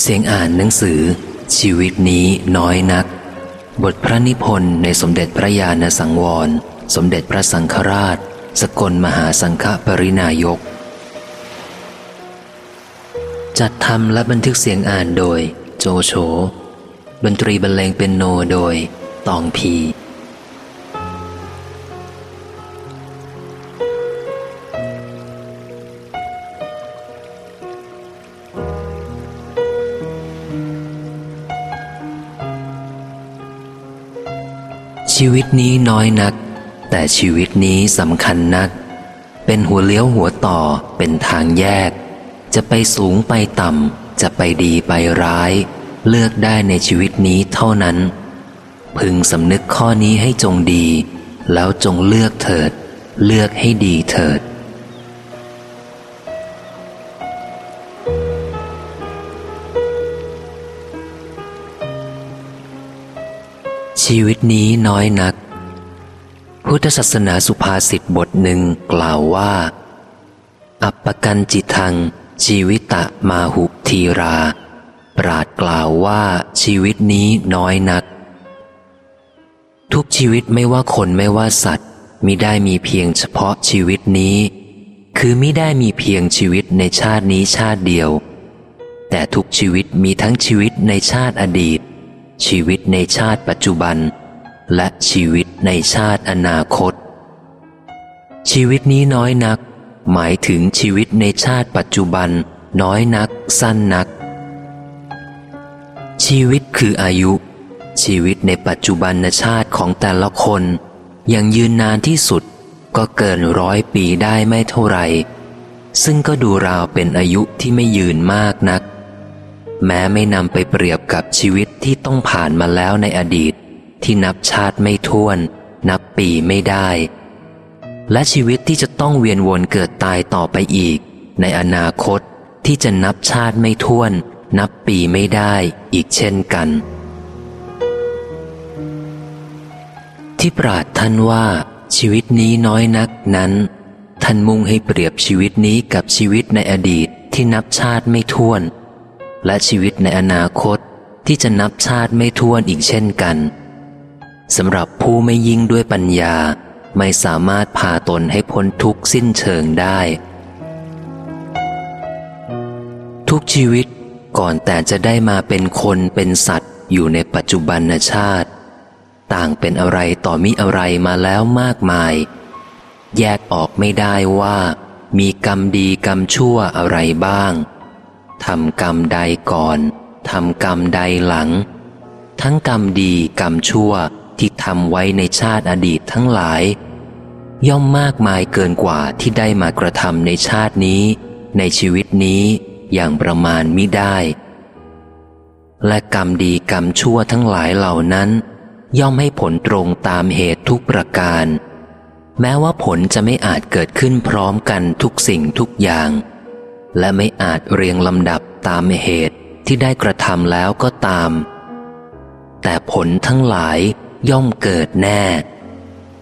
เสียงอ่านหนังสือ ชีวิตนี้น้อยนัก บทพระนิพนธ์ในสมเด็จพระญาณสังวร สมเด็จพระสังฆราช สกลมหาสังฆปรินายก จัดทำและบันทึกเสียงอ่านโดย โจโฉดนตรีบรรเลงเป็นโนโดย ตองพี ชีวิตนี้น้อยนัก แต่ชีวิตนี้สำคัญนัก เป็นหัวเลี้ยวหัวต่อเป็นทางแยก จะไปสูงไปต่ำ จะไปดีไปร้าย เลือกได้ในชีวิตนี้เท่านั้น พึงสำนึกข้อนี้ให้จงดี แล้วจงเลือกเถิด เลือกให้ดีเถิด ชีวิตนี้น้อยนัก พุทธศาสนาสุภาษิตบทหนึ่งกล่าวว่า อัปปกันจิทัง ชีวิตะมาหุทีรา ปราดกล่าวว่าชีวิตนี้น้อยนัก ทุกชีวิตไม่ว่าคนไม่ว่าสัตว์มิได้มีเพียงเฉพาะชีวิตนี้ คือมิได้มีเพียงชีวิตในชาตินี้ชาติเดียว แต่ทุกชีวิตมีทั้งชีวิตในชาติอดีต ชีวิตในชาติปัจจุบัน และชีวิตในชาติอนาคต ชีวิตนี้น้อยนัก หมายถึงชีวิตในชาติปัจจุบัน น้อยนัก สั้นนัก ชีวิตคืออายุ ชีวิตในปัจจุบันชาติของแต่ละคน ยังยืนนานที่สุดก็เกินร้อยปีได้ไม่เท่าไหร่ซึ่งก็ดูราวเป็นอายุที่ไม่ยืนมากนัก แม้ไม่นำไปเปรียบกับชีวิตที่ต้องผ่านมาแล้วในอดีต ที่นับชาติไม่ท้วน นับปีไม่ได้ และชีวิตที่จะต้องเวียนวนเกิดตายต่อไปอีก ในอนาคตที่จะนับชาติไม่ท้วน นับปีไม่ได้อีกเช่นกัน ที่ปราดท่านว่าชีวิตนี้น้อยนักนั้น ท่านมุ่งให้เปรียบชีวิตนี้กับชีวิตในอดีตที่นับชาติไม่ท้วน และชีวิตในอนาคตที่จะนับชาติไม่ท้วนอีกเช่นกันสำหรับผู้ไม่ยิ่งด้วยปัญญาไม่สามารถพาตนให้พ้นทุกข์สิ้นเชิงได้ ทุกชีวิตก่อนแต่จะได้มาเป็นคนเป็นสัตว์อยู่ในปัจจุบันชาติ ต่างเป็นอะไรต่อมิอะไรมาแล้วมากมาย แยกออกไม่ได้ว่า มีกรรมดีกรรมชั่วอะไรบ้าง ทำกรรมใดก่อนทำกรรมใดหลัง ทั้งกรรมดีกรรมชั่วที่ทำไว้ในชาติอดีตทั้งหลาย ย่อมมากมายเกินกว่าที่ได้มากระทำในชาตินี้ ในชีวิตนี้อย่างประมาณมิได้ และกรรมดีกรรมชั่วทั้งหลายเหล่านั้น ย่อมให้ผลตรงตามเหตุทุกประการ แม้ว่าผลจะไม่อาจเกิดขึ้นพร้อมกันทุกสิ่งทุกอย่าง และไม่อาจเรียงลำดับตามเหตุที่ได้กระทำแล้วก็ตาม แต่ผลทั้งหลายย่อมเกิดแน่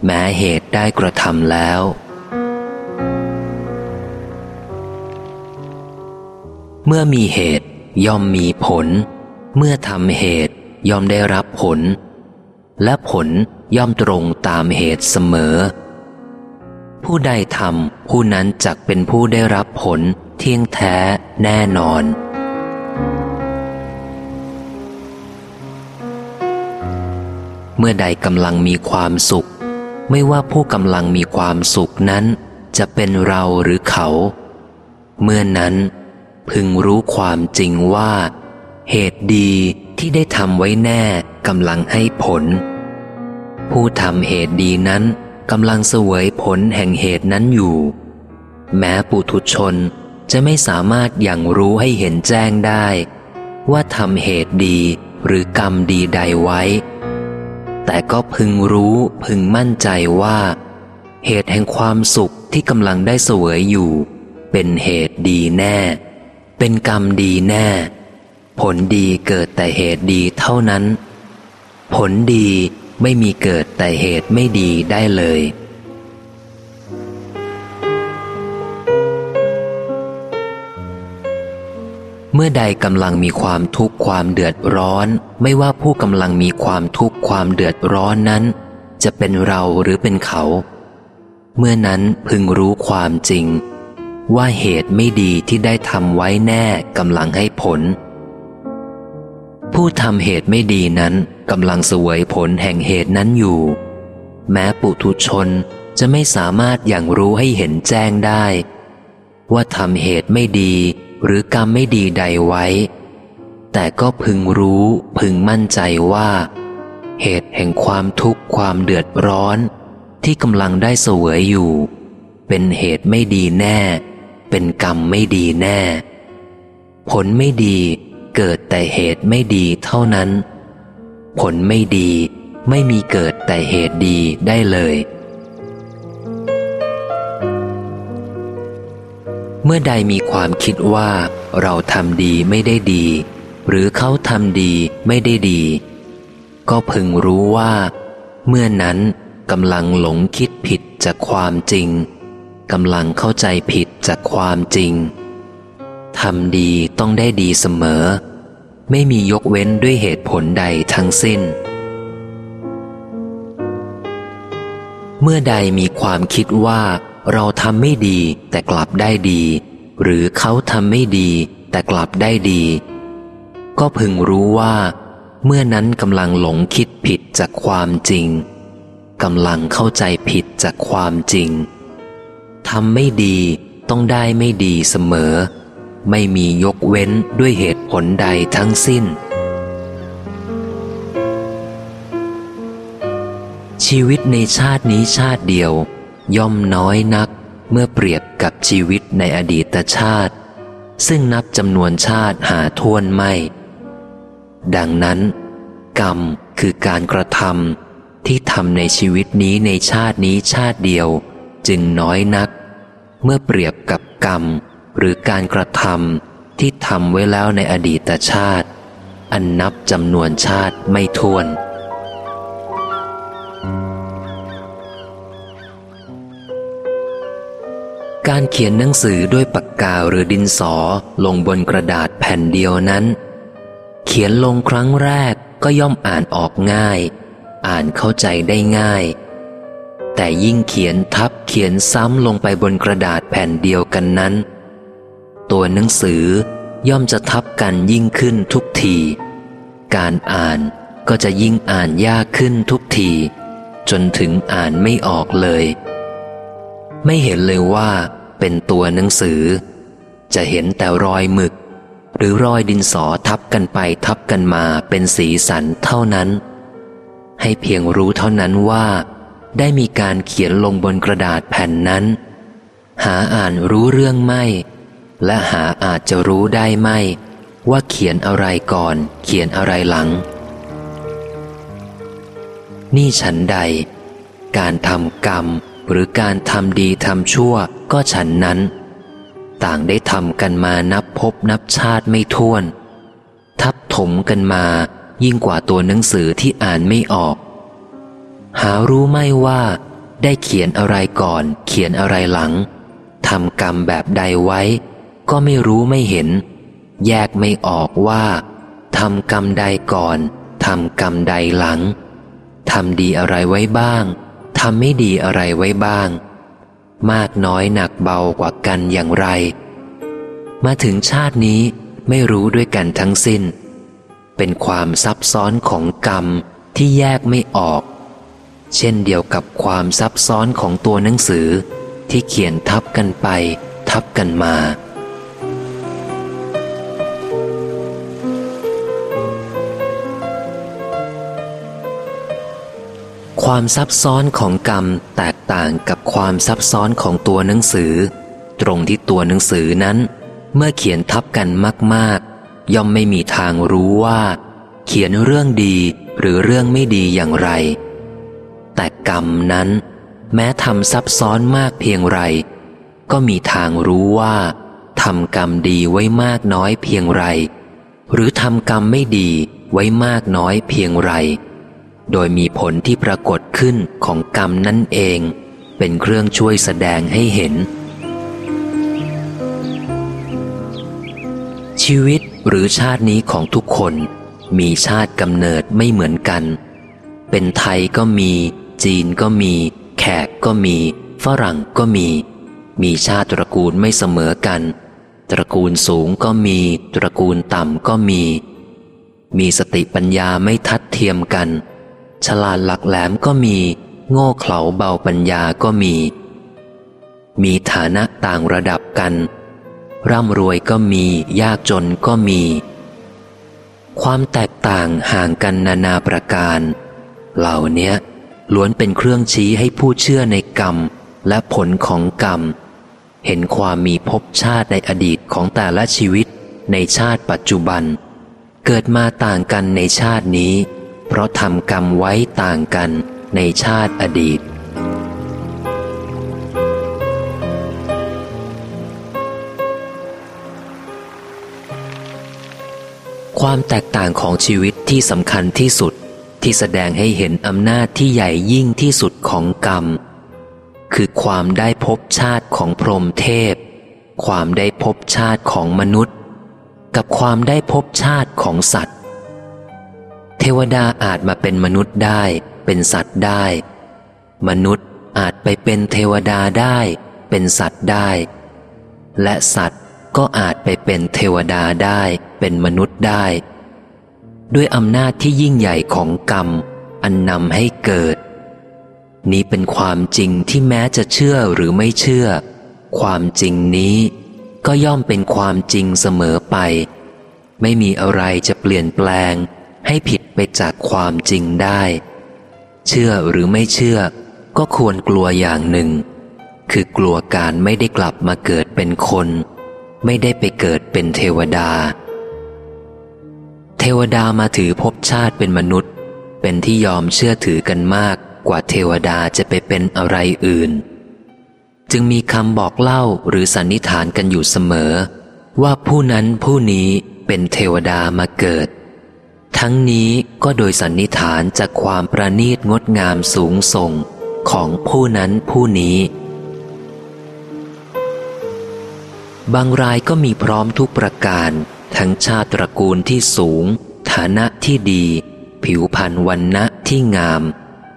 แม้เหตุได้กระทำแล้ว เมื่อมีเหตุย่อมมีผล เมื่อทำเหตุย่อมได้รับผล และผลย่อมตรงตามเหตุเสมอ ผู้ใดทำผู้นั้นจักเป็นผู้ได้รับผลเที่ยงแท้แน่นอน เมื่อใดกำลังมีความสุข ไม่ว่าผู้กำลังมีความสุขนั้น จะเป็นเราหรือเขา เมื่อนั้นพึงรู้ความจริงว่า เหตุดีที่ได้ทำไว้แน่กำลังให้ผล ผู้ทำเหตุดีนั้น กำลังเสวยผลแห่งเหตุนั้นอยู่ แม้ปุถุชนจะไม่สามารถอย่างรู้ให้เห็นแจ้งได้ ว่าทำเหตุดีหรือกรรมดีใดไว้ แต่ก็พึงรู้พึงมั่นใจว่า เหตุแห่งความสุขที่กำลังได้เสวยอยู่ เป็นเหตุดีแน่ เป็นกรรมดีแน่ ผลดีเกิดแต่เหตุดีเท่านั้น ผลดี ไม่มีเกิดแต่เหตุไม่ดีได้เลย เมื่อใดกำลังมีความทุกข์ความเดือดร้อน ไม่ว่าผู้กำลังมีความทุกข์ความเดือดร้อนนั้น จะเป็นเราหรือเป็นเขา เมื่อนั้นพึงรู้ความจริง ว่าเหตุไม่ดีที่ได้ทำไว้แน่กำลังให้ผล ผู้ทำเหตุไม่ดีนั้น กำลังเสวยผลแห่งเหตุนั้นอยู่ แม้ปุถุชนจะไม่สามารถอย่างรู้ให้เห็นแจ้งได้ ว่าทำเหตุไม่ดีหรือกรรมไม่ดีใดไว้ แต่ก็พึงรู้พึงมั่นใจว่า เหตุแห่งความทุกข์ความเดือดร้อน ที่กำลังได้เสวยอยู่ เป็นเหตุไม่ดีแน่ เป็นกรรมไม่ดีแน่ ผลไม่ดีเกิดแต่เหตุไม่ดีเท่านั้น ผลไม่ดีไม่มีเกิดแต่เหตุดีได้เลย เมื่อใดมีความคิดว่าเราทำดีไม่ได้ดี หรือเขาทำดีไม่ได้ดี ก็พึงรู้ว่า เมื่อนั้นกำลังหลงคิดผิดจากความจริงกำลังเข้าใจผิดจากความจริงทำดีต้องได้ดีเสมอ ไม่มียกเว้นด้วยเหตุผลใดทั้งสิ้น เมื่อใดมีความคิดว่าเราทำไม่ดีแต่กลับได้ดี หรือเขาทำไม่ดีแต่กลับได้ดี ก็พึงรู้ว่า เมื่อนั้นกำลังหลงคิดผิดจากความจริงกำลังเข้าใจผิดจากความจริงทำไม่ดีต้องได้ไม่ดีเสมอ ไม่มียกเว้นด้วยเหตุผลใดทั้งสิ้น ชีวิตในชาตินี้ชาติเดียว ย่อมน้อยนักเมื่อเปรียบกับชีวิตในอดีตชาติ ซึ่งนับจำนวนชาติหาทวนไม่ ดังนั้น กรรมคือการกระทำที่ทำในชีวิตนี้ในชาตินี้ชาติเดียว จึงน้อยนัก เมื่อเปรียบกับกรรม หรือการกระทำที่ทำไว้แล้วในอดีตชาติ อันนับจำนวนชาติไม่ท้วน การเขียนหนังสือด้วยปากกาหรือดินสอลงบนกระดาษแผ่นเดียวนั้น เขียนลงครั้งแรกก็ย่อมอ่านออกง่าย อ่านเข้าใจได้ง่าย แต่ยิ่งเขียนทับเขียนซ้ำลงไปบนกระดาษแผ่นเดียวกันนั้น ตัวหนังสือย่อมจะทับกันยิ่งขึ้นทุกที การอ่านก็จะยิ่งอ่านยากขึ้นทุกที จนถึงอ่านไม่ออกเลย ไม่เห็นเลยว่าเป็นตัวหนังสือ จะเห็นแต่รอยหมึก หรือรอยดินสอทับกันไปทับกันมาเป็นสีสันเท่านั้น ให้เพียงรู้เท่านั้นว่า ได้มีการเขียนลงบนกระดาษแผ่นนั้น หาอ่านรู้เรื่องไม่ และหาอาจจะรู้ได้ไม่ ว่าเขียนอะไรก่อน เขียนอะไรหลัง นี่ฉันใด การทำกรรมหรือการทำดีทำชั่วก็ฉันนั้น ต่างได้ทำกันมานับพบนับชาติไม่ท้วน ทับถมกันมายิ่งกว่าตัวหนังสือที่อ่านไม่ออก หารู้ไม่ว่า ได้เขียนอะไรก่อน เขียนอะไรหลังทำกรรมแบบใดไว้ ก็ไม่รู้ไม่เห็น แยกไม่ออกว่าทำกรรมใดก่อนทำกรรมใดหลังทำดีอะไรไว้บ้างทำไม่ดีอะไรไว้บ้าง มากน้อยหนักเบากว่ากันอย่างไร มาถึงชาตินี้ไม่รู้ด้วยกันทั้งสิ้น เป็นความซับซ้อนของกรรมที่แยกไม่ออก เช่นเดียวกับความซับซ้อนของตัวหนังสือที่เขียนทับกันไป ทับกันมา ความซับซ้อนของกรรมแตกต่างกับความซับซ้อนของตัวหนังสือ ตรงที่ตัวหนังสือนั้น เมื่อเขียนทับกันมาก ๆ ย่อมไม่มีทางรู้ว่า เขียนเรื่องดีหรือเรื่องไม่ดีอย่างไร แต่กรรมนั้น แม้ทำซับซ้อนมากเพียงไร ก็มีทางรู้ว่าทำกรรมดีไว้มากน้อยเพียงไร หรือทำกรรมไม่ดีไว้มากน้อยเพียงไร โดยมีผลที่ปรากฏขึ้นของกรรมนั่นเอง เป็นเครื่องช่วยแสดงให้เห็น ชีวิตหรือชาตินี้ของทุกคน มีชาติกำเนิดไม่เหมือนกัน เป็นไทยก็มี จีนก็มี แขกก็มี ฝรั่งก็มี มีชาติตระกูลไม่เสมอกัน ตระกูลสูงก็มี ตระกูลต่ำก็มี มีสติปัญญาไม่ทัดเทียมกัน ฉลาดหลักแหลมก็มี โง่เขลาเบาปัญญาก็มี มีฐานะต่างระดับกัน ร่ำรวยก็มี ยากจนก็มี ความแตกต่างห่างกันนานาประการ เหล่านี้ล้วนเป็นเครื่องชี้ให้ผู้เชื่อในกรรมและผลของกรรม เห็นความมีภพชาติในอดีตของแต่ละชีวิตในชาติปัจจุบัน เกิดมาต่างกันในชาตินี้ เพราะทำกรรมไว้ต่างกันในชาติอดีต ความแตกต่างของชีวิตที่สำคัญที่สุดที่แสดงให้เห็นอำนาจที่ใหญ่ยิ่งที่สุดของกรรม คือความได้พบชาติของพรหมเทพ ความได้พบชาติของมนุษย์ กับความได้พบชาติของสัตว์ ทวดาอาจมาเป็นมนุษย์ได้ เป็นสัตว์ได้ มนุษย์อาจไปเป็นเทวดาได้ เป็นสัตว์ได้ และสัตว์ก็อาจไปเป็นเทวดาได้ เป็นมนุษย์ได้ ด้วยอำนาจที่ยิ่งใหญ่ของกรรม อันนำให้เกิด นี้เป็นความจริงที่แม้จะเชื่อหรือไม่เชื่อ ความจริงนี้ก็ย่อมเป็นความจริงเสมอไป ไม่มีอะไรจะเปลี่ยนแปลง ให้ผิดไปจากความจริงได้ เชื่อหรือไม่เชื่อ ก็ควรกลัวอย่างหนึ่ง คือกลัวการไม่ได้กลับมาเกิดเป็นคน ไม่ได้ไปเกิดเป็นเทวดา เทวดามาถือภพชาติเป็นมนุษย์ เป็นที่ยอมเชื่อถือกันมากกว่าเทวดาจะไปเป็นอะไรอื่น จึงมีคำบอกเล่าหรือสันนิษฐานกันอยู่เสมอ ว่าผู้นั้นผู้นี้เป็นเทวดามาเกิด ทั้งนี้ก็โดยสันนิฐานจากความประณีตงดงามสูงส่งของผู้นั้นผู้นี้ บางรายก็มีพร้อมทุกประการ ทั้งชาติตระกูลที่สูง ฐานะที่ดี ผิวพรรณวันนะที่งาม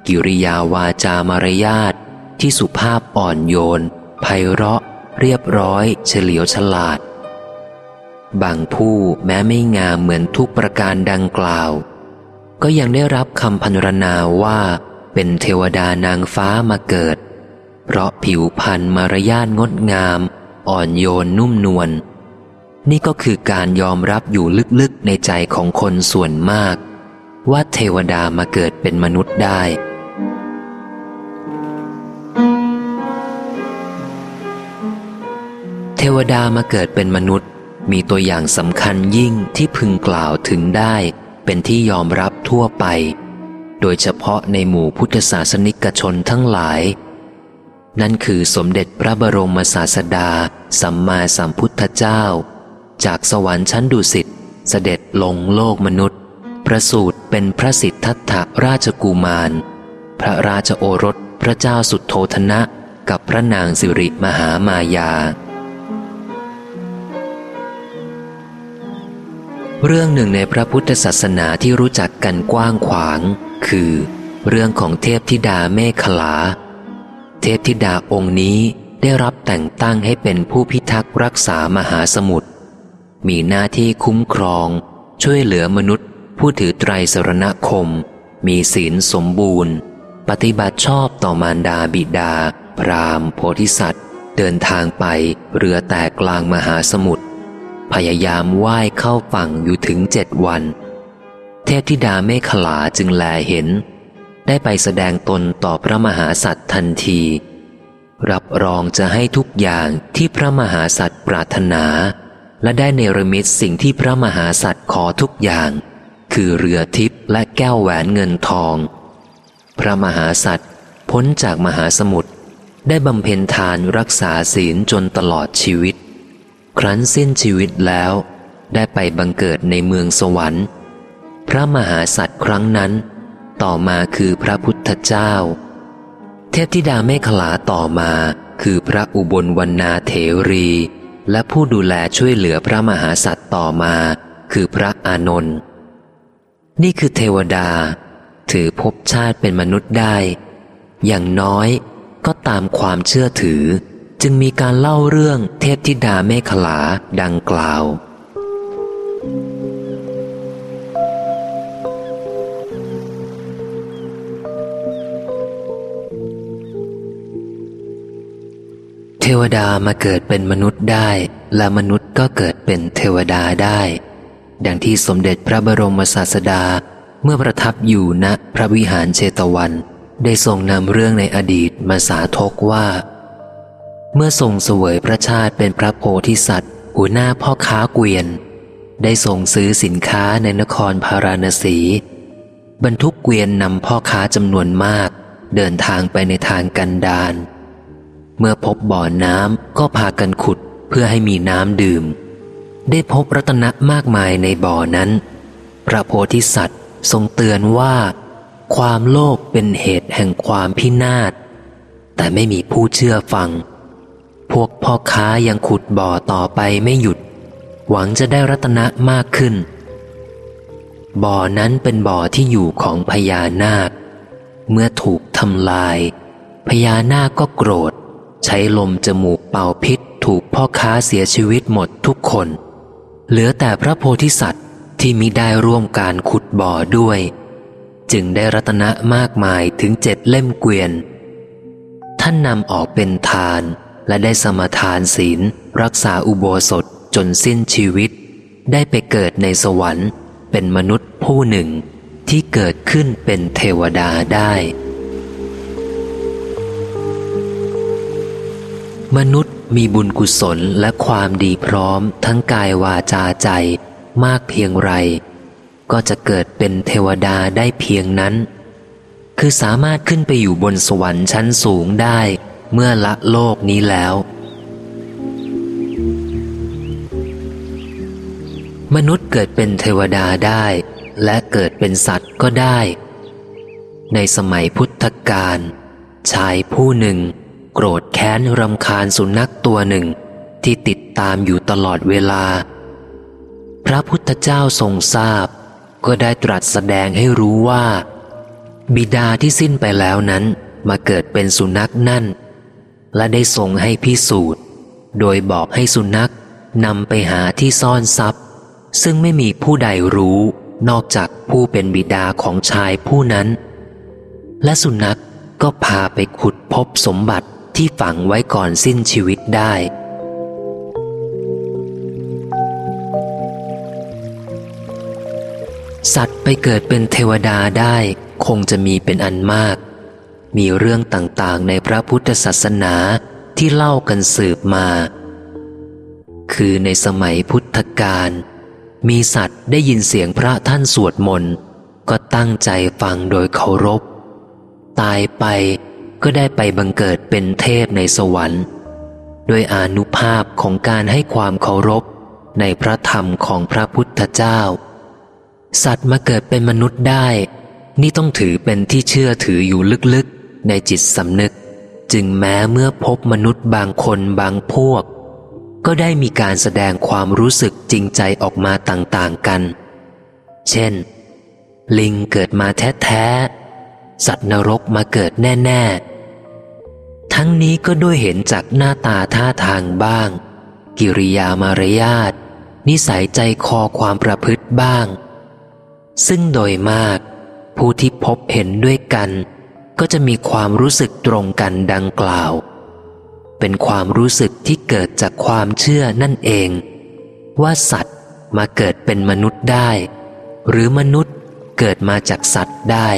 กิริยาวาจามารยาทที่สุภาพอ่อนโยนไพเราะ เรียบร้อย เฉลียวฉลาด บางผู้แม้ไม่งามเหมือนทุกประการดังกล่าว ก็ยังได้รับคำพันรนาว่าเป็นเทวดานางฟ้ามาเกิด เพราะผิวพรรณมารยาทงดงาม อ่อนโยนนุ่มนวลนี่ก็คือการยอมรับอยู่ลึกๆในใจของคนส่วนมาก ว่าเทวดามาเกิดเป็นมนุษย์ได้เทวดามาเกิดเป็นมนุษย์ มีตัวอย่างสำคัญยิ่งที่พึงกล่าวถึงได้ เป็นที่ยอมรับทั่วไป โดยเฉพาะในหมู่พุทธศาสนิกชนทั้งหลาย นั่นคือสมเด็จพระบรมศาสดา สัมมาสัมพุทธเจ้า จากสวรรค์ชั้นดุสิตเสด็จลงโลกมนุษย์ ประสูติเป็นพระสิทธัตถราชกุมาร พระราชโอรสพระเจ้าสุดโทธนะ กับพระนางสิริมหามายา เรื่องหนึ่งในพระพุทธศาสนาที่รู้จักกันกว้างขวาง คือ เรื่องของเทพธิดาเมขลา เทพธิดาองค์นี้ได้รับแต่งตั้งให้เป็นผู้พิทักษ์รักษามหาสมุทรมีหน้าที่คุ้มครอง ช่วยเหลือมนุษย์ ผู้ถือไตรสรณคม มีศีลสมบูรณ์ ปฏิบัติชอบต่อมารดาบิดา พรามโพธิสัตว์ เดินทางไปเรือแตกกลางมหาสมุทร พยายามว่ายเข้าฝั่งอยู่ถึงเจ็ดวัน เทพธิดาเมขลาจึงแลเห็น ได้ไปแสดงตนต่อพระมหาสัตว์ทันที รับรองจะให้ทุกอย่างที่พระมหาสัตว์ปรารถนา และได้เนรมิตสิ่งที่พระมหาสัตว์ขอทุกอย่าง คือเรือทิพย์และแก้วแหวนเงินทอง พระมหาสัตว์พ้นจากมหาสมุทรได้บำเพ็ญทานรักษาศีลจนตลอดชีวิต ครั้นสิ้นชีวิตแล้ว ได้ไปบังเกิดในเมืองสวรรค์ พระมหาสัตว์ครั้งนั้น ต่อมาคือพระพุทธเจ้า เทพธิดาเมขลาต่อมาคือพระอุบลวรรณาเถรี และผู้ดูแลช่วยเหลือพระมหาสัตว์ต่อมา คือพระอานนท์นี่คือเทวดา ถือภพชาติเป็นมนุษย์ได้ อย่างน้อยก็ตามความเชื่อถือ จึงมีการเล่าเรื่องเทพธิดาเมขลาดังกล่าว เทวดามาเกิดเป็นมนุษย์ได้ และมนุษย์ก็เกิดเป็นเทวดาได้ ดังที่สมเด็จพระบรมศาสดาเมื่อประทับอยู่ณพระวิหารเชตวัน ได้ทรงนำเรื่องในอดีตมาสาธกว่า เมื่อทรงเสวยพระชาติเป็นพระโพธิสัตว์หัวหน้าพ่อค้าเกวียน ได้ส่งซื้อสินค้าในนครพาราณสี บรรทุกเกวียนนำพ่อค้าจำนวนมาก เดินทางไปในทางกันดารเมื่อพบบ่อน้ำก็พากันขุดเพื่อให้มีน้ำดื่ม ได้พบรัตนะมากมายในบ่อนั้น พระโพธิสัตว์ทรงเตือนว่า ความโลภเป็นเหตุแห่งความพินาศแต่ไม่มีผู้เชื่อฟัง พวกพ่อค้ายังขุดบ่อต่อไปไม่หยุด หวังจะได้รัตนะมากขึ้น บ่อนั้นเป็นบ่อที่อยู่ของพญานาค เมื่อถูกทำลาย พญานาคก็โกรธ ใช้ลมจมูกเป่าพิษ ถูกพ่อค้าเสียชีวิตหมดทุกคน เหลือแต่พระโพธิสัตว์ที่มิได้ร่วมการขุดบ่อด้วย จึงได้รัตนะมากมายถึงเจ็ดเล่มเกวียน ท่านนำออกเป็นทาน และได้สมทานศีล รักษาอุโบสถจนสิ้นชีวิต ได้ไปเกิดในสวรรค์ เป็นมนุษย์ผู้หนึ่ง ที่เกิดขึ้นเป็นเทวดาได้ มนุษย์มีบุญกุศลและความดีพร้อมทั้งกายวาจาใจมากเพียงไร ก็จะเกิดเป็นเทวดาได้เพียงนั้น คือสามารถขึ้นไปอยู่บนสวรรค์ชั้นสูงได้ เมื่อละโลกนี้แล้ว มนุษย์เกิดเป็นเทวดาได้ และเกิดเป็นสัตว์ก็ได้ ในสมัยพุทธกาลชายผู้หนึ่ง โกรธแค้นรำคาญสุนัขตัวหนึ่ง ที่ติดตามอยู่ตลอดเวลา พระพุทธเจ้าทรงทราบ ก็ได้ตรัสแสดงให้รู้ว่า บิดาที่สิ้นไปแล้วนั้นมาเกิดเป็นสุนัขนั่น และได้ทรงให้พิสูจน์ โดยบอกให้สุนัขนำไปหาที่ซ่อนทรัพย์ ซึ่งไม่มีผู้ใดรู้นอกจากผู้เป็นบิดาของชายผู้นั้น และสุนัขก็พาไปขุดพบสมบัติที่ฝังไว้ก่อนสิ้นชีวิตได้ สัตว์ไปเกิดเป็นเทวดาได้คงจะมีเป็นอันมาก มีเรื่องต่างๆ ในพระพุทธศาสนาที่เล่ากันสืบมา คือในสมัยพุทธกาลมีสัตว์ได้ยินเสียงพระท่านสวดมนต์ก็ตั้งใจฟังโดยเคารพ ตายไปก็ได้ไปบังเกิดเป็นเทพในสวรรค์ด้วยอนุภาพของการให้ความเคารพในพระธรรมของพระพุทธเจ้า สัตว์มาเกิดเป็นมนุษย์ได้ นี่ต้องถือเป็นที่เชื่อถืออยู่ลึกๆ ในจิตสำนึก จึงแม้เมื่อพบมนุษย์บางคนบางพวก ก็ได้มีการแสดงความรู้สึกจริงใจออกมาต่างๆกัน เช่น ลิงเกิดมาแท้ๆ สัตว์นรกมาเกิดแน่ๆ ทั้งนี้ก็ด้วยเห็นจากหน้าตาท่าทางบ้าง กิริยามารยาทนิสัยใจคอความประพฤติบ้าง ซึ่งโดยมาก ผู้ที่พบเห็นด้วยกัน ก็จะมีความรู้สึกตรงกันดังกล่าว เป็นความรู้สึกที่เกิดจากความเชื่อนั่นเอง ว่าสัตว์มาเกิดเป็นมนุษย์ได้ หรือมนุษย์เกิดมาจากสัตว์ได้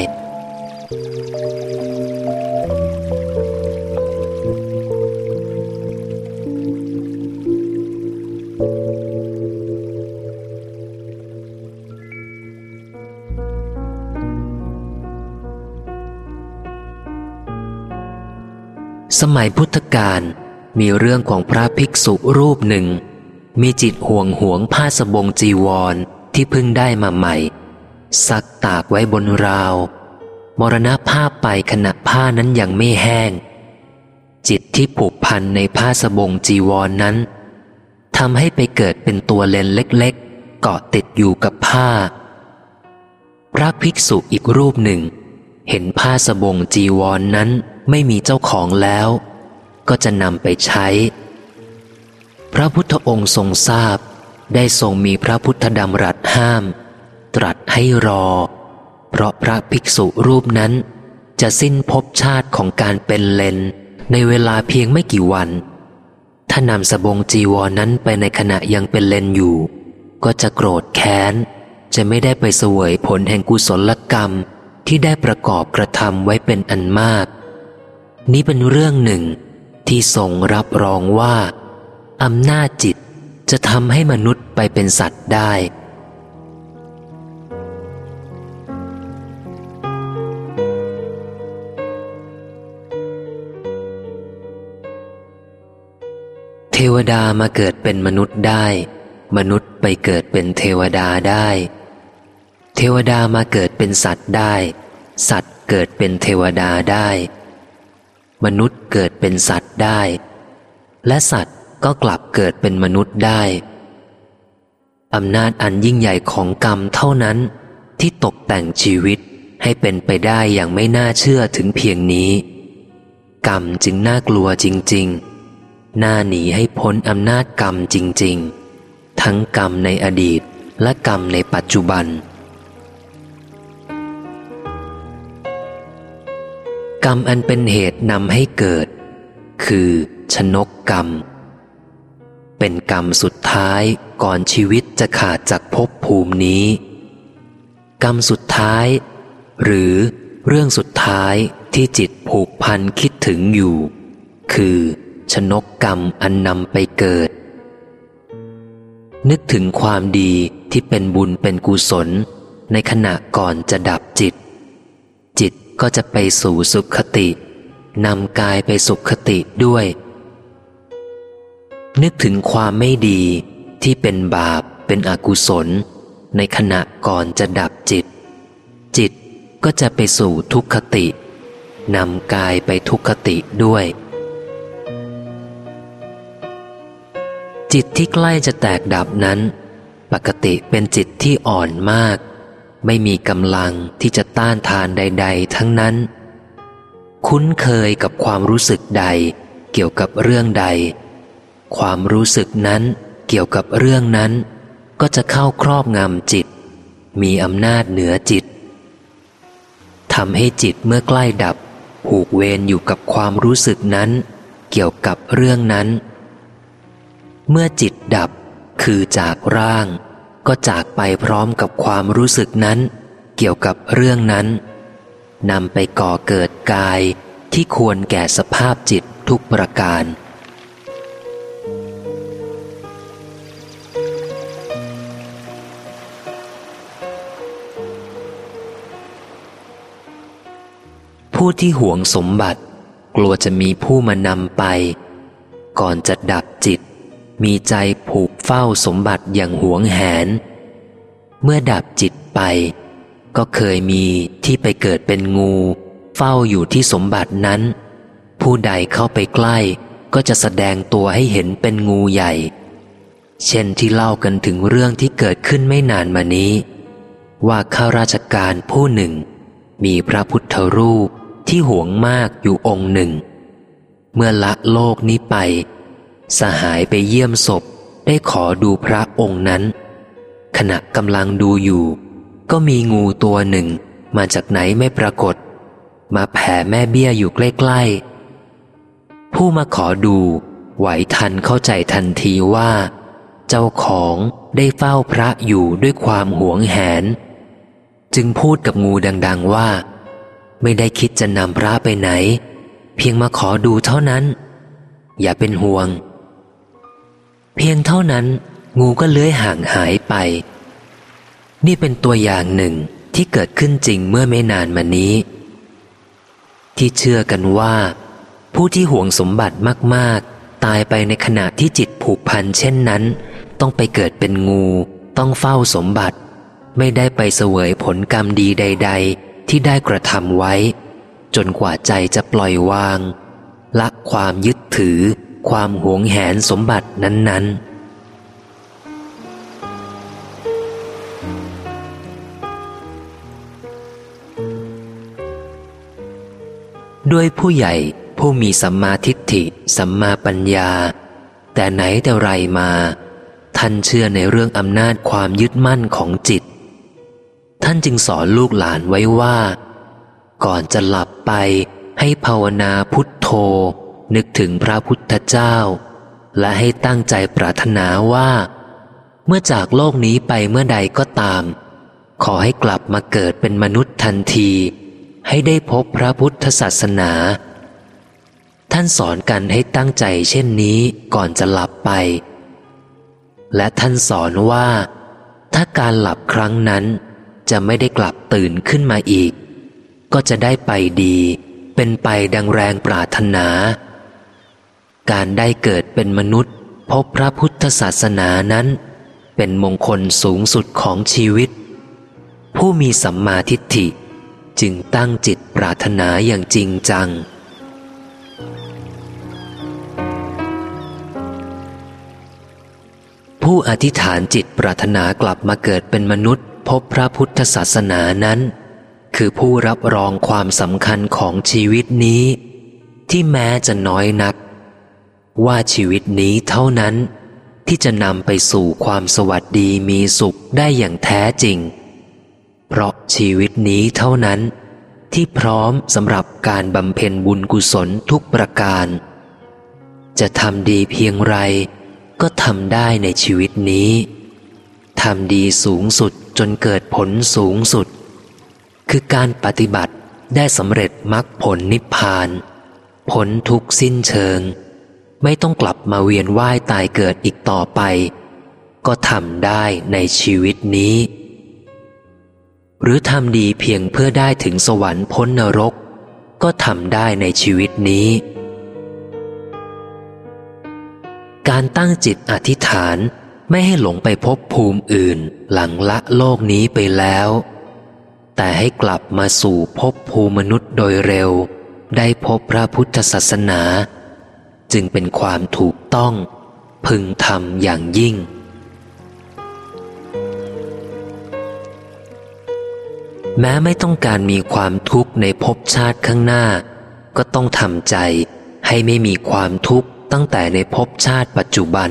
สมัยพุทธกาลมีเรื่องของพระภิกษุรูปหนึ่ง มีจิตห่วงหวงผ้าสบงจีวรที่เพิ่งได้มาใหม่ ซักตากไว้บนราว มรณภาพไปขณะผ้านั้นยังไม่แห้ง จิตที่ผูกพันในผ้าสบงจีวรนนั้นทำให้ไปเกิดเป็นตัวเลนเล็กๆ เกาะติดอยู่กับผ้า พระภิกษุอีกรูปหนึ่ง เห็นผ้าสบงจีวรนนั้น ไม่มีเจ้าของแล้ว ก็จะนำไปใช้ พระพุทธองค์ทรงทราบ ได้ทรงมีพระพุทธดำรัสห้าม ตรัสให้รอ เพราะพระภิกษุรูปนั้น จะสิ้นภพชาติของการเป็นเลนในเวลาเพียงไม่กี่วัน ถ้านำสบงจีวรนั้นไปในขณะยังเป็นเลนอยู่ ก็จะโกรธแค้น จะไม่ได้ไปเสวยผลแห่งกุศลกรรมที่ได้ประกอบกระทำไว้เป็นอันมาก นี้เป็นเรื่องหนึ่งที่ทรงรับรองว่าอำนาจจิตจะทำให้มนุษย์ไปเป็นสัตว์ได้ เทวดามาเกิดเป็นมนุษย์ได้ มนุษย์ไปเกิดเป็นเทวดาได้ เทวดามาเกิดเป็นสัตว์ได้ สัตว์เกิดเป็นเทวดาได้ มนุษย์เกิดเป็นสัตว์ได้ และสัตว์ก็กลับเกิดเป็นมนุษย์ได้อำนาจอันยิ่งใหญ่ของกรรมเท่านั้น ที่ตกแต่งชีวิตให้เป็นไปได้อย่างไม่น่าเชื่อถึงเพียงนี้ กรรมจึงน่ากลัวจริง ๆ น่าหนีให้พ้นอำนาจกรรมจริง ๆ ทั้งกรรมในอดีตและกรรมในปัจจุบัน กรรมอันเป็นเหตุนำให้เกิด คือชนกกรรม เป็นกรรมสุดท้ายก่อนชีวิตจะขาดจากภพภูมินี้ กรรมสุดท้าย หรือเรื่องสุดท้ายที่จิตผูกพันคิดถึงอยู่ คือชนกกรรมอันนำไปเกิด นึกถึงความดีที่เป็นบุญเป็นกุศล ในขณะก่อนจะดับจิต ก็จะไปสู่สุขติ นำกายไปสุขติด้วย นึกถึงความไม่ดีที่เป็นบาปเป็นอกุศล ในขณะก่อนจะดับจิต จิตก็จะไปสู่ทุกขติ นำกายไปทุกขติด้วย จิตที่ใกล้จะแตกดับนั้น ปกติเป็นจิตที่อ่อนมาก ไม่มีกำลังที่จะต้านทานใด ๆ ทั้งนั้น คุ้นเคยกับความรู้สึกใด เกี่ยวกับเรื่องใด ความรู้สึกนั้นเกี่ยวกับเรื่องนั้น ก็จะเข้าครอบงำจิต มีอำนาจเหนือจิตทำให้จิตเมื่อใกล้ดับผูกเวรอยู่กับความรู้สึกนั้น เกี่ยวกับเรื่องนั้น เมื่อจิตดับคือจากร่าง ก็จากไปพร้อมกับความรู้สึกนั้น เกี่ยวกับเรื่องนั้นนำไปก่อเกิดกายที่ควรแก่สภาพจิตทุกประการ ผู้ที่หวงสมบัติ กลัวจะมีผู้มานำไป ก่อนจะดับจิต มีใจผูกเฝ้าสมบัติอย่างหวงแหน เมื่อดับจิตไป ก็เคยมีที่ไปเกิดเป็นงู เฝ้าอยู่ที่สมบัตินั้น ผู้ใดเข้าไปใกล้ก็จะแสดงตัวให้เห็นเป็นงูใหญ่ เช่นที่เล่ากันถึงเรื่องที่เกิดขึ้นไม่นานมานี้ ว่าข้าราชการผู้หนึ่ง มีพระพุทธรูปที่หวงมากอยู่องค์หนึ่ง เมื่อละโลกนี้ไป สหายไปเยี่ยมศพได้ขอดูพระองค์นั้น ขณะกำลังดูอยู่ ก็มีงูตัวหนึ่งมาจากไหนไม่ปรากฏ มาแผ่แม่เบี้ยอยู่ใกล้ๆ ผู้มาขอดูไหวทันเข้าใจทันทีว่า เจ้าของได้เฝ้าพระอยู่ด้วยความหวงแหน จึงพูดกับงูดัง ๆว่า ไม่ได้คิดจะนำพระไปไหน เพียงมาขอดูเท่านั้น อย่าเป็นห่วง เพียงเท่านั้น งูก็เลื้อยห่างหายไป นี่เป็นตัวอย่างหนึ่งที่เกิดขึ้นจริงเมื่อไม่นานมานี้ ที่เชื่อกันว่า ผู้ที่ห่วงสมบัติมากๆ ตายไปในขณะที่จิตผูกพันเช่นนั้น ต้องไปเกิดเป็นงูต้องเฝ้าสมบัติ ไม่ได้ไปเสวยผลกรรมดีใด ๆ ที่ได้กระทำไว้ จนกว่าใจจะปล่อยวาง ละความยึดถือ ความหวงแหนสมบัตินั้น ๆ ด้วยผู้ใหญ่ผู้มีสัมมาทิฏฐิ สัมมาปัญญา แต่ไหนแต่ไรมา ท่านเชื่อในเรื่องอำนาจความยึดมั่นของจิต ท่านจึงสอนลูกหลานไว้ว่า ก่อนจะหลับไปให้ภาวนาพุทโธ นึกถึงพระพุทธเจ้า และให้ตั้งใจปรารถนาว่า เมื่อจากโลกนี้ไปเมื่อใดก็ตาม ขอให้กลับมาเกิดเป็นมนุษย์ทันที ให้ได้พบพระพุทธศาสนา ท่านสอนกันให้ตั้งใจเช่นนี้ก่อนจะหลับไป และท่านสอนว่า ถ้าการหลับครั้งนั้นจะไม่ได้กลับตื่นขึ้นมาอีก ก็จะได้ไปดี เป็นไปดังแรงปรารถนา การได้เกิดเป็นมนุษย์ พบพระพุทธศาสนานั้น เป็นมงคลสูงสุดของชีวิต ผู้มีสัมมาทิฏฐิจึงตั้งจิตปรารถนาอย่างจริงจัง ผู้อธิษฐานจิตปรารถนากลับมาเกิดเป็นมนุษย์ พบพระพุทธศาสนานั้น คือผู้รับรองความสำคัญของชีวิตนี้ ที่แม้จะน้อยนัก ว่าชีวิตนี้เท่านั้น ที่จะนำไปสู่ความสวัสดีมีสุขได้อย่างแท้จริง เพราะชีวิตนี้เท่านั้น ที่พร้อมสำหรับการบำเพ็ญบุญกุศลทุกประการ จะทำดีเพียงไร ก็ทำได้ในชีวิตนี้ทำดีสูงสุดจนเกิดผลสูงสุด คือการปฏิบัติได้สำเร็จมรรคผลนิพพาน ผลทุกสิ้นเชิง ไม่ต้องกลับมาเวียนว่ายตายเกิดอีกต่อไป ก็ทำได้ในชีวิตนี้ หรือทำดีเพียงเพื่อได้ถึงสวรรค์พ้นนรก ก็ทำได้ในชีวิตนี้ การตั้งจิตอธิษฐานไม่ให้หลงไปพบภูมิอื่นหลังละโลกนี้ไปแล้ว แต่ให้กลับมาสู่พบภูมิมนุษย์โดยเร็ว ได้พบพระพุทธศาสนา จึงเป็นความถูกต้อง พึงทำอย่างยิ่ง แม้ไม่ต้องการมีความทุกข์ในภพชาติข้างหน้า ก็ต้องทำใจให้ไม่มีความทุกข์ตั้งแต่ในภพชาติปัจจุบัน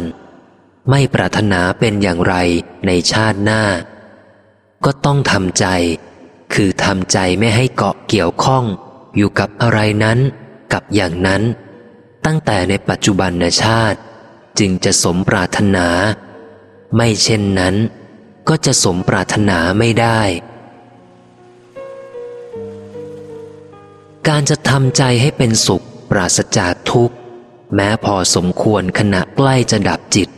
ไม่ปรารถนาเป็นอย่างไรในชาติหน้า ก็ต้องทำใจ คือทำใจไม่ให้เกาะเกี่ยวข้องอยู่กับอะไรนั้น กับอย่างนั้น ตั้งแต่ในปัจจุบันชาติ จึงจะสมปรารถนา ไม่เช่นนั้น ก็จะสมปรารถนาไม่ได้ การจะทำใจให้เป็นสุขปราศจากทุกข์ แม้พอสมควรขณะใกล้จะดับจิต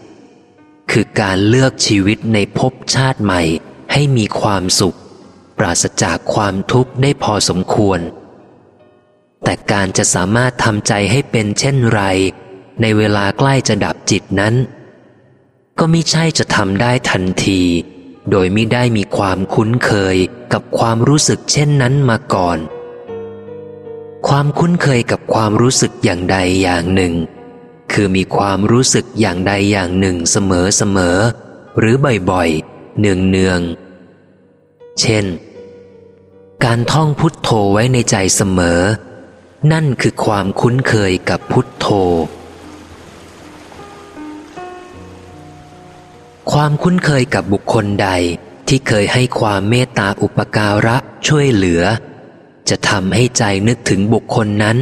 คือการเลือกชีวิตในภพชาติใหม่ให้มีความสุข ปราศจากความทุกข์ได้พอสมควร แต่การจะสามารถทำใจให้เป็นเช่นไร ในเวลาใกล้จะดับจิตนั้น ก็ไม่ใช่จะทำได้ทันที โดยไม่ได้มีความคุ้นเคยกับความรู้สึกเช่นนั้นมาก่อน ความคุ้นเคยกับความรู้สึกอย่างใดอย่างหนึ่ง คือมีความรู้สึกอย่างใดอย่างหนึ่งเสมอเสมอ หรือบ่อยๆเนืองเนืองเช่น การท่องพุทโธไว้ในใจเสมอ นั่นคือความคุ้นเคยกับพุทโธ ความคุ้นเคยกับบุคคลใดที่เคยให้ความเมตตาอุปการะช่วยเหลือ จะทำให้ใจนึกถึงบุคคลนั้น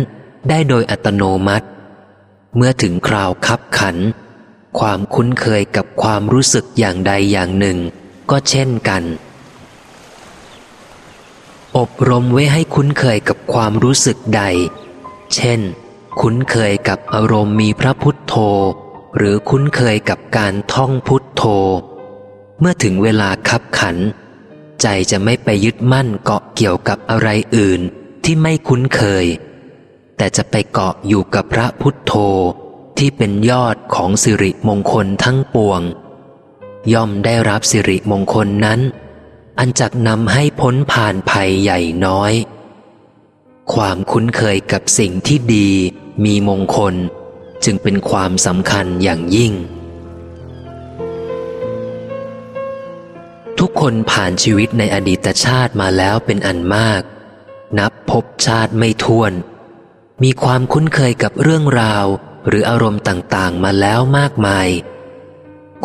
ได้โดยอัตโนมัติ เมื่อถึงคราวคับขัน ความคุ้นเคยกับความรู้สึกอย่างใดอย่างหนึ่ง ก็เช่นกัน อบรมไว้ให้คุ้นเคยกับความรู้สึกใด เช่น คุ้นเคยกับอารมณ์มีพระพุทโธ หรือคุ้นเคยกับการท่องพุทโธ เมื่อถึงเวลาคับขัน ใจจะไม่ไปยึดมั่นเกาะเกี่ยวกับอะไรอื่นที่ไม่คุ้นเคย แต่จะไปเกาะอยู่กับพระพุทโธที่เป็นยอดของสิริมงคลทั้งปวง ย่อมได้รับสิริมงคลนั้น อันจักนำให้พ้นผ่านภัยใหญ่น้อย ความคุ้นเคยกับสิ่งที่ดีมีมงคล จึงเป็นความสำคัญอย่างยิ่ง ทุกคนผ่านชีวิตในอดีตชาติมาแล้วเป็นอันมาก นับพบชาติไม่ท้วน มีความคุ้นเคยกับเรื่องราวหรืออารมณ์ต่างๆมาแล้วมากมาย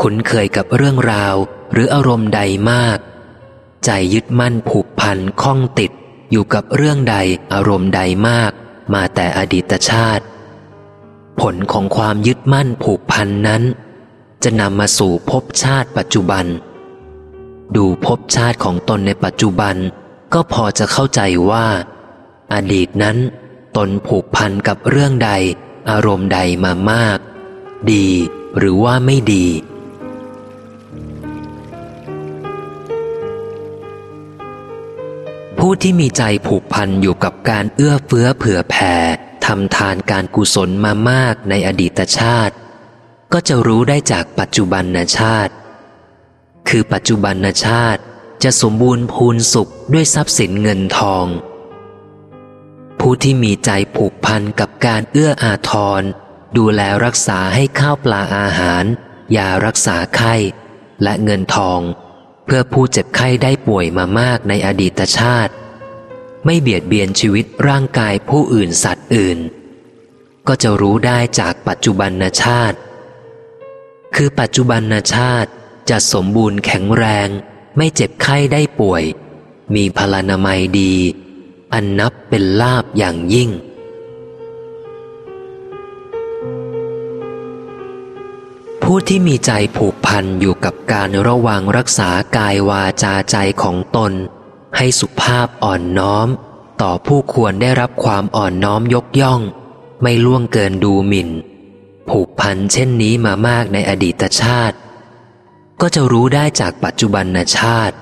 คุ้นเคยกับเรื่องราวหรืออารมณ์ใดมาก ใจยึดมั่นผูกพันข้องติด อยู่กับเรื่องใดอารมณ์ใดมาก มาแต่อดีตชาติ ผลของความยึดมั่นผูกพันนั้น จะนำมาสู่ภพชาติปัจจุบัน ดูภพชาติของตนในปัจจุบัน ก็พอจะเข้าใจว่า อดีตนั้น ตนผูกพันกับเรื่องใด อารมณ์ใดมามาก ดีหรือว่าไม่ดี ผู้ที่มีใจผูกพันอยู่กับการเอื้อเฟื้อเผื่อแผ่ทำทานการกุศลมามากในอดีตชาติ ก็จะรู้ได้จากปัจจุบันชาติ คือปัจจุบันชาติจะสมบูรณ์พูนสุขด้วยทรัพย์สินเงินทอง ผู้ที่มีใจผูกพันกับการเอื้ออาทร ดูแลรักษาให้ข้าวปลาอาหารยารักษาไข้ และเงินทอง เพื่อผู้เจ็บไข้ได้ป่วยมามากในอดีตชาติ ไม่เบียดเบียนชีวิตร่างกายผู้อื่นสัตว์อื่น ก็จะรู้ได้จากปัจจุบันชาติ คือปัจจุบันชาติจะสมบูรณ์แข็งแรง ไม่เจ็บไข้ได้ป่วย มีพลานามัยดี อันนับเป็นลาบอย่างยิ่ง ผู้ที่มีใจผูกพันอยู่กับการระวังรักษากายวาจาใจของตน ให้สุภาพอ่อนน้อม ต่อผู้ควรได้รับความอ่อนน้อมยกย่อง ไม่ล่วงเกินดูหมิน่น ผูกพันเช่นนี้มามากในอดีตชาติ ก็จะรู้ได้จากปัจจุบันชาติ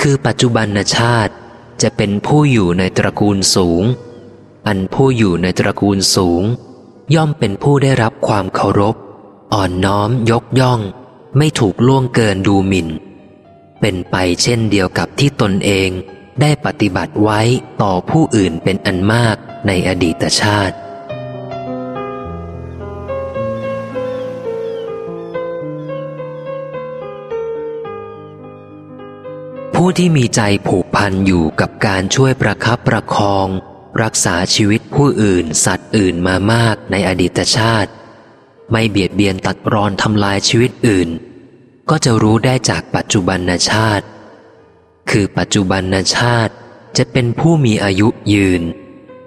คือปัจจุบันชาติจะเป็นผู้อยู่ในตระกูลสูง อันผู้อยู่ในตระกูลสูง ย่อมเป็นผู้ได้รับความเคารพ อ่อนน้อมยกย่อง ไม่ถูกล่วงเกินดูหมิน่น เป็นไปเช่นเดียวกับที่ตนเองได้ปฏิบัติไว้ต่อผู้อื่นเป็นอันมากในอดีตชาติ ผู้ที่มีใจผูกพันอยู่กับการช่วยประคับประคอง รักษาชีวิตผู้อื่นสัตว์อื่นมามากในอดีตชาติ ไม่เบียดเบียนตัดรอนทำลายชีวิตอื่น ก็จะรู้ได้จากปัจจุบันชาติ คือปัจจุบันชาติจะเป็นผู้มีอายุยืน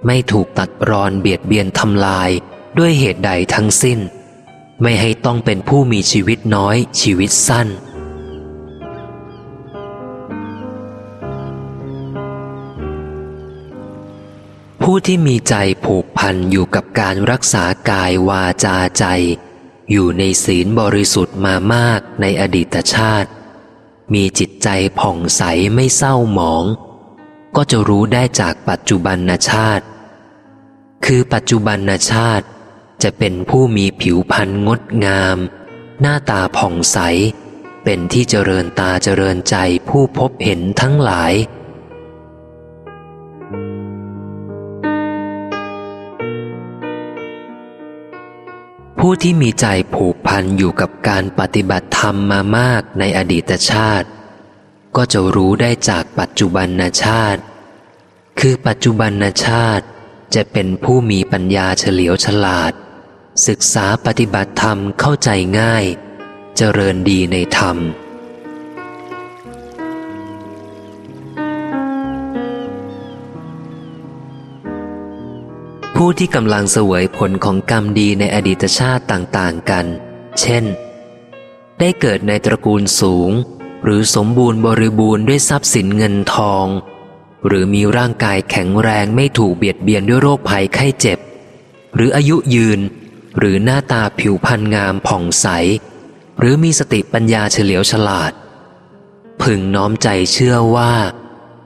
ไม่ถูกตัดรอนเบียดเบียนทำลายด้วยเหตุใดทั้งสิ้น ไม่ให้ต้องเป็นผู้มีชีวิตน้อยชีวิตสั้น ที่มีใจผูกพันอยู่กับการรักษากายวาจาใจ อยู่ในศีลบริสุทธิ์มามากในอดีตชาติ มีจิตใจผ่องใสไม่เศร้าหมอง ก็จะรู้ได้จากปัจจุบันชาติ คือปัจจุบันชาติ จะเป็นผู้มีผิวพรรณงดงาม หน้าตาผ่องใส เป็นที่เจริญตาเจริญใจผู้พบเห็นทั้งหลาย ผู้ที่มีใจผูกพันอยู่กับการปฏิบัติธรรมมามากในอดีตชาติ ก็จะรู้ได้จากปัจจุบันชาติ คือปัจจุบันชาติจะเป็นผู้มีปัญญาเฉลียวฉลาด ศึกษาปฏิบัติธรรมเข้าใจง่าย เจริญดีในธรรม ผู้ที่กำลังเสวยผลของกรรมดีในอดีตชาติต่างๆกัน เช่น ได้เกิดในตระกูลสูง หรือสมบูรณ์บริบูรณ์ด้วยทรัพย์สินเงินทอง หรือมีร่างกายแข็งแรงไม่ถูกเบียดเบียนด้วยโรคภัยไข้เจ็บ หรืออายุยืน หรือหน้าตาผิวพรรณงามผ่องใส หรือมีสติปัญญาเฉลียวฉลาด พึงน้อมใจเชื่อว่า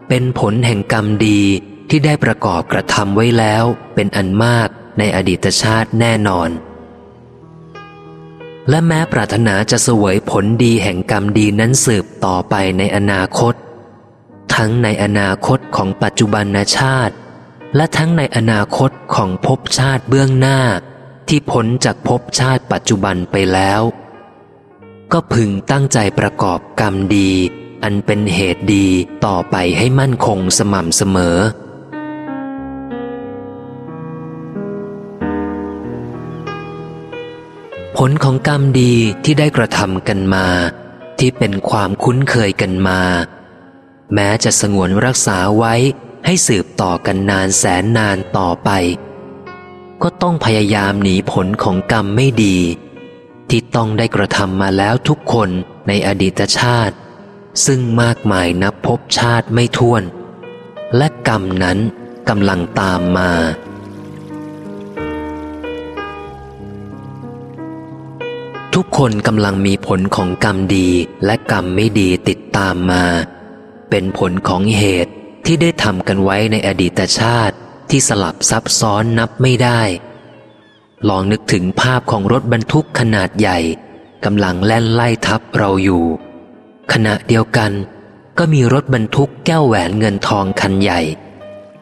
เป็นผลแห่งกรรมดี ที่ได้ประกอบกระทำไว้แล้วเป็นอันมากในอดีตชาติแน่นอน และแม้ปรารถนาจะเสวยผลดีแห่งกรรมดีนั้นสืบต่อไปในอนาคต ทั้งในอนาคตของปัจจุบันชาติ และทั้งในอนาคตของภพชาติเบื้องหน้า ที่พ้นจากภพชาติปัจจุบันไปแล้ว ก็พึงตั้งใจประกอบกรรมดี อันเป็นเหตุดีต่อไปให้มั่นคงสม่ำเสมอ ผลของกรรมดีที่ได้กระทำกันมา ที่เป็นความคุ้นเคยกันมา แม้จะสงวนรักษาไว้ให้สืบต่อกันนานแสนนานต่อไป ก็ต้องพยายามหนีผลของกรรมไม่ดี ที่ต้องได้กระทำมาแล้วทุกคนในอดีตชาติ ซึ่งมากมายนับพบชาติไม่ท้วน และกรรมนั้นกำลังตามมา ทุกคนกำลังมีผลของกรรมดีและกรรมไม่ดีติดตามมา เป็นผลของเหตุที่ได้ทำกันไว้ในอดีตชาติที่สลับซับซ้อนนับไม่ได้ ลองนึกถึงภาพของรถบรรทุกขนาดใหญ่กำลังแล่นไล่ทับเราอยู่ ขณะเดียวกัน ก็มีรถบรรทุกแก้วแหวนเงินทองคันใหญ่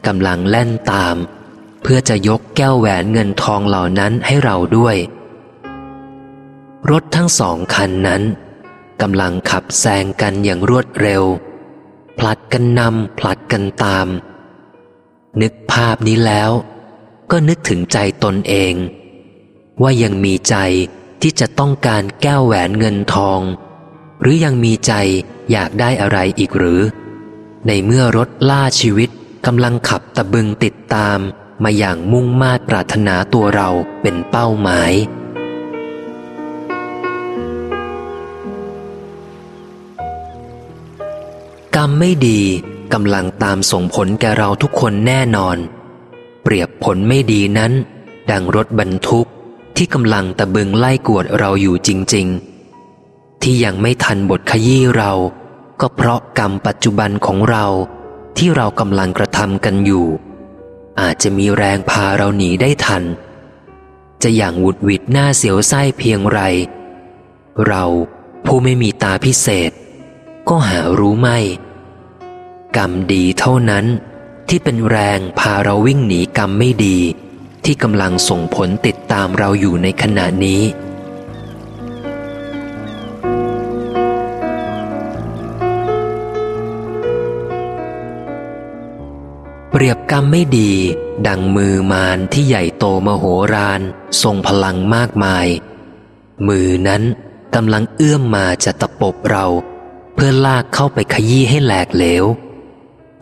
กำลังแล่นตาม เพื่อจะยกแก้วแหวนเงินทองเหล่านั้นให้เราด้วย รถทั้งสองคันนั้นกำลังขับแซงกันอย่างรวดเร็ว ผลัดกันนำผลัดกันตาม นึกภาพนี้แล้ว ก็นึกถึงใจตนเอง ว่ายังมีใจที่จะต้องการแก้วแหวนเงินทอง หรือยังมีใจอยากได้อะไรอีกหรือ ในเมื่อรถล่าชีวิตกำลังขับตะบึงติดตามมาอย่างมุ่งมาดปรารถนาตัวเราเป็นเป้าหมาย รรมไม่ดีกำลังตามส่งผลแก่เราทุกคนแน่นอน เปรียบผลไม่ดีนั้น ดังรถบรรทุกที่กำลังตะบึงไล่กวดเราอยู่จริง ๆ ที่ยังไม่ทันบทขยี้เรา ก็เพราะกรรมปัจจุบันของเราที่เรากำลังกระทำกันอยู่ อาจจะมีแรงพาเราหนีได้ทัน จะอย่างวุดวิดหน้าเสียวไส้เพียงไร เราผู้ไม่มีตาพิเศษ ก็หารู้ไม่ กรรมดีเท่านั้น ที่เป็นแรงพาเราวิ่งหนีกรรมไม่ดี ที่กำลังส่งผลติดตามเราอยู่ในขณะนี้ เปรียบกรรมไม่ดี ดังมือมารที่ใหญ่โตมโหฬารทรงพลังมากมาย มือนั้นกำลังเอื้อมมาจะตะปบเรา เพื่อลากเข้าไปขยี้ให้แหลกเหลว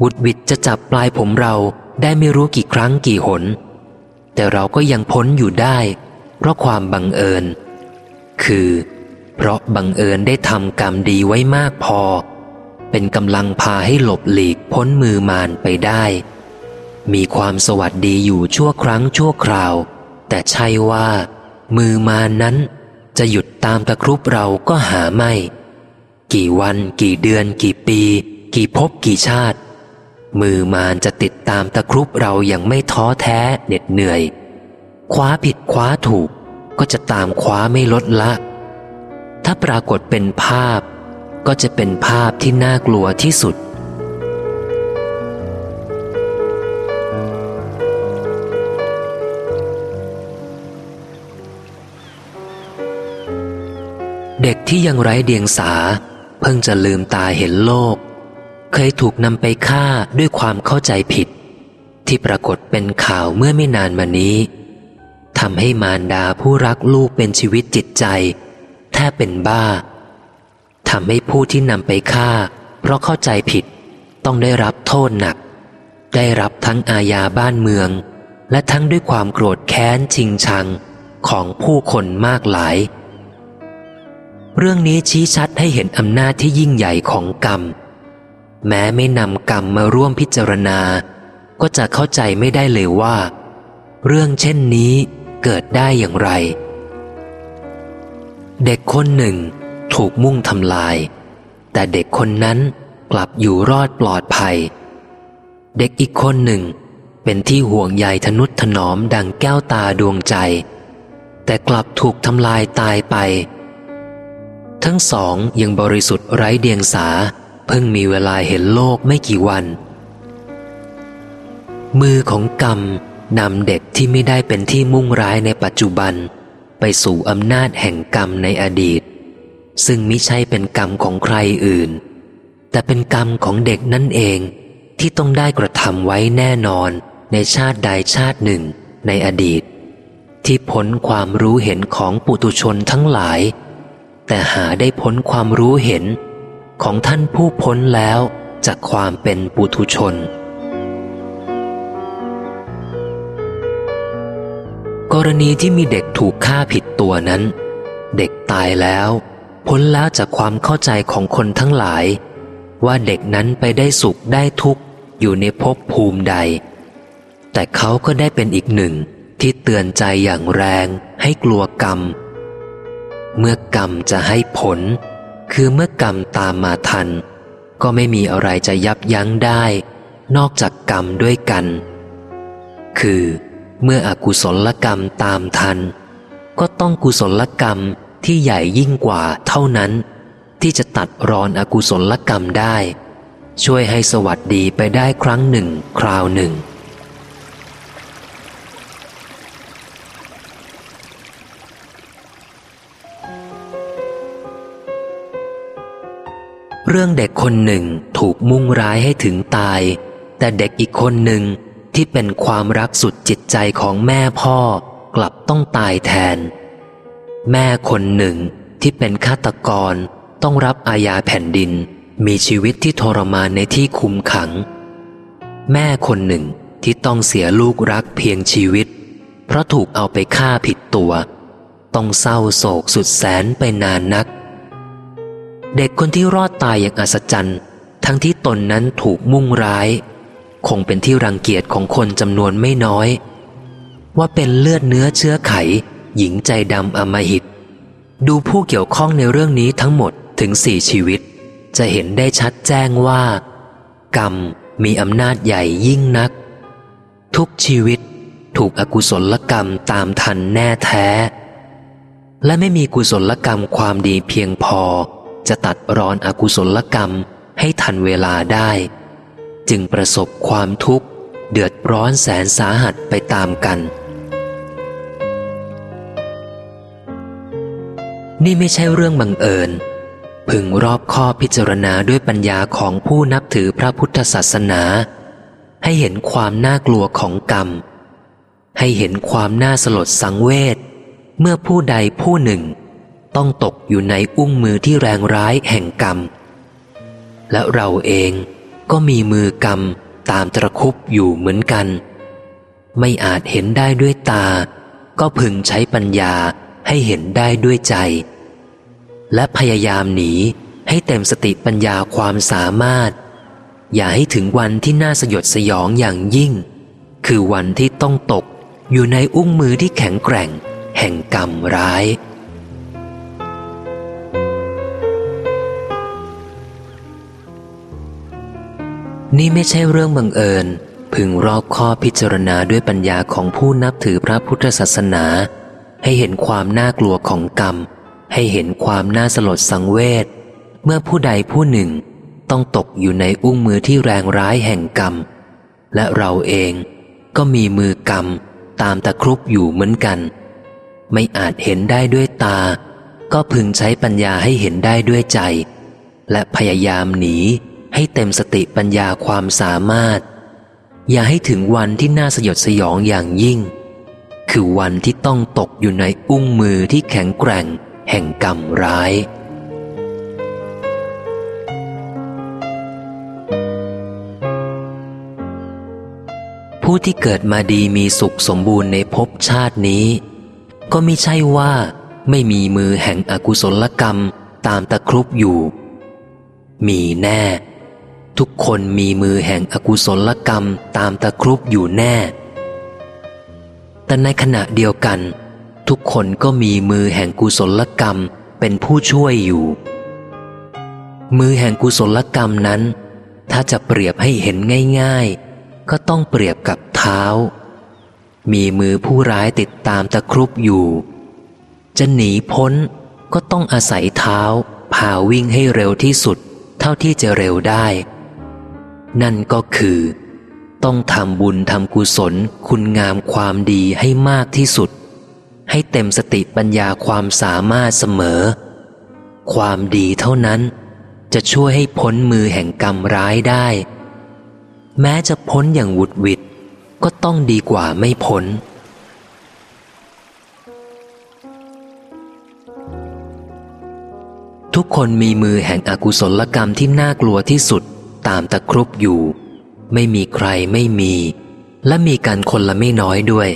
วุดวิดจะจับปลายผมเราได้ไม่รู้กี่ครั้งกี่หน แต่เราก็ยังพ้นอยู่ได้ เพราะความบังเอิญ คือ เพราะบังเอิญได้ทำกรรมดีไว้มากพอ เป็นกำลังพาให้หลบหลีกพ้นมือมารไปได้ มีความสวัสดีอยู่ชั่วครั้งชั่วคราว แต่ใช่ว่า มือมานั้น จะหยุดตามตะครุบเราก็หาไม่ กี่วัน กี่เดือน กี่ปี กี่ภพกี่ชาติ มือมานจะติดตามตะครุบเราอย่างไม่ท้อแท้เหน็ดเหนื่อย คว้าผิดคว้าถูกก็จะตามคว้าไม่ลดละ ถ้าปรากฏเป็นภาพ ก็จะเป็นภาพที่น่ากลัวที่สุด เด็กที่ยังไร้เดียงสา เพิ่งจะลืมตาเห็นโลก เคยถูกนำไปฆ่าด้วยความเข้าใจผิด ที่ปรากฏเป็นข่าวเมื่อไม่นานมานี้ทำให้มารดาผู้รักลูกเป็นชีวิตจิตใจ แทบเป็นบ้าทำให้ผู้ที่นำไปฆ่า เพราะเข้าใจผิด ต้องได้รับโทษหนัก ได้รับทั้งอาญาบ้านเมือง และทั้งด้วยความโกรธแค้นชิงชังของผู้คนมากหลาย เรื่องนี้ชี้ชัดให้เห็นอำนาจที่ยิ่งใหญ่ของกรรม แม้ไม่นำกรรมมาร่วมพิจารณา ก็จะเข้าใจไม่ได้เลยว่า เรื่องเช่นนี้เกิดได้อย่างไร เด็กคนหนึ่งถูกมุ่งทำลาย แต่เด็กคนนั้นกลับอยู่รอดปลอดภัย เด็กอีกคนหนึ่งเป็นที่ห่วงใยทนุถนอมดังแก้วตาดวงใจ แต่กลับถูกทำลายตายไป ทั้งสองยังบริสุทธิ์ไร้เดียงสา เพิ่งมีเวลาเห็นโลกไม่กี่วัน มือของกรรมนำเด็กที่ไม่ได้เป็นที่มุ่งร้ายในปัจจุบัน ไปสู่อำนาจแห่งกรรมในอดีต ซึ่งมิใช่เป็นกรรมของใครอื่น แต่เป็นกรรมของเด็กนั่นเองที่ต้องได้กระทำไว้แน่นอนในชาติใดชาติหนึ่งในอดีต ที่พ้นความรู้เห็นของปุตุชนทั้งหลาย แต่หาได้พ้นความรู้เห็น ของท่านผู้พ้นแล้วจากความเป็นปุตุชน กรณีที่มีเด็กถูกฆ่าผิดตัวนั้น เด็กตายแล้ว พ้นแล้วจากความเข้าใจของคนทั้งหลาย ว่าเด็กนั้นไปได้สุขได้ทุกข์อยู่ในภพภูมิใด แต่เขาก็ได้เป็นอีกหนึ่งที่เตือนใจอย่างแรงให้กลัวกรรม เมื่อกรรมจะให้ผล คือเมื่อกรรมตามมาทัน ก็ไม่มีอะไรจะยับยั้งได้ นอกจากกรรมด้วยกัน คือ เมื่ออกุศลกรรมตามทัน ก็ต้องกุศลกรรมที่ใหญ่ยิ่งกว่าเท่านั้น ที่จะตัดรอนอกุศลกรรมได้ ช่วยให้สวัสดีไปได้ครั้งหนึ่ง คราวหนึ่ง เรื่องเด็กคนหนึ่งถูกมุ่งร้ายให้ถึงตาย แต่เด็กอีกคนหนึ่งที่เป็นความรักสุดจิตใจของแม่พ่อกลับต้องตายแทน แม่คนหนึ่งที่เป็นฆาตกรต้องรับอาญาแผ่นดิน มีชีวิตที่ทรมานในที่คุมขัง แม่คนหนึ่งที่ต้องเสียลูกรักเพียงชีวิต เพราะถูกเอาไปฆ่าผิดตัว ต้องเศร้าโศกสุดแสนไปนานนัก เด็กคนที่รอดตายอย่างอัศจรรย์ ทั้งที่ตนนั้นถูกมุ่งร้าย คงเป็นที่รังเกียจของคนจำนวนไม่น้อย ว่าเป็นเลือดเนื้อเชื้อไข หญิงใจดำอมหิต ดูผู้เกี่ยวข้องในเรื่องนี้ทั้งหมดถึงสี่ชีวิต จะเห็นได้ชัดแจ้งว่า กรรมมีอำนาจใหญ่ยิ่งนัก ทุกชีวิตถูกอกุศลกรรมตามทันแน่แท้ และไม่มีกุศลกรรมความดีเพียงพอ จะตัดรอนอกุศลกรรมให้ทันเวลาได้ จึงประสบความทุกข์ เดือดร้อนแสนสาหัสไปตามกัน นี่ไม่ใช่เรื่องบังเอิญ พึงรอบข้อพิจารณาด้วยปัญญาของผู้นับถือพระพุทธศาสนา ให้เห็นความน่ากลัวของกรรม ให้เห็นความน่าสลดสังเวชเมื่อผู้ใดผู้หนึ่ง ต้องตกอยู่ในอุ้งมือที่แรงร้ายแห่งกรรม และเราเองก็มีมือกรรมตามตะคุบอยู่เหมือนกัน ไม่อาจเห็นได้ด้วยตา ก็พึงใช้ปัญญาให้เห็นได้ด้วยใจ และพยายามหนีให้เต็มสติปัญญาความสามารถ อย่าให้ถึงวันที่น่าสยดสยองอย่างยิ่ง คือวันที่ต้องตกอยู่ในอุ้งมือที่แข็งแกร่ง แห่งกรรมร้าย นี่ไม่ใช่เรื่องบังเอิญ พึงรอบข้อพิจารณาด้วยปัญญาของผู้นับถือพระพุทธศาสนา ให้เห็นความน่ากลัวของกรรม ให้เห็นความน่าสลดสังเวชเมื่อผู้ใดผู้หนึ่งต้องตกอยู่ในอุ้งมือที่แรงร้ายแห่งกรรม และเราเองก็มีมือกรรมตามตะครุบอยู่เหมือนกัน ไม่อาจเห็นได้ด้วยตา ก็พึงใช้ปัญญาให้เห็นได้ด้วยใจ และพยายามหนี ให้เต็มสติปัญญาความสามารถ อย่าให้ถึงวันที่น่าสยดสยองอย่างยิ่ง คือวันที่ต้องตกอยู่ในอุ้งมือที่แข็งแกร่ง แห่งกรรมร้ายผู้ที่เกิดมาดีมีสุขสมบูรณ์ในภพชาตินี้ ก็ไม่ใช่ว่าไม่มีมือแห่งอกุศลกรรมตามตะครุบอยู่ มีแน่ ทุกคนมีมือแห่งอกุศลกรรมตามตะครุบอยู่แน่ แต่ในขณะเดียวกัน ทุกคนก็มีมือแห่งกุศลกรรมเป็นผู้ช่วยอยู่ มือแห่งกุศลกรรมนั้น ถ้าจะเปรียบให้เห็นง่าย ๆ ก็ต้องเปรียบกับเท้า มีมือผู้ร้ายติดตามตะครุบอยู่ จะหนีพ้นก็ต้องอาศัยเท้าพาวิ่งให้เร็วที่สุดเท่าที่จะเร็วได้ นั่นก็คือ ต้องทำบุญทำกุศล คุณงามความดีให้มากที่สุด ให้เต็มสติปัญญาความสามารถเสมอ ความดีเท่านั้น จะช่วยให้พ้นมือแห่งกรรมร้ายได้ แม้จะพ้นอย่างวุดวิดก็ต้องดีกว่าไม่พ้นทุกคนมีมือแห่งอกุศลกรรมที่น่ากลัวที่สุด ตามตะครุบอยู่ ไม่มีใครไม่มี และมีกันคนละไม่น้อยด้วย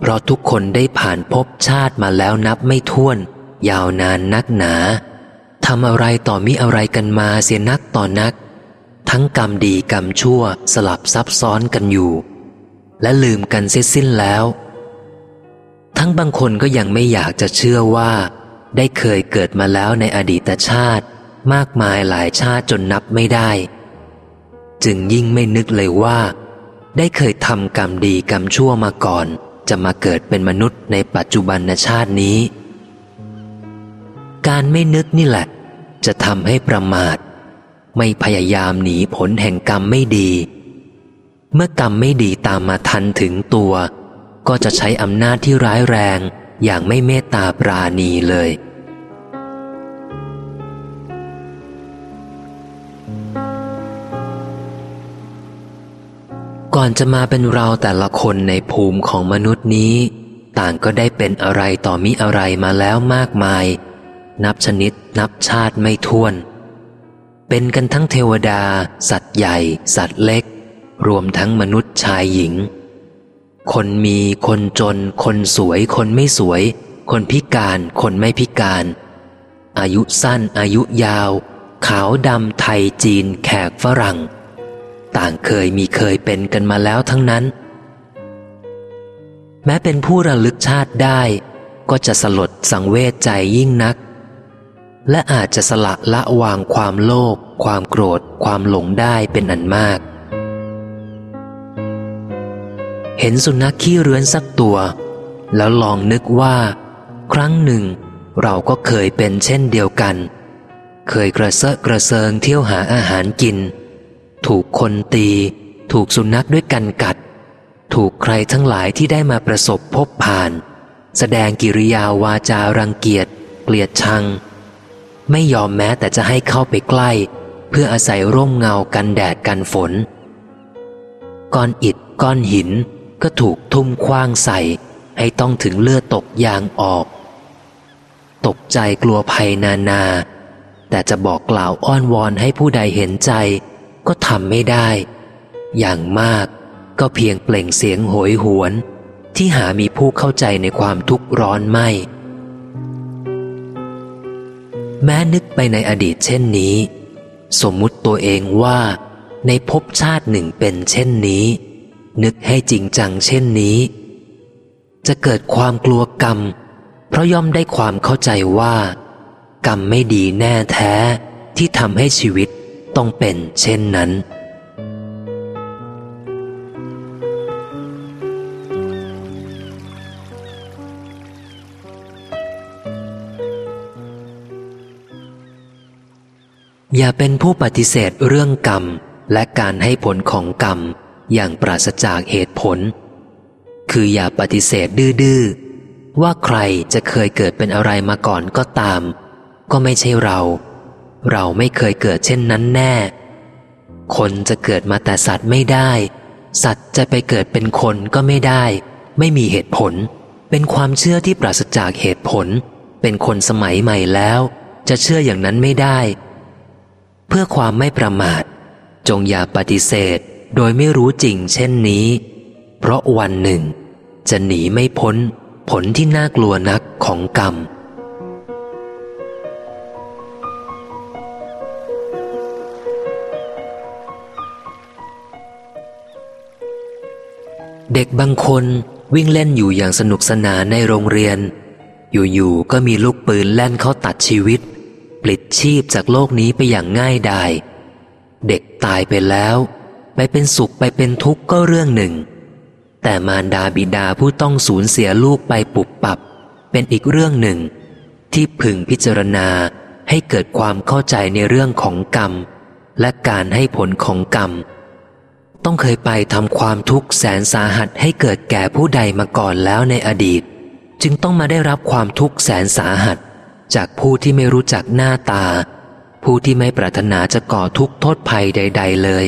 เพราะทุกคนได้ผ่านภพชาติมาแล้วนับไม่ถ้วน ยาวนานนักหนาทำอะไรต่อมิอะไรกันมาเสียนักต่อนัก ทั้งกรรมดีกรรมชั่วสลับซับซ้อนกันอยู่ และลืมกันเสียสิ้นแล้ว ทั้งบางคนก็ยังไม่อยากจะเชื่อว่า ได้เคยเกิดมาแล้วในอดีตชาติ มากมายหลายชาติจนนับไม่ได้ จึงยิ่งไม่นึกเลยว่า ได้เคยทำกรรมดีกรรมชั่วมาก่อน จะมาเกิดเป็นมนุษย์ในปัจจุบันชาตินี้ การไม่นึกนี่แหละ จะทำให้ประมาท ไม่พยายามหนีผลแห่งกรรมไม่ดี เมื่อกรรมไม่ดีตามมาทันถึงตัว ก็จะใช้อำนาจที่ร้ายแรงอย่างไม่เมตตาปราณีเลย ก่อนจะมาเป็นเราแต่ละคนในภูมิของมนุษย์นี้ ต่างก็ได้เป็นอะไรต่อมิอะไรมาแล้วมากมาย นับชนิดนับชาติไม่ท้วน เป็นกันทั้งเทวดา สัตว์ใหญ่ สัตว์เล็ก รวมทั้งมนุษย์ชายหญิง คนมีคนจน คนสวย คนไม่สวย คนพิการ คนไม่พิการ อายุสั้นอายุยาว ขาวดำไทยจีน แขกฝรั่ง ต่างเคยมีเคยเป็นกันมาแล้วทั้งนั้น แม้เป็นผู้ระลึกชาติได้ ก็จะสลดสังเวชใจยิ่งนัก และอาจจะสละละวางความโลภความโกรธ ความหลงได้เป็นอันมาก เห็นสุนัขขี้เรือนสักตัว แล้วลองนึกว่า ครั้งหนึ่ง เราก็เคยเป็นเช่นเดียวกัน เคยกระเซาะกระเซิงเที่ยวหาอาหารกิน ถูกคนตี ถูกสุนัขด้วยกันกัด ถูกใครทั้งหลายที่ได้มาประสบพบผ่าน แสดงกิริยาวาจารังเกียจ เกลียดชัง ไม่ยอมแม้แต่จะให้เข้าไปใกล้ เพื่ออาศัยร่มเงากันแดดกันฝน ก้อนอิฐก้อนหินก็ถูกทุ่มคว้างใส่ ให้ต้องถึงเลือดตกยางออก ตกใจกลัวภัยนานา แต่จะบอกกล่าวอ้อนวอนให้ผู้ใดเห็นใจ ก็ทำไม่ได้ อย่างมากก็เพียงเปล่งเสียงโหยหวน ที่หามีผู้เข้าใจในความทุกข์ร้อนไม่ แม้นึกไปในอดีตเช่นนี้ สมมุติตัวเองว่าในภพชาติหนึ่งเป็นเช่นนี้ นึกให้จริงจังเช่นนี้ จะเกิดความกลัวกรรม เพราะย่อมได้ความเข้าใจว่า กรรมไม่ดีแน่แท้ที่ทำให้ชีวิต ต้องเป็นเช่นนั้น อย่าเป็นผู้ปฏิเสธเรื่องกรรมและการให้ผลของกรรมอย่างปราศจากเหตุผล คืออย่าปฏิเสธดื้อๆว่าใครจะเคยเกิดเป็นอะไรมาก่อนก็ตาม ก็ไม่ใช่เรา เราไม่เคยเกิดเช่นนั้นแน่ คนจะเกิดมาแต่สัตว์ไม่ได้ สัตว์จะไปเกิดเป็นคนก็ไม่ได้ ไม่มีเหตุผล เป็นความเชื่อที่ปราศจากเหตุผล เป็นคนสมัยใหม่แล้ว จะเชื่ออย่างนั้นไม่ได้ เพื่อความไม่ประมาท จงอย่าปฏิเสธโดยไม่รู้จริงเช่นนี้ เพราะวันหนึ่ง จะหนีไม่พ้น ผลที่น่ากลัวนักของกรรม เด็กบางคนวิ่งเล่นอยู่อย่างสนุกสนานในโรงเรียน อยู่ๆก็มีลูกปืนแล่นเข้าตัดชีวิต ปลิดชีพจากโลกนี้ไปอย่างง่ายดาย เด็กตายไปแล้ว ไปเป็นสุขไปเป็นทุกข์ก็เรื่องหนึ่ง แต่มารดาบิดาผู้ต้องสูญเสียลูกไปปุบปับ เป็นอีกเรื่องหนึ่ง ที่พึงพิจารณาให้เกิดความเข้าใจในเรื่องของกรรม และการให้ผลของกรรม ต้องเคยไปทำความทุกข์แสนสาหัสให้เกิดแก่ผู้ใดมาก่อนแล้วในอดีต จึงต้องมาได้รับความทุกข์แสนสาหัส จากผู้ที่ไม่รู้จักหน้าตา ผู้ที่ไม่ปรารถนาจะก่อทุกข์โทษภัยใด ๆ เลย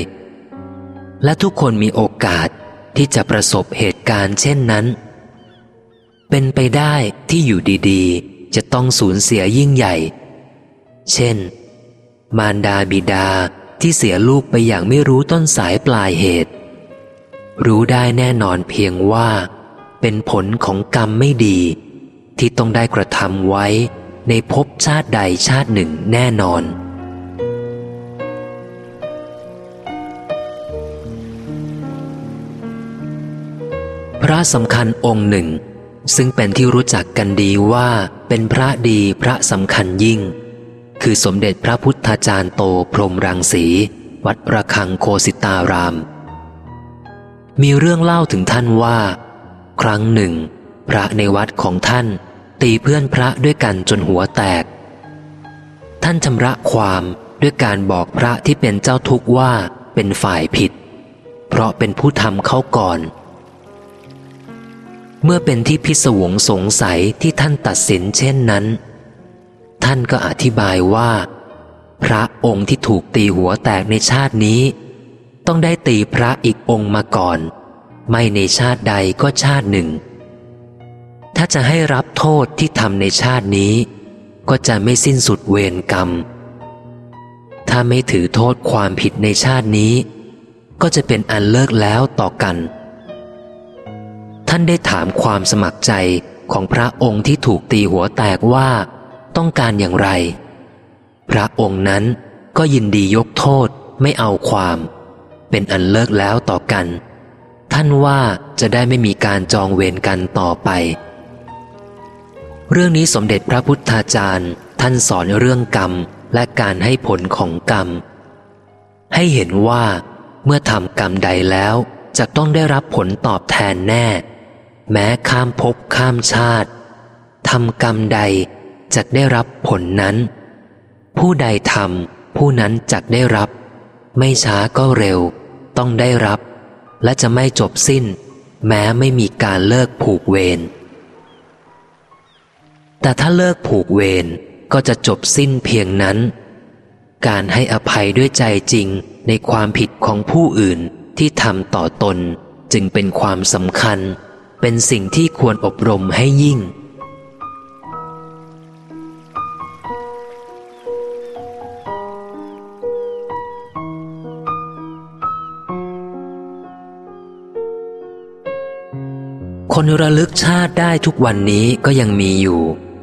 และทุกคนมีโอกาสที่จะประสบเหตุการณ์เช่นนั้น เป็นไปได้ที่อยู่ดีๆ จะต้องสูญเสียยิ่งใหญ่ เช่น มารดาบิดา ที่เสียลูกไปอย่างไม่รู้ต้นสายปลายเหตุ รู้ได้แน่นอนเพียงว่า เป็นผลของกรรมไม่ดี ที่ต้องได้กระทำไว้ในภพชาติใดชาติหนึ่งแน่นอน พระสำคัญองค์หนึ่ง ซึ่งเป็นที่รู้จักกันดีว่าเป็นพระดีพระสำคัญยิ่ง คือสมเด็จพระพุทธาจารย์โตพรหมรังสี วัดระฆังโคสิตาราม มีเรื่องเล่าถึงท่านว่า ครั้งหนึ่ง พระในวัดของท่าน ตีเพื่อนพระด้วยกันจนหัวแตก ท่านชำระความด้วยการบอกพระที่เป็นเจ้าทุกข์ว่าเป็นฝ่ายผิด เพราะเป็นผู้ทำเขาก่อน เมื่อเป็นที่พิศวงสงสัยที่ท่านตัดสินเช่นนั้น ท่านก็อธิบายว่า พระองค์ที่ถูกตีหัวแตกในชาตินี้ ต้องได้ตีพระอีกองค์มาก่อน ไม่ในชาติใดก็ชาติหนึ่ง ถ้าจะให้รับโทษที่ทำในชาตินี้ ก็จะไม่สิ้นสุดเวรกรรม ถ้าไม่ถือโทษความผิดในชาตินี้ ก็จะเป็นอันเลิกแล้วต่อกัน ท่านได้ถามความสมัครใจของพระองค์ที่ถูกตีหัวแตกว่า ต้องการอย่างไร พระองค์นั้นก็ยินดียกโทษไม่เอาความ เป็นอันเลิกแล้วต่อกัน ท่านว่าจะได้ไม่มีการจองเวรกันต่อไป เรื่องนี้สมเด็จพระพุทธาจารย์ ท่านสอนเรื่องกรรมและการให้ผลของกรรม ให้เห็นว่าเมื่อทำกรรมใดแล้วจะต้องได้รับผลตอบแทนแน่ แม้ข้ามภพข้ามชาติทำกรรมใด จะได้รับผลนั้น ผู้ใดทำผู้นั้นจะได้รับ ไม่ช้าก็เร็ว ต้องได้รับ และจะไม่จบสิ้น แม้ไม่มีการเลิกผูกเวรแต่ถ้าเลิกผูกเวรก็จะจบสิ้นเพียงนั้น การให้อภัยด้วยใจจริงในความผิดของผู้อื่นที่ทำต่อตนจึงเป็นความสำคัญ เป็นสิ่งที่ควรอบรมให้ยิ่ง คนระลึกชาติได้ทุกวันนี้ก็ยังมีอยู่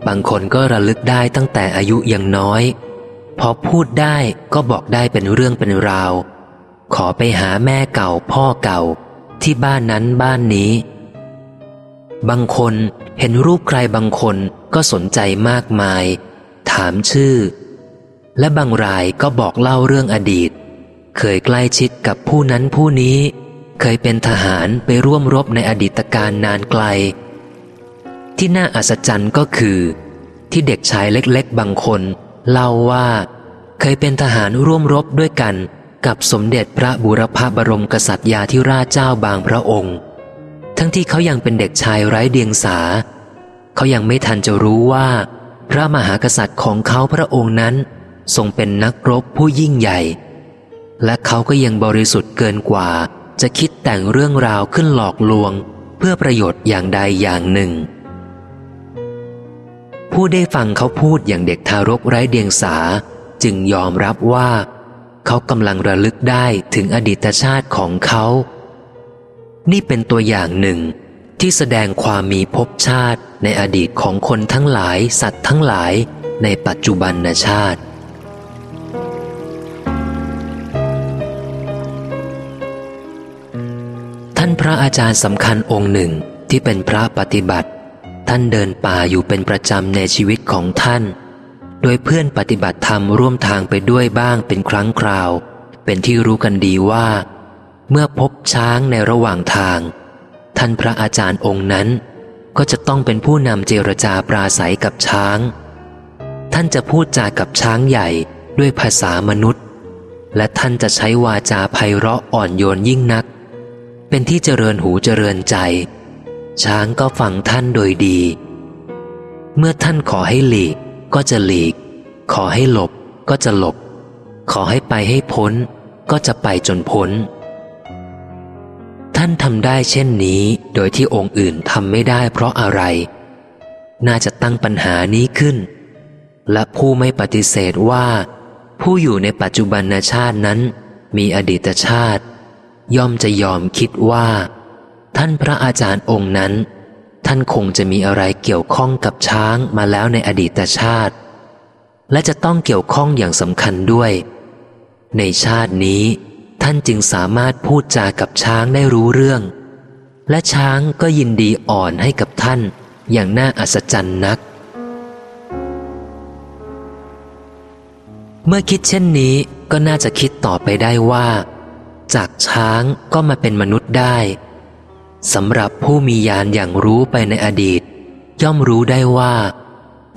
บางคนก็ระลึกได้ตั้งแต่อายุยังน้อย พอพูดได้ก็บอกได้เป็นเรื่องเป็นราว ขอไปหาแม่เก่าพ่อเก่า ที่บ้านนั้นบ้านนี้ บางคนเห็นรูปใครบางคนก็สนใจมากมาย ถามชื่อ และบางรายก็บอกเล่าเรื่องอดีต เคยใกล้ชิดกับผู้นั้นผู้นี้ เคยเป็นทหารไปร่วมรบในอดีตการนานไกล ที่น่าอัศจรรย์ก็คือ ที่เด็กชายเล็กๆ บางคน เล่าว่า เคยเป็นทหารร่วมรบด้วยกันกับสมเด็จพระบุรพบรมกษัตริยาธิราชเจ้าบางพระองค์ ทั้งที่เขายังเป็นเด็กชายไร้เดียงสา เขายังไม่ทันจะรู้ว่า พระมหากษัตริย์ของเขาพระองค์นั้น ทรงเป็นนักรบผู้ยิ่งใหญ่ และเขาก็ยังบริสุทธิ์เกินกว่า จะคิดแต่งเรื่องราวขึ้นหลอกลวง เพื่อประโยชน์อย่างใดอย่างหนึ่ง ผู้ได้ฟังเขาพูดอย่างเด็กทารกไร้เดียงสา จึงยอมรับว่า เขากำลังระลึกได้ถึงอดีตชาติของเขา นี่เป็นตัวอย่างหนึ่งที่แสดงความมีภพชาติในอดีตของคนทั้งหลายสัตว์ทั้งหลายในปัจจุบันชาติ ท่านพระอาจารย์สำคัญองค์หนึ่งที่เป็นพระปฏิบัติ ท่านเดินป่าอยู่เป็นประจำในชีวิตของท่าน โดยเพื่อนปฏิบัติธรรมร่วมทางไปด้วยบ้างเป็นครั้งคราว เป็นที่รู้กันดีว่า เมื่อพบช้างในระหว่างทาง ท่านพระอาจารย์องค์นั้น ก็จะต้องเป็นผู้นำเจรจาปราศัยกับช้าง ท่านจะพูดจากับช้างใหญ่ด้วยภาษามนุษย์ และท่านจะใช้วาจาไพเราะอ่อนโยนยิ่งนัก เป็นที่เจริญหูเจริญใจ ช้างก็ฟังท่านโดยดี เมื่อท่านขอให้หลีกก็จะหลีก ขอให้หลบก็จะหลบ ขอให้ไปให้พ้น ก็จะไปจนพ้น ท่านทำได้เช่นนี้โดยที่องค์อื่นทำไม่ได้เพราะอะไร น่าจะตั้งปัญหานี้ขึ้น และผู้ไม่ปฏิเสธว่า ผู้อยู่ในปัจจุบันชาตินั้น มีอดีตชาติ ย่อมจะยอมคิดว่า ท่านพระอาจารย์องค์นั้น ท่านคงจะมีอะไรเกี่ยวข้องกับช้างมาแล้วในอดีตชาติ และจะต้องเกี่ยวข้องอย่างสำคัญด้วย ในชาตินี้ ท่านจึงสามารถพูดจากับช้างได้รู้เรื่อง และช้างก็ยินดีอ่อนให้กับท่านอย่างน่าอัศจรรย์นัก เมื่อคิดเช่นนี้ก็น่าจะคิดต่อไปได้ว่า จากช้างก็มาเป็นมนุษย์ได้สำหรับผู้มีญาณอย่างรู้ไปในอดีต ย่อมรู้ได้ว่า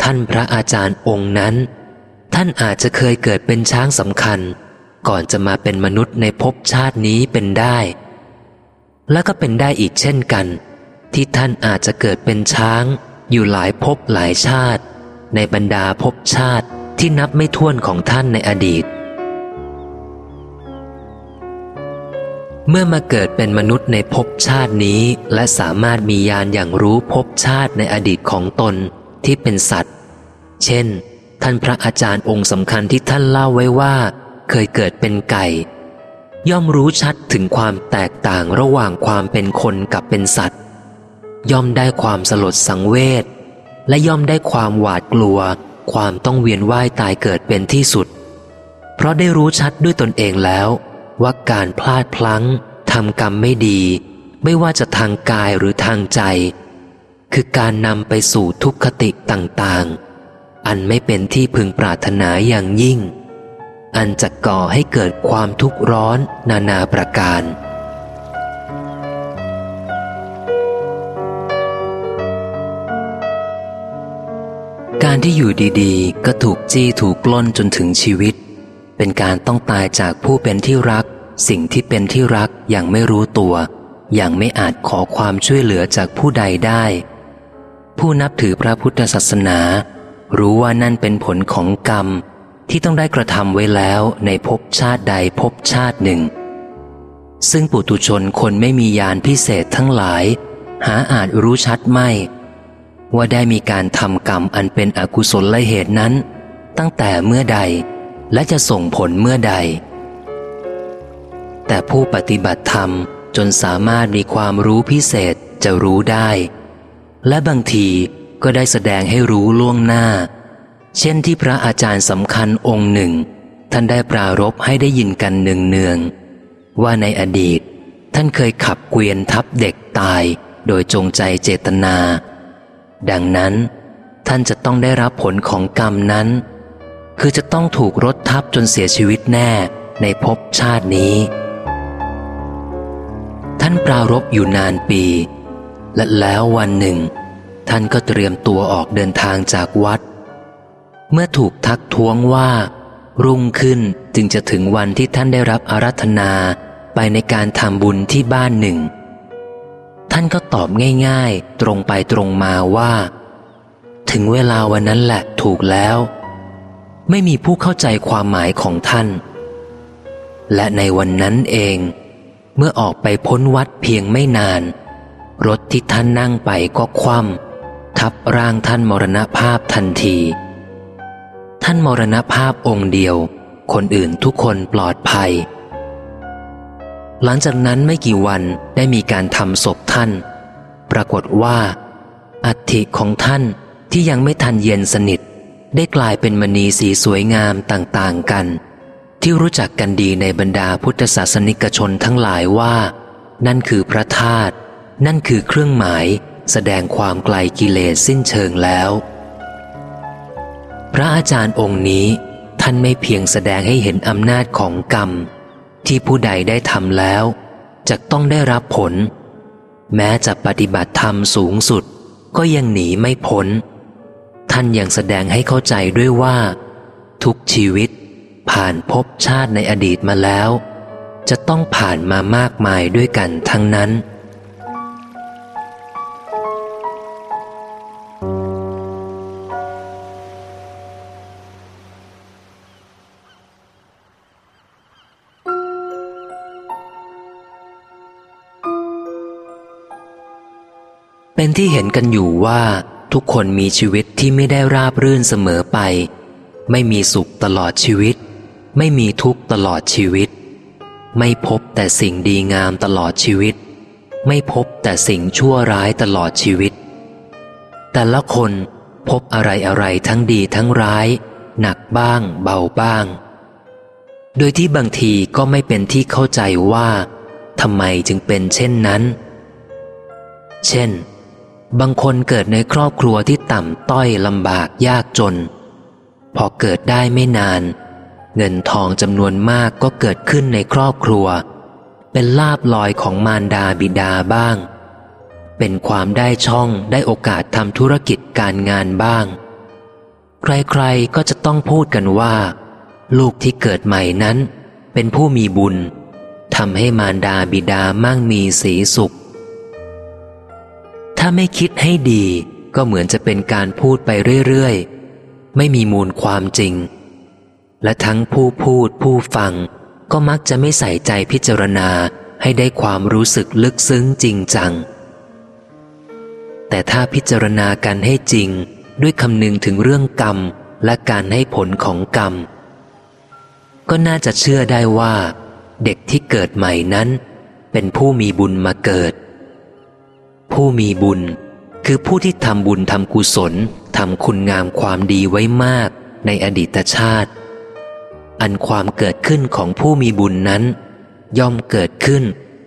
ท่านพระอาจารย์องค์นั้น ท่านอาจจะเคยเกิดเป็นช้างสำคัญ ก่อนจะมาเป็นมนุษย์ในภพชาตินี้เป็นได้ และก็เป็นได้อีกเช่นกัน ที่ท่านอาจจะเกิดเป็นช้าง อยู่หลายภพหลายชาติ ในบรรดาภพชาติที่นับไม่ถ้วนของท่านในอดีต เมื่อมาเกิดเป็นมนุษย์ในภพชาตินี้ และสามารถมีญาณอย่างรู้ภพชาติในอดีตของตนที่เป็นสัตว์ เช่น ท่านพระอาจารย์องค์สำคัญที่ท่านเล่าไว้ว่า เคยเกิดเป็นไก่ ย่อมรู้ชัดถึงความแตกต่างระหว่างความเป็นคนกับเป็นสัตว์ ย่อมได้ความสลดสังเวชและย่อมได้ความหวาดกลัว ความต้องเวียนว่ายตายเกิดเป็นที่สุด เพราะได้รู้ชัดด้วยตนเองแล้ว ว่าการพลาดพลั้งทำกรรมไม่ดี ไม่ว่าจะทางกายหรือทางใจ คือการนำไปสู่ทุกขติต่างๆ อันไม่เป็นที่พึงปรารถนาอย่างยิ่ง อันจะก่อให้เกิดความทุกข์ร้อนนานาประการการที่อยู่ดีๆ ก็ถูกจี้ถูกกล้นจนถึงชีวิต เป็นการต้องตายจากผู้เป็นที่รัก สิ่งที่เป็นที่รักอย่างไม่รู้ตัว อย่างไม่อาจขอความช่วยเหลือจากผู้ใดได้ ผู้นับถือพระพุทธศาสนา รู้ว่านั่นเป็นผลของกรรม ที่ต้องได้กระทำไว้แล้วในภพชาติใดภพชาติหนึ่ง ซึ่งปุตุชนคนไม่มียานพิเศษทั้งหลาย หาอาจรู้ชัดไม่ ว่าได้มีการทำกรรมอันเป็นอกุศลละเหตุนั้น ตั้งแต่เมื่อใด และจะส่งผลเมื่อใด แต่ผู้ปฏิบัติธรรมจนสามารถมีความรู้พิเศษจะรู้ได้ และบางทีก็ได้แสดงให้รู้ล่วงหน้า เช่นที่พระอาจารย์สำคัญองค์หนึ่ง ท่านได้ปรารบให้ได้ยินกันเนืองๆว่าในอดีต ท่านเคยขับเกวียนทับเด็กตายโดยจงใจเจตนา ดังนั้น ท่านจะต้องได้รับผลของกรรมนั้น คือจะต้องถูกรถทับจนเสียชีวิตแน่ในภพชาตินี้ ท่านปรารบอยู่นานปี และแล้ววันหนึ่ง ท่านก็เตรียมตัวออกเดินทางจากวัด เมื่อถูกทักท้วงว่า รุ่งขึ้นจึงจะถึงวันที่ท่านได้รับอารัธนาไปในการทำบุญที่บ้านหนึ่ง ท่านก็ตอบง่าย ๆ ตรงไปตรงมาว่า ถึงเวลาวันนั้นแหละถูกแล้ว ไม่มีผู้เข้าใจความหมายของท่าน และในวันนั้นเอง เมื่อออกไปพ้นวัดเพียงไม่นาน รถที่ท่านนั่งไปก็คว่ำทับร่างท่านมรณภาพทันที ท่านมรณภาพองค์เดียว คนอื่นทุกคนปลอดภัย หลังจากนั้นไม่กี่วันได้มีการทำศพท่าน ปรากฏว่าอัฐิของท่านที่ยังไม่ทันเย็นสนิท ได้กลายเป็นมณีสีสวยงามต่างๆกัน ที่รู้จักกันดีในบรรดาพุทธศาสนิกชนทั้งหลายว่า นั่นคือพระธาตุนั่นคือเครื่องหมายแสดงความไกลกิเลสสิ้นเชิงแล้ว พระอาจารย์องค์นี้ท่านไม่เพียงแสดงให้เห็นอำนาจของกรรม ที่ผู้ใดได้ทำแล้วจะต้องได้รับผล แม้จะปฏิบัติธรรมสูงสุด ก็ยังหนีไม่พ้น ท่านยังแสดงให้เข้าใจด้วยว่า ทุกชีวิตผ่านภพชาติในอดีตมาแล้ว จะต้องผ่านมามากมายด้วยกันทั้งนั้น เป็นที่เห็นกันอยู่ว่า ทุกคนมีชีวิตที่ไม่ได้ราบรื่นเสมอไป ไม่มีสุขตลอดชีวิต ไม่มีทุกข์ตลอดชีวิต ไม่พบแต่สิ่งดีงามตลอดชีวิต ไม่พบแต่สิ่งชั่วร้ายตลอดชีวิต แต่ละคนพบอะไรอะไรทั้งดีทั้งร้าย หนักบ้าง เบาบ้าง โดยที่บางทีก็ไม่เป็นที่เข้าใจว่าทำไมจึงเป็นเช่นนั้น เช่น บางคนเกิดในครอบครัวที่ต่ำต้อยลำบากยากจน พอเกิดได้ไม่นาน เงินทองจำนวนมากก็เกิดขึ้นในครอบครัว เป็นลาบลอยของมารดาบิดาบ้าง เป็นความได้ช่องได้โอกาสทำธุรกิจการงานบ้าง ใครๆก็จะต้องพูดกันว่า ลูกที่เกิดใหม่นั้น เป็นผู้มีบุญทำให้มารดาบิดามั่งมีสีสุข ถ้าไม่คิดให้ดีก็เหมือนจะเป็นการพูดไปเรื่อยๆ ไม่มีมูลความจริง และทั้งผู้พูดผู้ฟัง ก็มักจะไม่ใส่ใจพิจารณาให้ได้ความรู้สึกลึกซึ้งจริงจัง แต่ถ้าพิจารณากันให้จริง ด้วยคำนึงถึงเรื่องกรรมและการให้ผลของกรรม ก็น่าจะเชื่อได้ว่า เด็กที่เกิดใหม่นั้น เป็นผู้มีบุญมาเกิด ผู้มีบุญ คือผู้ที่ทำบุญทำกุศลทำคุณงามความดีไว้มากในอดีตชาติ อันความเกิดขึ้นของผู้มีบุญนั้น ย่อมเกิดขึ้น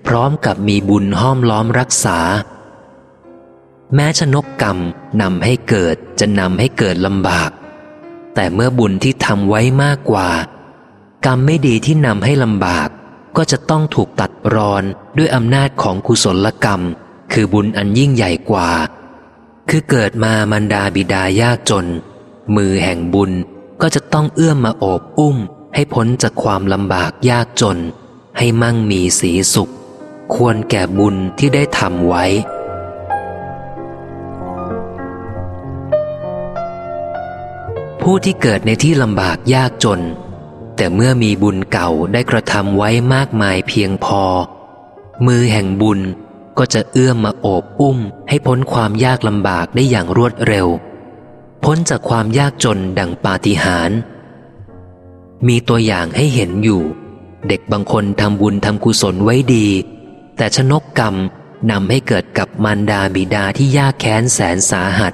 พร้อมกับมีบุญห้อมล้อมรักษา แม้ชนกกรรมนำให้เกิดจะนำให้เกิดลำบาก แต่เมื่อบุญที่ทำไว้มากกว่า กรรมไม่ดีที่นำให้ลำบาก ก็จะต้องถูกตัดรอนด้วยอำนาจของกุศลกรรม คือบุญอันยิ่งใหญ่กว่า คือเกิดมามันดาบิดายากจน มือแห่งบุญก็จะต้องเอื้อมมาโอบอุ้ม ให้พ้นจากความลำบากยากจน ให้มั่งมีสีสุข ควรแก่บุญที่ได้ทำไว้ผู้ที่เกิดในที่ลำบากยากจน แต่เมื่อมีบุญเก่าได้กระทำไว้มากมายเพียงพอ มือแห่งบุญ ก็จะเอื้อมมาโอบอุ้ม ให้พ้นความยากลำบากได้อย่างรวดเร็ว พ้นจากความยากจนดังปาฏิหาริย์มีตัวอย่างให้เห็นอยู่ เด็กบางคนทำบุญทำกุศลไว้ดี แต่ชนกกรรมนำให้เกิดกับมารดาบิดาที่ยากแค้นแสนสาหัส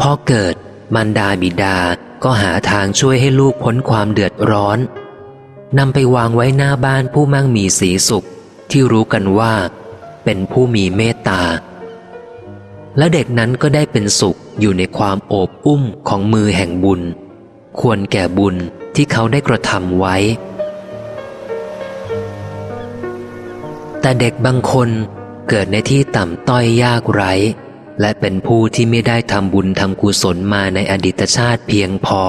พอเกิดมารดาบิดาก็หาทางช่วยให้ลูกพ้นความเดือดร้อนนำไปวางไว้หน้าบ้านผู้มั่งมีสีสุข ที่รู้กันว่า เป็นผู้มีเมตตา และเด็กนั้นก็ได้เป็นสุขอยู่ในความโอบอุ้มของมือแห่งบุญ ควรแก่บุญที่เขาได้กระทำไว้ แต่เด็กบางคนเกิดในที่ต่ำต้อยยากไร้ และเป็นผู้ที่ไม่ได้ทำบุญทำกุศลมาในอดีตชาติเพียงพอ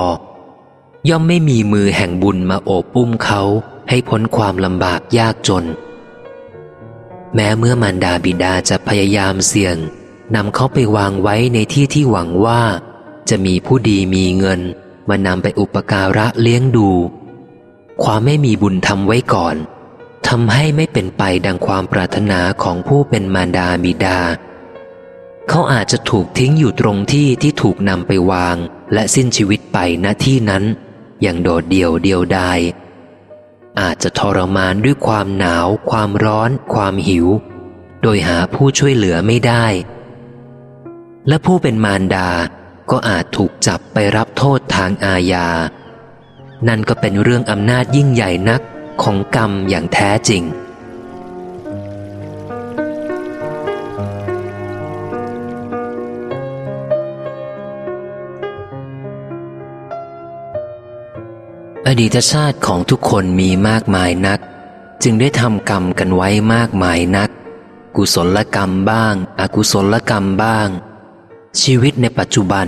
ย่อมไม่มีมือแห่งบุญมาโอบปุ้มเขาให้พ้นความลำบากยากจน แม้เมื่อมารดาบิดาจะพยายามเสี่ยงนำเขาไปวางไว้ในที่ที่หวังว่า จะมีผู้ดีมีเงินมานำไปอุปการะเลี้ยงดู ความไม่มีบุญทำไว้ก่อนทำให้ไม่เป็นไปดังความปรารถนาของผู้เป็นมารดาบิดา เขาอาจจะถูกทิ้งอยู่ตรงที่ที่ถูกนำไปวาง และสิ้นชีวิตไปณที่นั้น อย่างโดดเดี่ยวเดียวดาย อาจจะทรมานด้วยความหนาว ความร้อน ความหิว โดยหาผู้ช่วยเหลือไม่ได้ และผู้เป็นมารดาก็อาจถูกจับไปรับโทษทางอาญา นั่นก็เป็นเรื่องอำนาจยิ่งใหญ่นักของกรรมอย่างแท้จริง อดีตชาติของทุกคนมีมากมายนัก จึงได้ทำกรรมกันไว้มากมายนัก กุศลกรรมบ้าง อกุศลกรรมบ้าง ชีวิตในปัจจุบัน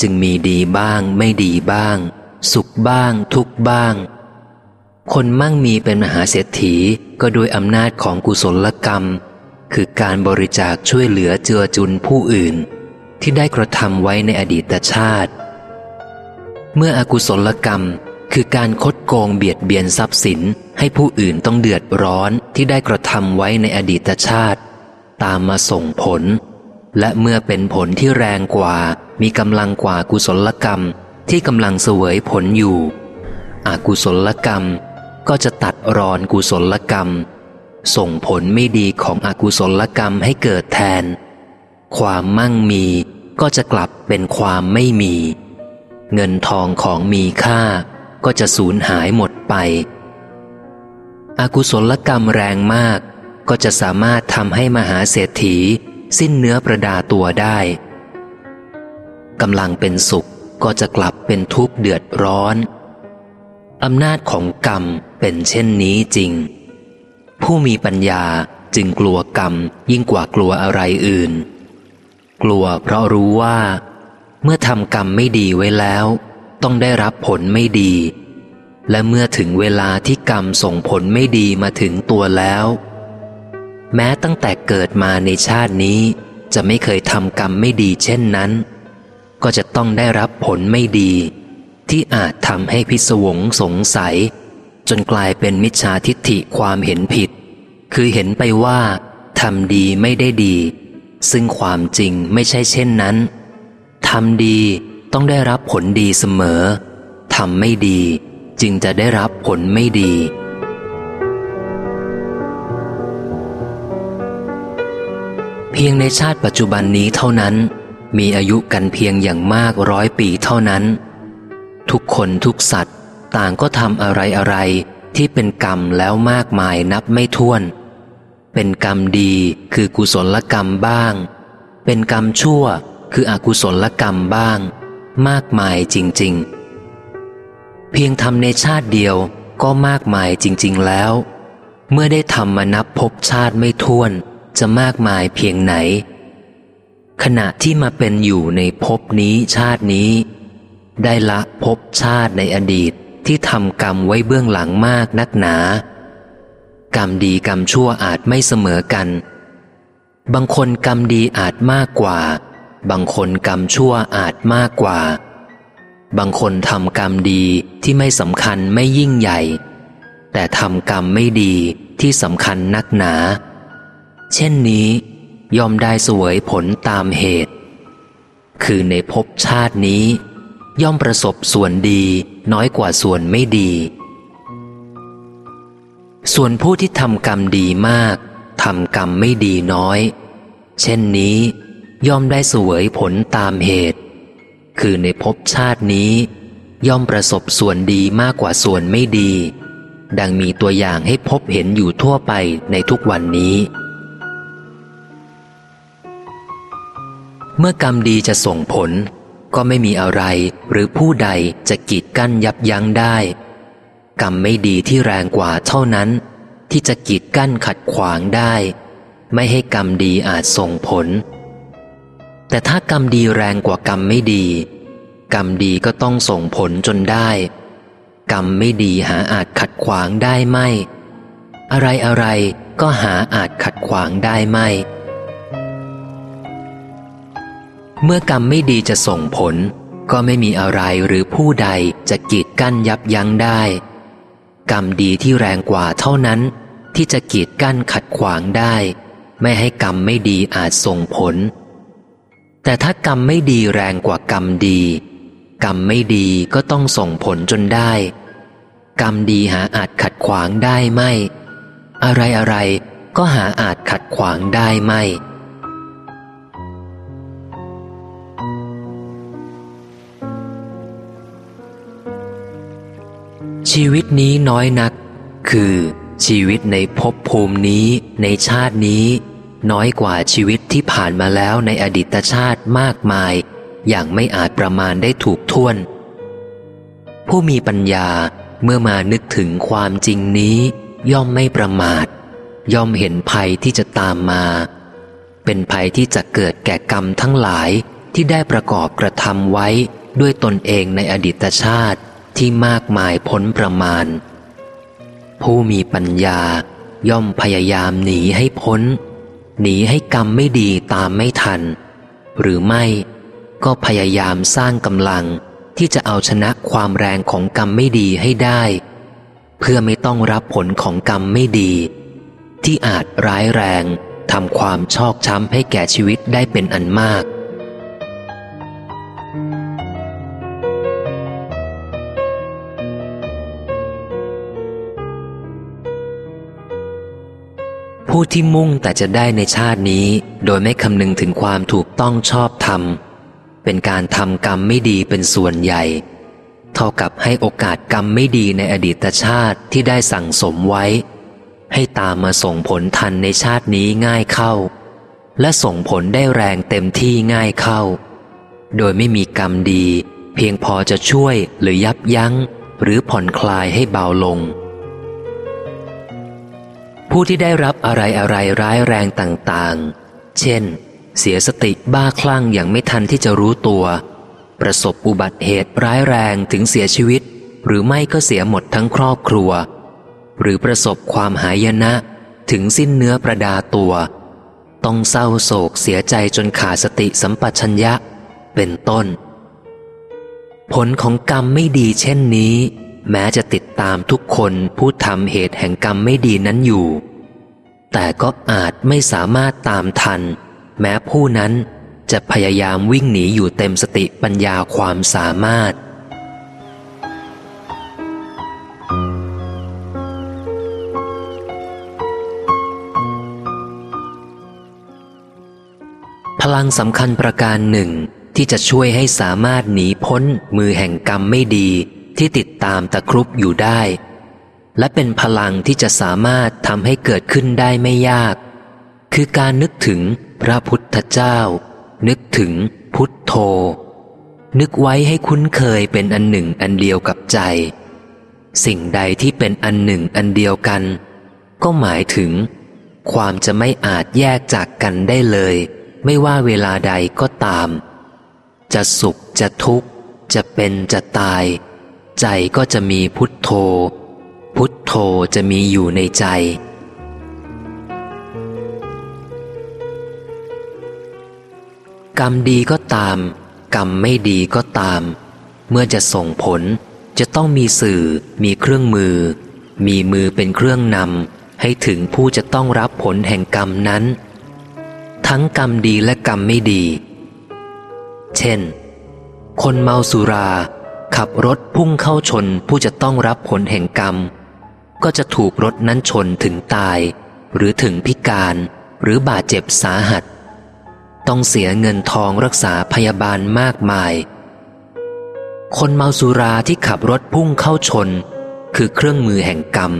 จึงมีดีบ้างไม่ดีบ้าง สุขบ้าง ทุกบ้าง คนมั่งมีเป็นมหาเศรษฐีก็โดยอำนาจของกุศลกรรม คือการบริจาคช่วยเหลือเจือจุนผู้อื่น ที่ได้กระทำไว้ในอดีตชาติ เมื่ออกุศลกรรม คือการคดโกงเบียดเบียนทรัพย์สินให้ผู้อื่นต้องเดือดร้อนที่ได้กระทำไว้ในอดีตชาติ ตามมาส่งผล และเมื่อเป็นผลที่แรงกว่า มีกำลังกว่ากุศลกรรมที่กำลังเสวยผลอยู่อากุศลกรรมก็จะตัดรอนกุศลกรรม ส่งผลไม่ดีของอกุศลกรรมให้เกิดแทน ความมั่งมีก็จะกลับเป็นความไม่มี เงินทองของมีค่า ก็จะสูญหายหมดไป อากุศลกรรมแรงมาก ก็จะสามารถทำให้มหาเศรษฐี สิ้นเนื้อประดาตัวได้กำลังเป็นสุขก็จะกลับเป็นทุกข์เดือดร้อน อำนาจของกรรมเป็นเช่นนี้จริง ผู้มีปัญญาจึงกลัวกรรมยิ่งกว่ากลัวอะไรอื่น กลัวเพราะรู้ว่า เมื่อทำกรรมไม่ดีไว้แล้ว ต้องได้รับผลไม่ดี และเมื่อถึงเวลาที่กรรมส่งผลไม่ดีมาถึงตัวแล้ว แม้ตั้งแต่เกิดมาในชาตินี้ จะไม่เคยทำกรรมไม่ดีเช่นนั้น ก็จะต้องได้รับผลไม่ดี ที่อาจทำให้พิศวงสงสัย จนกลายเป็นมิจฉาทิฏฐิความเห็นผิด คือเห็นไปว่าทำดีไม่ได้ดี ซึ่งความจริงไม่ใช่เช่นนั้นทำดี ต้องได้รับผลดีเสมอทำไม่ดี จึงจะได้รับผลไม่ดี เพียงในชาติปัจจุบันนี้เท่านั้น มีอายุกันเพียงอย่างมากร้อยปีเท่านั้น ทุกคนทุกสัตว์ต่างก็ทำอะไรอะไรที่เป็นกรรมแล้วมากมายนับไม่ถ้วน เป็นกรรมดีคือกุศลกรรมบ้าง เป็นกรรมชั่วคืออกุศลกรรมบ้าง มากมายจริง ๆ เพียงทำในชาติเดียวก็มากมายจริง ๆ แล้ว เมื่อได้ทำมานับพบชาติไม่ท้วน จะมากมายเพียงไหน ขณะที่มาเป็นอยู่ในภพนี้ชาตินี้ ได้ละพบชาติในอดีตที่ทำกรรมไว้เบื้องหลังมากนักหนา กรรมดีกรรมชั่วอาจไม่เสมอกัน บางคนกรรมดีอาจมากกว่า บางคนกรรมชั่วอาจมากกว่า บางคนทำกรรมดีที่ไม่สำคัญไม่ยิ่งใหญ่ แต่ทำกรรมไม่ดีที่สำคัญนักหนา เช่นนี้ยอมได้สวยผลตามเหตุ คือในภพชาตินี้ ย่อมประสบส่วนดีน้อยกว่าส่วนไม่ดี ส่วนผู้ที่ทำกรรมดีมากทำกรรมไม่ดีน้อย เช่นนี้ ย่อมได้สวยผลตามเหตุ คือในภพชาตินี้ ย่อมประสบส่วนดีมากกว่าส่วนไม่ดี ดังมีตัวอย่างให้พบเห็นอยู่ทั่วไปในทุกวันนี้ เมื่อกรรมดีจะส่งผล ก็ไม่มีอะไรหรือผู้ใดจะกีดกั้นยับยั้งได้ กรรมไม่ดีที่แรงกว่าเท่านั้น ที่จะกีดกั้นขัดขวางได้ ไม่ให้กรรมดีอาจส่งผล แต่ถ้ากรรมดีแรงกว่ากรรมไม่ดี กรรมดีก็ต้องส่งผลจนได้ กรรมไม่ดีหาอาจขัดขวางได้ไม่ อะไรอะไรก็หาอาจขัดขวางได้ไม่ เมื่อกรรมไม่ดีจะส่งผล ก็ไม่มีอะไรหรือผู้ใดจะกีดกั้นยับยั้งได้ กรรมดีที่แรงกว่าเท่านั้น ที่จะกีดกั้นขัดขวางได้ ไม่ให้กรรมไม่ดีอาจส่งผล แต่ถ้ากรรมไม่ดีแรงกว่ากรรมดี กรรมไม่ดีก็ต้องส่งผลจนได้ กรรมดีหาอาจขัดขวางได้ไม่ อะไรอะไรก็หาอาจขัดขวางได้ไม่ ชีวิตนี้น้อยนัก คือชีวิตในภพภูมินี้ในชาตินี้ น้อยกว่าชีวิตที่ผ่านมาแล้วในอดีตชาติมากมาย อย่างไม่อาจประมาณได้ถูกท่วน ผู้มีปัญญาเมื่อมานึกถึงความจริงนี้ ย่อมไม่ประมาท ย่อมเห็นภัยที่จะตามมา เป็นภัยที่จะเกิดแก่กรรมทั้งหลายที่ได้ประกอบกระทำไว้ด้วยตนเองในอดีตชาติที่มากมายพ้นประมาณ ผู้มีปัญญาย่อมพยายามหนีให้พ้น หนีให้กรรมไม่ดีตามไม่ทัน หรือไม่ก็พยายามสร้างกำลังที่จะเอาชนะความแรงของกรรมไม่ดีให้ได้ เพื่อไม่ต้องรับผลของกรรมไม่ดี ที่อาจร้ายแรงทำความชอกช้ำให้แก่ชีวิตได้เป็นอันมาก ผู้ที่มุ่งแต่จะได้ในชาตินี้ โดยไม่คำนึงถึงความถูกต้องชอบธรรม เป็นการทำกรรมไม่ดีเป็นส่วนใหญ่ เท่ากับให้โอกาสกรรมไม่ดีในอดีตชาติที่ได้สั่งสมไว้ ให้ตามมาส่งผลทันในชาตินี้ง่ายเข้า และส่งผลได้แรงเต็มที่ง่ายเข้า โดยไม่มีกรรมดี เพียงพอจะช่วยหรือยับยั้ง หรือผ่อนคลายให้เบาลง ผู้ที่ได้รับอะไรอะไรร้ายแรงต่างๆ เช่น เสียสติบ้าคลั่งอย่างไม่ทันที่จะรู้ตัว ประสบอุบัติเหตุร้ายแรงถึงเสียชีวิต หรือไม่ก็เสียหมดทั้งครอบครัว หรือประสบความหายนะ ถึงสิ้นเนื้อประดาตัว ต้องเศร้าโศกเสียใจจนขาดสติสัมปชัญญะ เป็นต้น ผลของกรรมไม่ดีเช่นนี้ แม้จะติดตามทุกคนผู้ทำเหตุแห่งกรรมไม่ดีนั้นอยู่ แต่ก็อาจไม่สามารถตามทัน แม้ผู้นั้นจะพยายามวิ่งหนีอยู่เต็มสติปัญญาความสามารถ พลังสำคัญประการหนึ่งที่จะช่วยให้สามารถหนีพ้นมือแห่งกรรมไม่ดี ที่ติดตามตะครุบอยู่ได้ และเป็นพลังที่จะสามารถทำให้เกิดขึ้นได้ไม่ยาก คือการนึกถึงพระพุทธเจ้า นึกถึงพุทโธ นึกไว้ให้คุ้นเคยเป็นอันหนึ่งอันเดียวกับใจ สิ่งใดที่เป็นอันหนึ่งอันเดียวกัน ก็หมายถึง ความจะไม่อาจแยกจากกันได้เลย ไม่ว่าเวลาใดก็ตาม จะสุขจะทุกข์จะเป็นจะตาย ใจก็จะมีพุทโธ พุทโธจะมีอยู่ในใจ กรรมดีก็ตาม กรรมไม่ดีก็ตาม เมื่อจะส่งผลจะต้องมีสื่อ มีเครื่องมือ มีมือเป็นเครื่องนำให้ถึงผู้จะต้องรับผลแห่งกรรมนั้น ทั้งกรรมดีและกรรมไม่ดี เช่น คนเมาสุรา ขับรถพุ่งเข้าชนผู้จะต้องรับผลแห่งกรรม ก็จะถูกรถนั้นชนถึงตาย หรือถึงพิการหรือบาดเจ็บสาหัส ต้องเสียเงินทองรักษาพยาบาลมากมาย คนเมาสุราที่ขับรถพุ่งเข้าชน คือเครื่องมือแห่งกรรม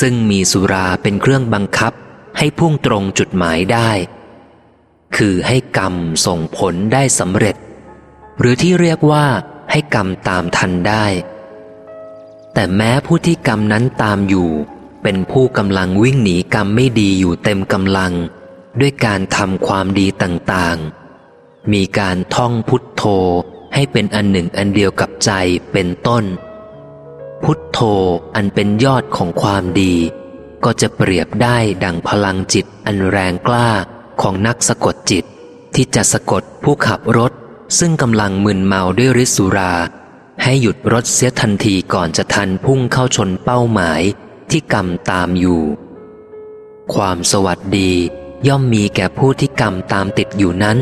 ซึ่งมีสุราเป็นเครื่องบังคับให้พุ่งตรงจุดหมายได้ คือให้กรรมส่งผลได้สำเร็จ หรือที่เรียกว่า ให้กรรมตามทันได้ แต่แม้ผู้ที่กรรมนั้นตามอยู่ เป็นผู้กำลังวิ่งหนีกรรมไม่ดีอยู่เต็มกำลัง ด้วยการทำความดีต่างๆ มีการท่องพุทโธให้เป็นอันหนึ่งอันเดียวกับใจเป็นต้น พุทโธอันเป็นยอดของความดี ก็จะเปรียบได้ดังพลังจิตอันแรงกล้าของนักสะกดจิต ที่จะสะกดผู้ขับรถ ซึ่งกำลังมึนเมาด้วยฤทธิสุรา ให้หยุดรถเสียทันทีก่อนจะทันพุ่งเข้าชนเป้าหมายที่กรรมตามอยู่ ความสวัสดีย่อมมีแก่ผู้ที่กรรมตามติดอยู่นั้น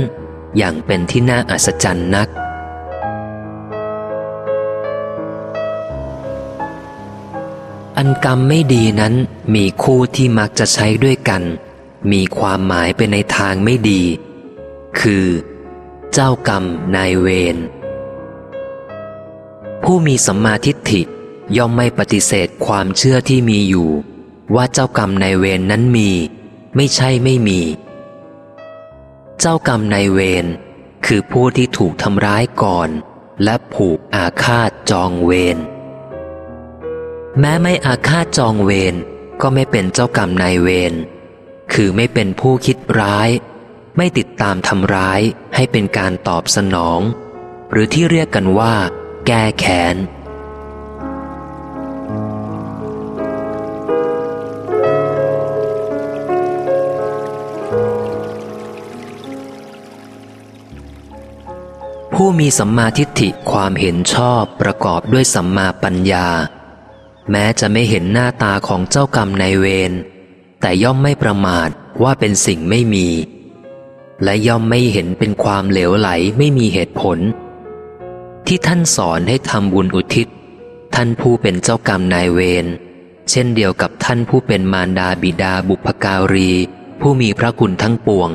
อย่างเป็นที่น่าอัศจรรย์นักอันกรรมไม่ดีนั้นมีคู่ที่มักจะใช้ด้วยกัน มีความหมายไปในทางไม่ดี คือ เจ้ากรรมนายเวรผู้มีสัมมาทิฏฐิย่อมไม่ปฏิเสธความเชื่อที่มีอยู่ ว่าเจ้ากรรมนายเวรนนั้นมี ไม่ใช่ไม่มี เจ้ากรรมนายเวรคือผู้ที่ถูกทำร้ายก่อน และผูกอาฆาตจองเวรแม้ไม่อาฆาตจองเวรก็ไม่เป็นเจ้ากรรมนายเวรคือไม่เป็นผู้คิดร้าย ไม่ติด ตามทำร้ายให้เป็นการตอบสนอง หรือที่เรียกกันว่า แก้แค้นผู้มีสัมมาทิฏฐิความเห็นชอบประกอบด้วยสัมมาปัญญา แม้จะไม่เห็นหน้าตาของเจ้ากรรมนายเวรแต่ย่อมไม่ประมาทว่าเป็นสิ่งไม่มี และย่อมไม่เห็นเป็นความเหลวไหลไม่มีเหตุผล ที่ท่านสอนให้ทำบุญอุทิศ ท่านผู้เป็นเจ้ากรรมนายเวรเช่นเดียวกับท่านผู้เป็นมารดาบิดาบุพการี ผู้มีพระคุณทั้งปวง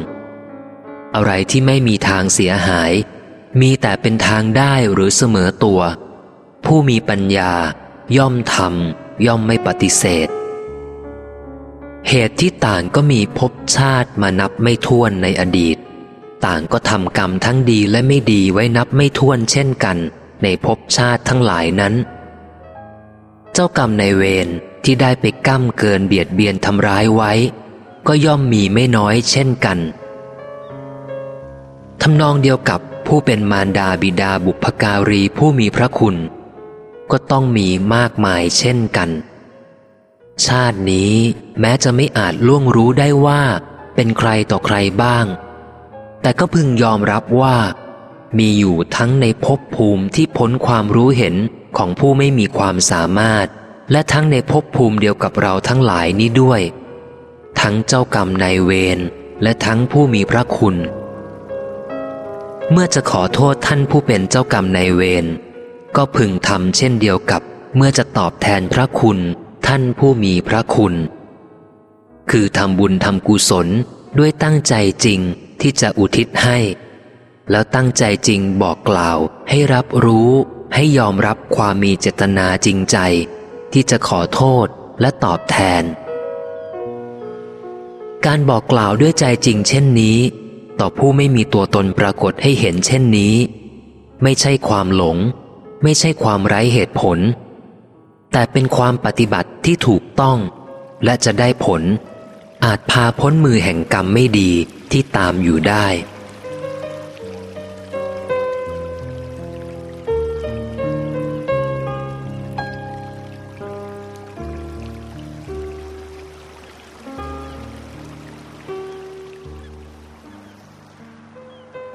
อะไรที่ไม่มีทางเสียหาย มีแต่เป็นทางได้หรือเสมอตัว ผู้มีปัญญาย่อมทำย่อมไม่ปฏิเสธ เหตุที่ต่างก็มีภพชาติมานับไม่ถ้วนในอดีต ต่างก็ทำกรรมทั้งดีและไม่ดีไว้นับไม่ถ้วนเช่นกัน ในภพชาติทั้งหลายนั้น เจ้ากรรมในเวรที่ได้ไปก้ำเกินเบียดเบียนทำร้ายไว้ ก็ย่อมมีไม่น้อยเช่นกันทำนองเดียวกับผู้เป็นมารดาบิดาบุพการีผู้มีพระคุณ ก็ต้องมีมากมายเช่นกัน ชาตินี้แม้จะไม่อาจล่วงรู้ได้ว่า เป็นใครต่อใครบ้าง แต่ก็พึงยอมรับว่า มีอยู่ทั้งในภพภูมิที่พ้นความรู้เห็นของผู้ไม่มีความสามารถ และทั้งในภพภูมิเดียวกับเราทั้งหลายนี้ด้วย ทั้งเจ้ากรรมนายเวรและทั้งผู้มีพระคุณ เมื่อจะขอโทษท่านผู้เป็นเจ้ากรรมนายเวรก็พึงทำเช่นเดียวกับเมื่อจะตอบแทนพระคุณ ท่านผู้มีพระคุณ คือทำบุญทำกุศลด้วยตั้งใจจริงที่จะอุทิศให้ แล้วตั้งใจจริงบอกกล่าวให้รับรู้ให้ยอมรับความมีเจตนาจริงใจ ที่จะขอโทษและตอบแทน การบอกกล่าวด้วยใจจริงเช่นนี้ ต่อผู้ไม่มีตัวตนปรากฏให้เห็นเช่นนี้ ไม่ใช่ความหลง ไม่ใช่ความไร้เหตุผล แต่เป็นความปฏิบัติที่ถูกต้อง และจะได้ผล อาจพาพ้นมือแห่งกรรมไม่ดีที่ตามอยู่ได้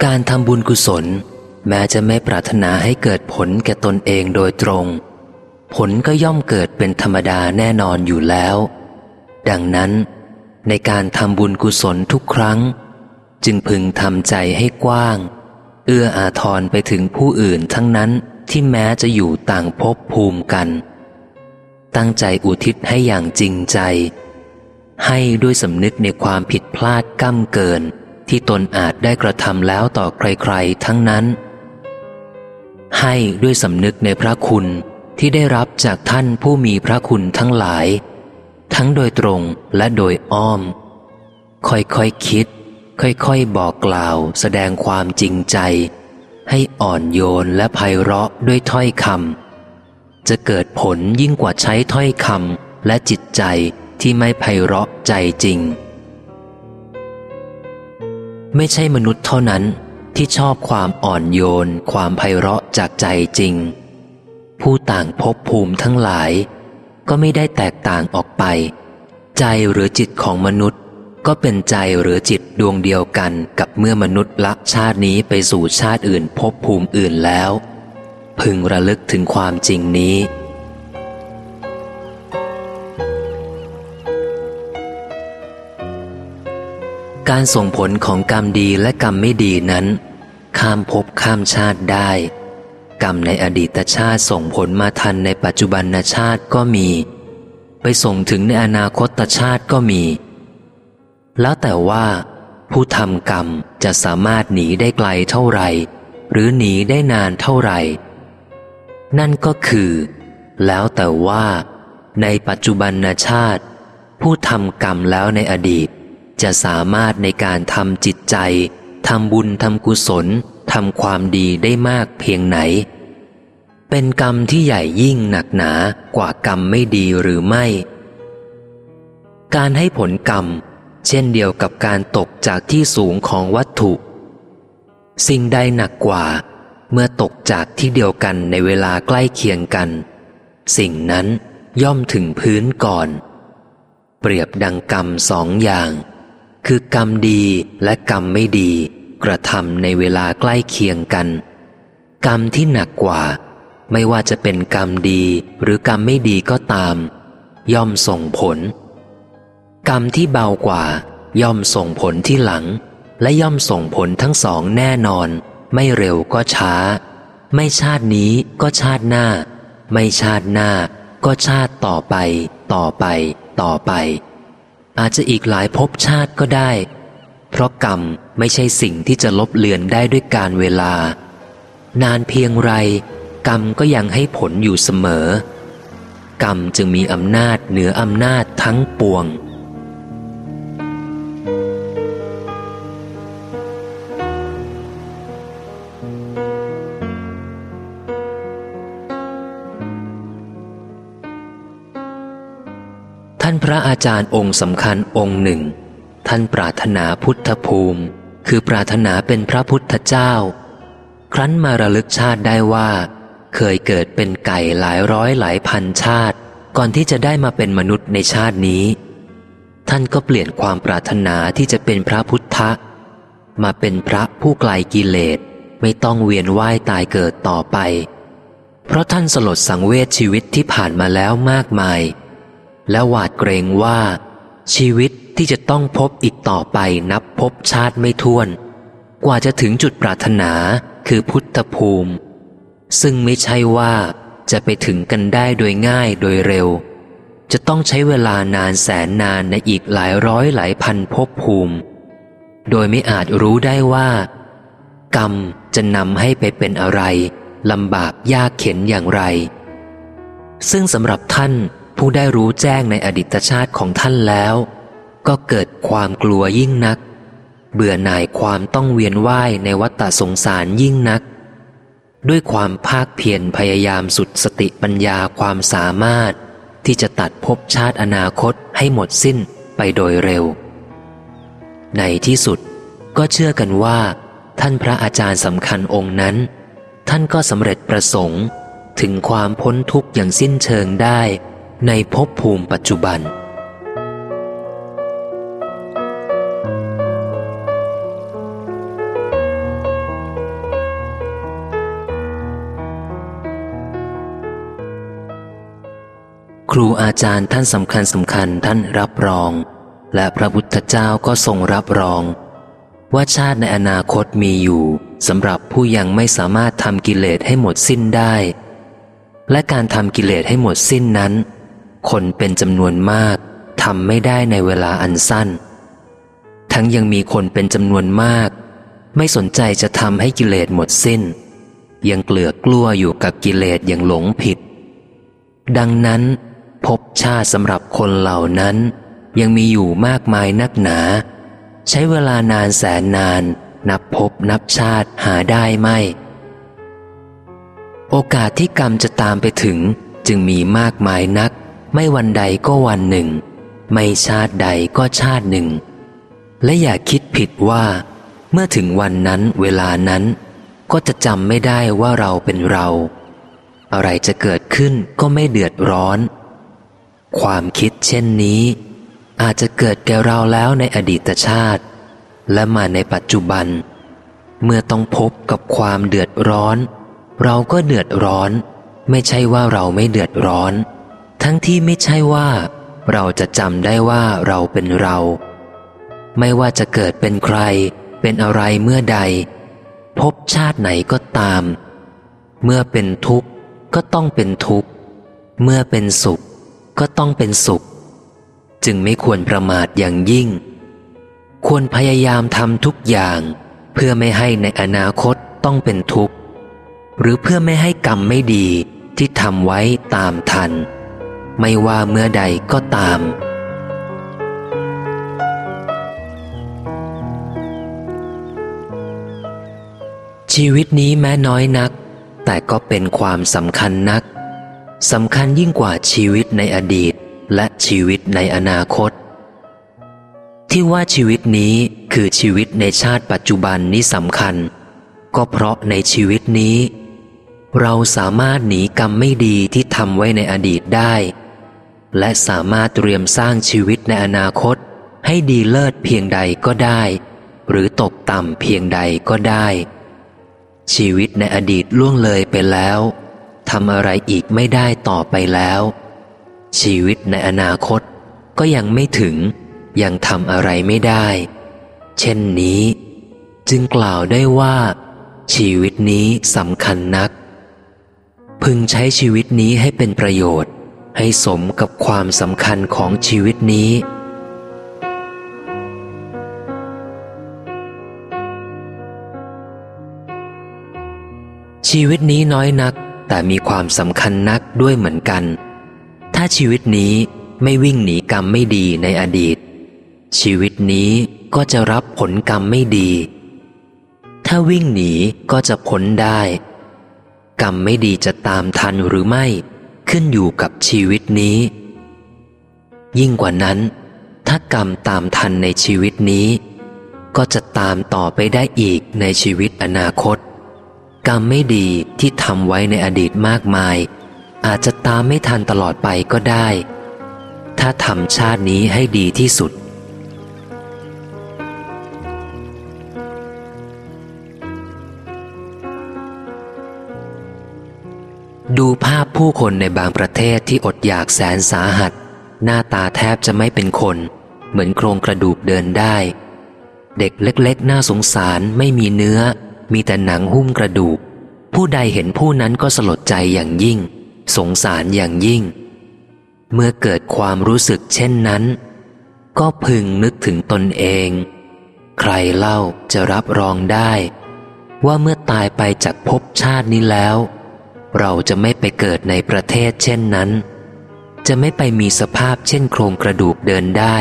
การทำบุญกุศล แม้จะไม่ปรารถนาให้เกิดผลแก่ตนเองโดยตรง ผลก็ย่อมเกิดเป็นธรรมดาแน่นอนอยู่แล้ว ดังนั้น ในการทำบุญกุศลทุกครั้ง จึงพึงทำใจให้กว้าง เอื้ออาทรไปถึงผู้อื่นทั้งนั้นที่แม้จะอยู่ต่างภพภูมิกัน ตั้งใจอุทิศให้อย่างจริงใจ ให้ด้วยสำนึกในความผิดพลาดก้ำเกินที่ตนอาจได้กระทำแล้วต่อใครๆทั้งนั้น ให้ด้วยสำนึกในพระคุณ ที่ได้รับจากท่านผู้มีพระคุณทั้งหลาย ทั้งโดยตรงและโดยอ้อม ค่อยๆคคิด ค่อยๆบอกกล่าวแสดงความจริงใจ ให้อ่อนโยนและไพเราะด้วยถ้อยคำจะเกิดผลยิ่งกว่าใช้ถ้อยคำและจิตใจที่ไม่ไพเราะใจจริง ไม่ใช่มนุษย์เท่านั้นที่ชอบความอ่อนโยน ความไพเราะจากใจจริง ผู้ต่างพบภูมิทั้งหลาย ก็ไม่ได้แตกต่างออกไป ใจหรือจิตของมนุษย์ ก็เป็นใจหรือจิตดวงเดียวกันกับเมื่อมนุษย์ละชาตินี้ไปสู่ชาติอื่นพบภูมิอื่นแล้ว พึงระลึกถึงความจริงนี้การส่งผลของกรรมดีและกรรมไม่ดีนั้น ข้ามภพข้ามชาติได้ กรรมในอดีตชาติส่งผลมาทันในปัจจุบันชาติก็มี ไปส่งถึงในอนาคตชาติก็มี แล้วแต่ว่า ผู้ทำกรรมจะสามารถหนีได้ไกลเท่าไหร่ หรือหนีได้นานเท่าไหร่ นั่นก็คือ แล้วแต่ว่า ในปัจจุบันชาติ ผู้ทำกรรมแล้วในอดีต จะสามารถในการทำจิตใจทำบุญทำกุศล ทำความดีได้มากเพียงไหน เป็นกรรมที่ใหญ่ยิ่งหนักหนากว่ากรรมไม่ดีหรือไม่ การให้ผลกรรม เช่นเดียวกับการตกจากที่สูงของวัตถุ สิ่งใดหนักกว่า เมื่อตกจากที่เดียวกันในเวลาใกล้เคียงกัน สิ่งนั้นย่อมถึงพื้นก่อน เปรียบดังกรรมสองอย่าง คือกรรมดีและกรรมไม่ดี กระทำในเวลาใกล้เคียงกัน กรรมที่หนักกว่า ไม่ว่าจะเป็นกรรมดีหรือกรรมไม่ดีก็ตาม ย่อมส่งผล กรรมที่เบากว่า ย่อมส่งผลที่หลัง และย่อมส่งผลทั้งสองแน่นอน ไม่เร็วก็ช้า ไม่ชาตินี้ก็ชาติหน้า ไม่ชาติหน้าก็ชาติต่อไป ต่อไป ต่อไป อาจจะอีกหลายภพชาติก็ได้ เพราะกรรมไม่ใช่สิ่งที่จะลบเลือนได้ด้วยการเวลา นานเพียงไร กรรมก็ยังให้ผลอยู่เสมอ กรรมจึงมีอำนาจเหนืออำนาจทั้งปวงท่านพระอาจารย์องค์สำคัญองค์หนึ่ง ท่านปรารถนาพุทธภูมิ คือปรารถนาเป็นพระพุทธเจ้า ครั้นมาระลึกชาติได้ว่า เคยเกิดเป็นไก่หลายร้อยหลายพันชาติ ก่อนที่จะได้มาเป็นมนุษย์ในชาตินี้ ท่านก็เปลี่ยนความปรารถนาที่จะเป็นพระพุทธะ มาเป็นพระผู้ไกลกิเลสไม่ต้องเวียนว่ายตายเกิดต่อไป เพราะท่านสลดสังเวชชีวิตที่ผ่านมาแล้วมากมาย และหวาดเกรงว่า ชีวิต ที่จะต้องพบอีกต่อไปนับพบชาติไม่ท้วน กว่าจะถึงจุดปรารถนาคือพุทธภูมิ ซึ่งไม่ใช่ว่าจะไปถึงกันได้โดยง่ายโดยเร็ว จะต้องใช้เวลานานแสนนานในอีกหลายร้อยหลายพันภพภูมิ โดยไม่อาจรู้ได้ว่า กรรมจะนำให้ไปเป็นอะไรลำบากยากเข็นอย่างไร ซึ่งสำหรับท่านผู้ได้รู้แจ้งในอดีตชาติของท่านแล้ว ก็เกิดความกลัวยิ่งนัก เบื่อหน่ายความต้องเวียนว่ายในวัฏฏสงสารยิ่งนัก ด้วยความภาคเพียรพยายามสุดสติปัญญาความสามารถ ที่จะตัดภพชาติอนาคตให้หมดสิ้นไปโดยเร็ว ในที่สุดก็เชื่อกันว่า ท่านพระอาจารย์สำคัญองค์นั้น ท่านก็สำเร็จประสงค์ถึงความพ้นทุกข์อย่างสิ้นเชิงได้ในภพภูมิปัจจุบัน ครูอาจารย์ท่านสำคัญสำคัญท่านรับรอง และพระพุทธเจ้าก็ทรงรับรอง ว่าชาติในอนาคตมีอยู่สำหรับผู้ยังไม่สามารถทำกิเลสให้หมดสิ้นได้ และการทำกิเลสให้หมดสิ้นนั้น คนเป็นจำนวนมากทำไม่ได้ในเวลาอันสั้น ทั้งยังมีคนเป็นจำนวนมาก ไม่สนใจจะทำให้กิเลสหมดสิ้น ยังเกลือกกลัวอยู่กับกิเลสอย่างหลงผิด ดังนั้น ภพชาติสำหรับคนเหล่านั้น ยังมีอยู่มากมายนักหนา ใช้เวลานานแสนนาน นับภพนับชาติหาได้ไม่ โอกาสที่กรรมจะตามไปถึงจึงมีมากมายนัก ไม่วันใดก็วันหนึ่ง ไม่ชาติใดก็ชาติหนึ่ง และอย่าคิดผิดว่า เมื่อถึงวันนั้นเวลานั้น ก็จะจำไม่ได้ว่าเราเป็นเรา อะไรจะเกิดขึ้นก็ไม่เดือดร้อน ความคิดเช่นนี้ อาจจะเกิดแก่เราแล้วในอดีตชาติ และมาในปัจจุบัน เมื่อต้องพบกับความเดือดร้อน เราก็เดือดร้อน ไม่ใช่ว่าเราไม่เดือดร้อน ทั้งที่ไม่ใช่ว่า เราจะจำได้ว่าเราเป็นเรา ไม่ว่าจะเกิดเป็นใคร เป็นอะไรเมื่อใด พบชาติไหนก็ตาม เมื่อเป็นทุกข์ก็ต้องเป็นทุกข์ เมื่อเป็นสุข ก็ต้องเป็นสุข จึงไม่ควรประมาทอย่างยิ่ง ควรพยายามทำทุกอย่าง เพื่อไม่ให้ในอนาคตต้องเป็นทุกข์ หรือเพื่อไม่ให้กรรมไม่ดีที่ทำไว้ตามทัน ไม่ว่าเมื่อใดก็ตาม ชีวิตนี้แม้น้อยนัก แต่ก็เป็นความสำคัญนัก สำคัญยิ่งกว่าชีวิตในอดีตและชีวิตในอนาคต ที่ว่าชีวิตนี้คือชีวิตในชาติปัจจุบันนี้สำคัญ ก็เพราะในชีวิตนี้ เราสามารถหนีกรรมไม่ดีที่ทำไว้ในอดีตได้ และสามารถเตรียมสร้างชีวิตในอนาคต ให้ดีเลิศเพียงใดก็ได้ หรือตกต่ำเพียงใดก็ได้ ชีวิตในอดีตล่วงเลยไปแล้ว ทำอะไรอีกไม่ได้ต่อไปแล้ว ชีวิตในอนาคตก็ยังไม่ถึง ยังทำอะไรไม่ได้ เช่นนี้ จึงกล่าวได้ว่า ชีวิตนี้สำคัญนัก พึงใช้ชีวิตนี้ให้เป็นประโยชน์ ให้สมกับความสำคัญของชีวิตนี้ชีวิตนี้น้อยนัก แต่มีความสำคัญนักด้วยเหมือนกัน ถ้าชีวิตนี้ไม่วิ่งหนีกรรมไม่ดีในอดีต ชีวิตนี้ก็จะรับผลกรรมไม่ดี ถ้าวิ่งหนีก็จะพ้นได้ กรรมไม่ดีจะตามทันหรือไม่ขึ้นอยู่กับชีวิตนี้ ยิ่งกว่านั้น ถ้ากรรมตามทันในชีวิตนี้ ก็จะตามต่อไปได้อีกในชีวิตอนาคต กรรมไม่ดีที่ทำไว้ในอดีตมากมาย อาจจะตามไม่ทันตลอดไปก็ได้ ถ้าทำชาตินี้ให้ดีที่สุด ดูภาพผู้คนในบางประเทศที่อดอยากแสนสาหัส หน้าตาแทบจะไม่เป็นคน เหมือนโครงกระดูกเดินได้ เด็กเล็กๆ น่าสงสารไม่มีเนื้อ มีแต่หนังหุ้มกระดูก ผู้ใดเห็นผู้นั้นก็สลดใจอย่างยิ่ง สงสารอย่างยิ่ง เมื่อเกิดความรู้สึกเช่นนั้น ก็พึงนึกถึงตนเอง ใครเล่าจะรับรองได้ ว่าเมื่อตายไปจากภพชาตินี้แล้ว เราจะไม่ไปเกิดในประเทศเช่นนั้น จะไม่ไปมีสภาพเช่นโครงกระดูกเดินได้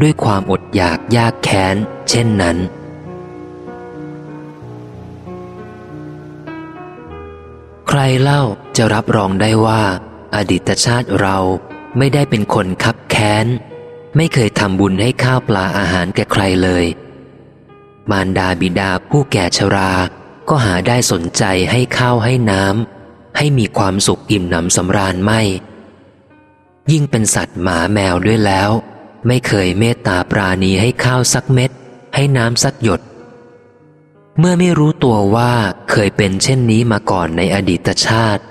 ด้วยความอดอยากยากแค้น เช่นนั้น รเล่าจะรับรองได้ว่า อดีตชาติเราไม่ได้เป็นคนคับแค้น ไม่เคยทำบุญให้ข้าวปลาอาหารแก่ใครเลย มารดาบิดาผู้แก่ชรา ก็หาได้สนใจให้ข้าวให้น้ำให้มีความสุขอิ่มหนำสำราญไม่ ยิ่งเป็นสัตว์หมาแมวด้วยแล้ว ไม่เคยเมตตาปราณีให้ข้าวสักเม็ด ให้น้ำสักหยด เมื่อไม่รู้ตัวว่าเคยเป็นเช่นนี้มาก่อนในอดีตชาติ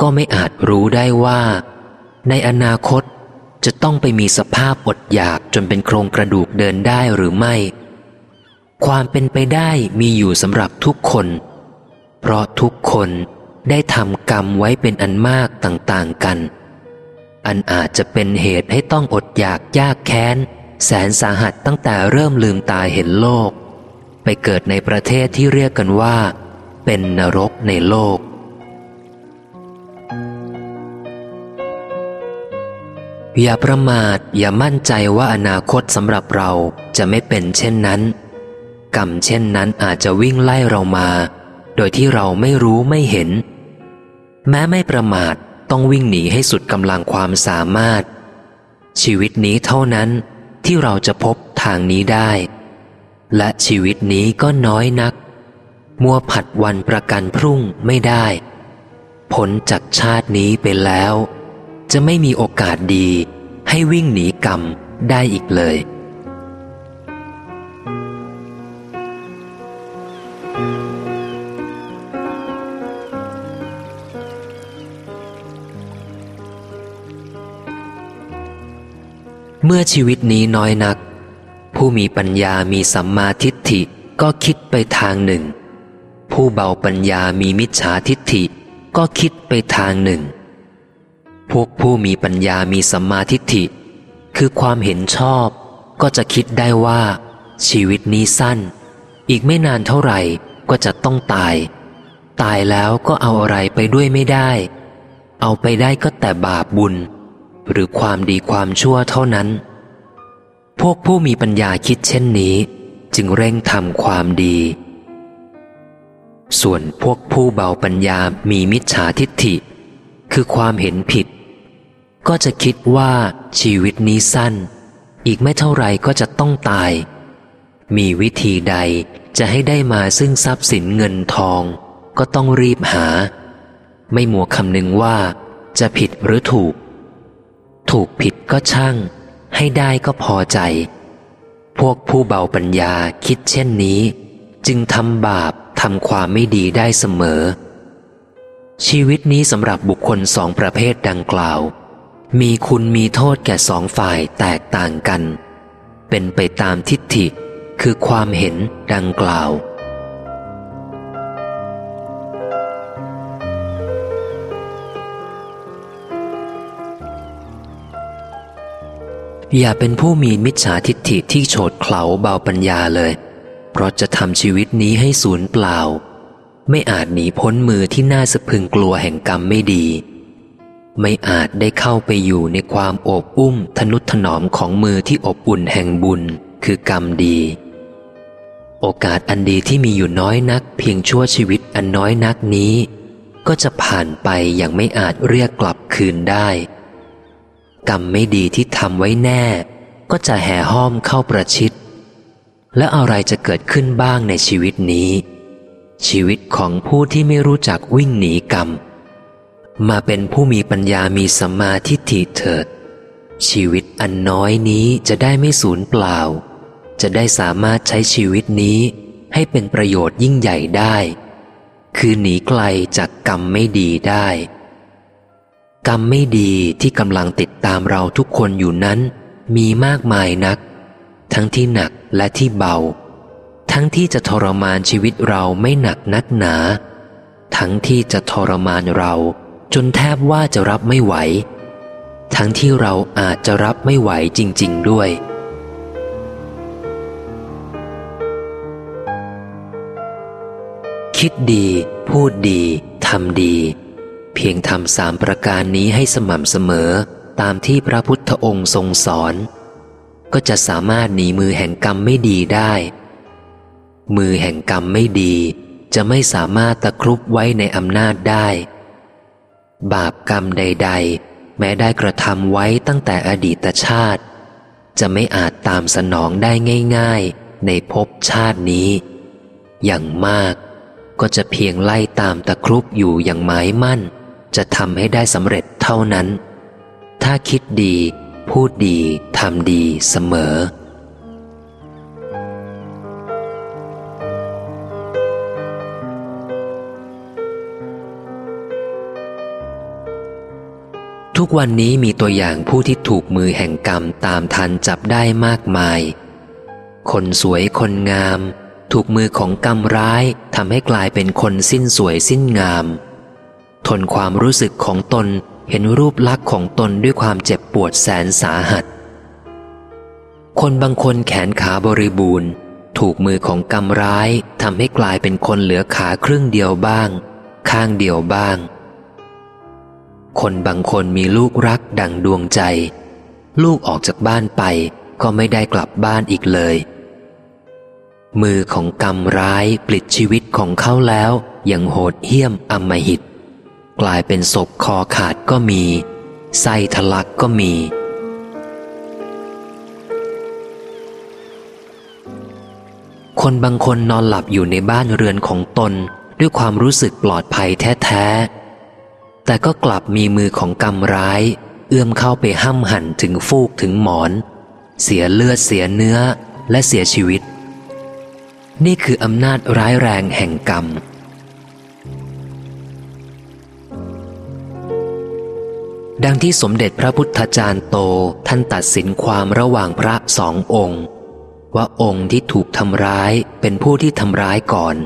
ก็ไม่อาจรู้ได้ว่า ในอนาคตจะต้องไปมีสภาพอดอยากจนเป็นโครงกระดูกเดินได้หรือไม่ ความเป็นไปได้มีอยู่สำหรับทุกคน เพราะทุกคนได้ทำกรรมไว้เป็นอันมากต่างๆกัน อันอาจจะเป็นเหตุให้ต้องอดอยากยากแค้น แสนสาหัสตั้งแต่เริ่มลืมตาเห็นโลก ไปเกิดในประเทศที่เรียกกันว่า เป็นนรกในโลก อย่าประมาทอย่ามั่นใจว่าอนาคตสำหรับเราจะไม่เป็นเช่นนั้น กรรมเช่นนั้นอาจจะวิ่งไล่เรามา โดยที่เราไม่รู้ไม่เห็น แม้ไม่ประมาทต้องวิ่งหนีให้สุดกำลังความสามารถ ชีวิตนี้เท่านั้นที่เราจะพบทางนี้ได้ และชีวิตนี้ก็น้อยนัก มัวผัดวันประกันพรุ่งไม่ได้ ผลจากชาตินี้ไปแล้ว จะไม่มีโอกาสดีให้วิ่งหนีกรรมได้อีกเลยเมื่อชีวิตนี้น้อยนัก ผู้มีปัญญามีสัมมาทิฏฐิก็คิดไปทางหนึ่ง ผู้เบาปัญญามีมิจฉาทิฏฐิก็คิดไปทางหนึ่ง พวกผู้มีปัญญามีสัมมาทิฏฐิ คือความเห็นชอบก็จะคิดได้ว่า ชีวิตนี้สั้น อีกไม่นานเท่าไหร่ก็จะต้องตาย ตายแล้วก็เอาอะไรไปด้วยไม่ได้ เอาไปได้ก็แต่บาปบุญ หรือความดีความชั่วเท่านั้น พวกผู้มีปัญญาคิดเช่นนี้ จึงเร่งทำความดี ส่วนพวกผู้เบาปัญญามีมิจฉาทิฏฐิ คือความเห็นผิด ก็จะคิดว่าชีวิตนี้สั้น อีกไม่เท่าไรก็จะต้องตาย มีวิธีใดจะให้ได้มาซึ่งทรัพย์สินเงินทอง ก็ต้องรีบหา ไม่มัวคำนึงว่าจะผิดหรือถูก ถูกผิดก็ช่าง ให้ได้ก็พอใจ พวกผู้เบาปัญญาคิดเช่นนี้ จึงทำบาปทำความไม่ดีได้เสมอ ชีวิตนี้สำหรับบุคคลสองประเภทดังกล่าว มีคุณมีโทษแก่สองฝ่ายแตกต่างกัน เป็นไปตามทิฏฐิคือความเห็นดังกล่าว อย่าเป็นผู้มีมิจฉาทิฏฐิที่โฉดเขลาเบาปัญญาเลย เพราะจะทำชีวิตนี้ให้สูญเปล่า ไม่อาจหนีพ้นมือที่น่าสะพึงกลัวแห่งกรรมไม่ดี ไม่อาจได้เข้าไปอยู่ในความโอบอุ้มทนุถนอมของมือที่อบอุ่นแห่งบุญคือกรรมดี โอกาสอันดีที่มีอยู่น้อยนัก เพียงชั่วชีวิตอันน้อยนักนี้ ก็จะผ่านไปอย่างไม่อาจเรียกกลับคืนได้ กรรมไม่ดีที่ทำไว้แน่ ก็จะแห่ห้อมเข้าประชิด และอะไรจะเกิดขึ้นบ้างในชีวิตนี้ ชีวิตของผู้ที่ไม่รู้จักวิ่งหนีกรรม มาเป็นผู้มีปัญญามีสัมมาทิฏฐิเถิด ชีวิตอันน้อยนี้จะได้ไม่สูญเปล่า จะได้สามารถใช้ชีวิตนี้ให้เป็นประโยชน์ยิ่งใหญ่ได้ คือหนีไกลจากกรรมไม่ดีได้ กรรมไม่ดีที่กำลังติดตามเราทุกคนอยู่นั้น มีมากมายนัก ทั้งที่หนักและที่เบา ทั้งที่จะทรมานชีวิตเราไม่หนักนักหนา ทั้งที่จะทรมานเราจนแทบว่าจะรับไม่ไหว ทั้งที่เราอาจจะรับไม่ไหวจริง ๆ ด้วยคิดดี พูดดี ทำดี เพียงทำสามประการนี้ให้สม่ำเสมอตามที่พระพุทธองค์ทรงสอน ก็จะสามารถหนีมือแห่งกรรมไม่ดีได้ มือแห่งกรรมไม่ดี จะไม่สามารถตะครุบไว้ในอำนาจได้ บาปกรรมใด ๆ แม้ได้กระทำไว้ตั้งแต่อดีตชาติ จะไม่อาจตามสนองได้ง่าย ๆ ในภพชาตินี้ อย่างมากก็จะเพียงไล่ตามตะครุบอยู่อย่างหมายมั่น จะทำให้ได้สำเร็จเท่านั้น ถ้าคิดดี พูดดี ทำดีเสมอ ทุกวันนี้มีตัวอย่างผู้ที่ถูกมือแห่งกรรมตามทันจับได้มากมาย คนสวยคนงาม ถูกมือของกรรมร้ายทำให้กลายเป็นคนสิ้นสวยสิ้นงาม ทนความรู้สึกของตนเห็นรูปลักษณ์ของตนด้วยความเจ็บปวดแสนสาหัส คนบางคนแขนขาบริบูรณ์ ถูกมือของกรรมร้ายทำให้กลายเป็นคนเหลือขาครึ่งเดียวบ้าง ข้างเดียวบ้าง คนบางคนมีลูกรักดังดวงใจ ลูกออกจากบ้านไปก็ไม่ได้กลับบ้านอีกเลย มือของกรรมร้ายปลิดชีวิตของเขาแล้วอย่างโหดเหี้ยมอำมหิต กลายเป็นศพคอขาดก็มีไส้ทะลักก็มี คนบางคนนอนหลับอยู่ในบ้านเรือนของตนด้วยความรู้สึกปลอดภัยแท้ๆ แต่ก็กลับมีมือของกรรมร้าย เอื้อมเข้าไปห้ำหั่นถึงฟูกถึงหมอน เสียเลือดเสียเนื้อและเสียชีวิต นี่คืออำนาจร้ายแรงแห่งกรรม ดังที่สมเด็จพระพุทธจารย์โตท่านตัดสินความระหว่างพระสององค์ ว่าองค์ที่ถูกทำร้ายเป็นผู้ที่ทำร้ายก่อน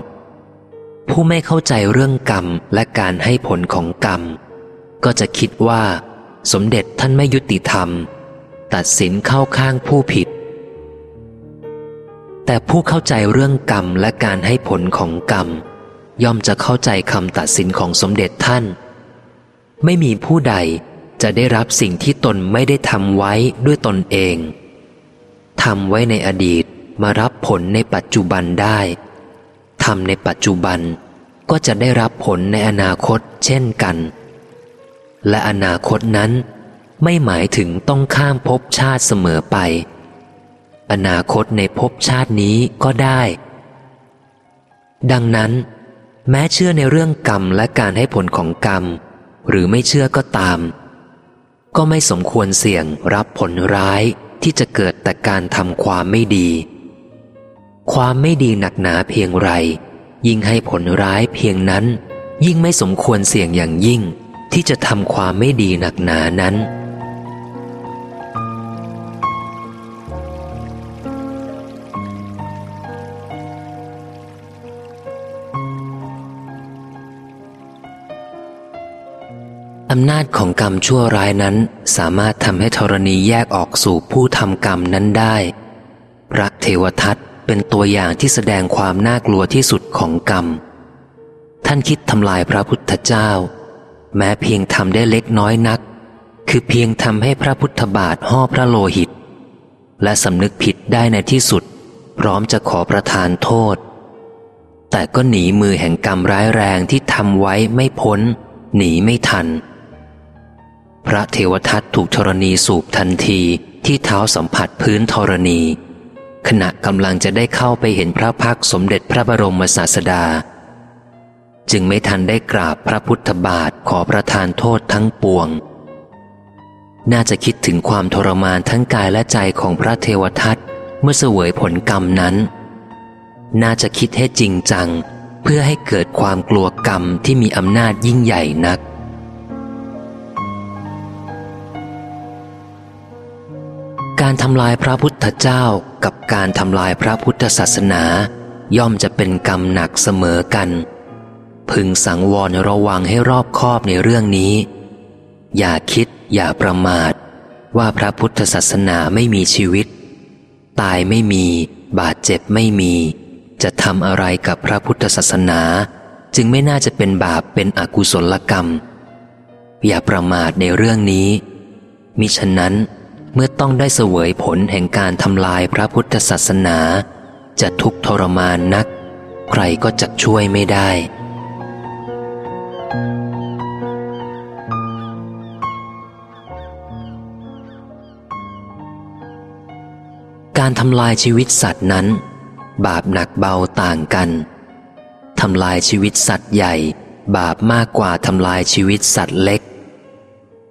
ผู้ไม่เข้าใจเรื่องกรรมและการให้ผลของกรรม ก็จะคิดว่า สมเด็จท่านไม่ยุติธรรม ตัดสินเข้าข้างผู้ผิด แต่ผู้เข้าใจเรื่องกรรมและการให้ผลของกรรม ย่อมจะเข้าใจคำตัดสินของสมเด็จท่าน ไม่มีผู้ใด จะได้รับสิ่งที่ตนไม่ได้ทำไว้ด้วยตนเองทำไว้ในอดีตมารับผลในปัจจุบันได้ทำในปัจจุบันก็จะได้รับผลในอนาคตเช่นกัน และอนาคตนั้น ไม่หมายถึงต้องข้ามภพชาติเสมอไป อนาคตในภพชาตินี้ก็ได้ ดังนั้น แม้เชื่อในเรื่องกรรมและการให้ผลของกรรม หรือไม่เชื่อก็ตาม ก็ไม่สมควรเสี่ยงรับผลร้ายที่จะเกิดแต่การทำความไม่ดี ความไม่ดีหนักหนาเพียงไร ยิ่งให้ผลร้ายเพียงนั้น ยิ่งไม่สมควรเสี่ยงอย่างยิ่ง ที่จะทำความไม่ดีหนักหนานั้น อำนาจของกรรมชั่วร้ายนั้นสามารถทำให้ธรณีแยกออกสู่ผู้ทำกรรมนั้นได้ พระเทวทัตเป็นตัวอย่างที่แสดงความน่ากลัวที่สุดของกรรม ท่านคิดทำลายพระพุทธเจ้า แม้เพียงทำได้เล็กน้อยนัก คือเพียงทำให้พระพุทธบาทห่อพระโลหิต และสำนึกผิดได้ในที่สุด พร้อมจะขอประทานโทษ แต่ก็หนีมือแห่งกรรมร้ายแรงที่ทำไว้ไม่พ้น หนีไม่ทัน พระเทวทัตถูกธรณีสูบทันทีที่เท้าสัมผัสพื้นธรณี ขณะกำลังจะได้เข้าไปเห็นพระพักสมเด็จพระบรมศาสดา จึงไม่ทันได้กราบพระพุทธบาทขอประทานโทษทั้งปวง น่าจะคิดถึงความทรมานทั้งกายและใจของพระเทวทัตเมื่อเสวยผลกรรมนั้น น่าจะคิดให้จริงจัง เพื่อให้เกิดความกลัวกรรมที่มีอำนาจยิ่งใหญ่นัก การทำลายพระพุทธเจ้ากับการทำลายพระพุทธศาสนา ย่อมจะเป็นกรรมหนักเสมอกัน พึงสังวรระวังให้รอบคอบในเรื่องนี้ อย่าคิดอย่าประมาท ว่าพระพุทธศาสนาไม่มีชีวิต ตายไม่มี บาดเจ็บไม่มี จะทำอะไรกับพระพุทธศาสนา จึงไม่น่าจะเป็นบาปเป็นอกุศลกรรม อย่าประมาทในเรื่องนี้ มิฉะนั้น เมื่อต้องได้เสวยผลแห่งการทำลายพระพุทธศาสนา จะทุกทรมานนัก ใครก็จะช่วยไม่ได้ การทำลายชีวิตสัตว์นั้น บาปหนักเบาต่างกันทำลายชีวิตสัตว์ใหญ่ บาปมากกว่าทำลายชีวิตสัตว์เล็ก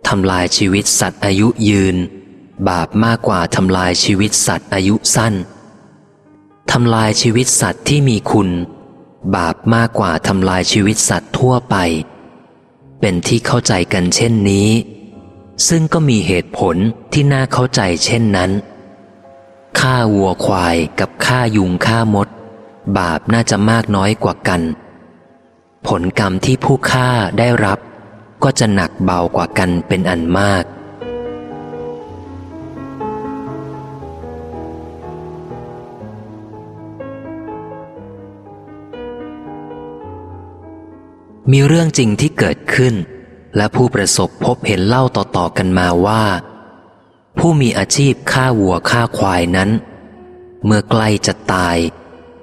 ทำลายชีวิตสัตว์อายุยืน บาปมากกว่าทำลายชีวิตสัตว์อายุสั้นทำลายชีวิตสัตว์ที่มีคุณ บาปมากกว่าทำลายชีวิตสัตว์ทั่วไป เป็นที่เข้าใจกันเช่นนี้ ซึ่งก็มีเหตุผลที่น่าเข้าใจเช่นนั้นฆ่าวัวควายกับฆ่ายุงฆ่ามด บาปน่าจะมากน้อยกว่ากัน ผลกรรมที่ผู้ฆ่าได้รับ ก็จะหนักเบากว่ากันเป็นอันมาก มีเรื่องจริงที่เกิดขึ้น และผู้ประสบพบเห็นเล่าต่อๆกันมาว่า ผู้มีอาชีพฆ่าวัวฆ่าควายนั้น เมื่อใกล้จะตาย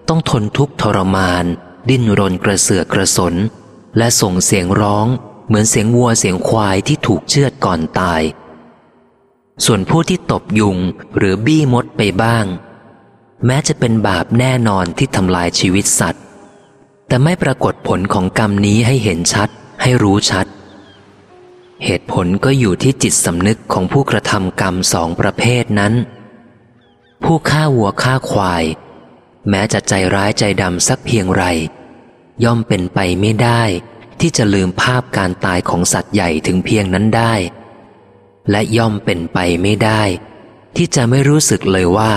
ต้องทนทุกข์ทรมาน ดิ้นรนกระเสือกกระสน และส่งเสียงร้อง เหมือนเสียงวัวเสียงควายที่ถูกเชือดก่อนตาย ส่วนผู้ที่ตบยุงหรือบี้มดไปบ้าง แม้จะเป็นบาปแน่นอนที่ทำลายชีวิตสัตว์ แต่ไม่ปรากฏผลของกรรมนี้ให้เห็นชัด ให้รู้ชัด เหตุผลก็อยู่ที่จิตสำนึกของผู้กระทำกรรมสองประเภทนั้น ผู้ฆ่าวัวฆ่าควาย แม้จะใจร้ายใจดำสักเพียงไร ย่อมเป็นไปไม่ได้ ที่จะลืมภาพการตายของสัตว์ใหญ่ถึงเพียงนั้นได้ และย่อมเป็นไปไม่ได้ ที่จะไม่รู้สึกเลยว่า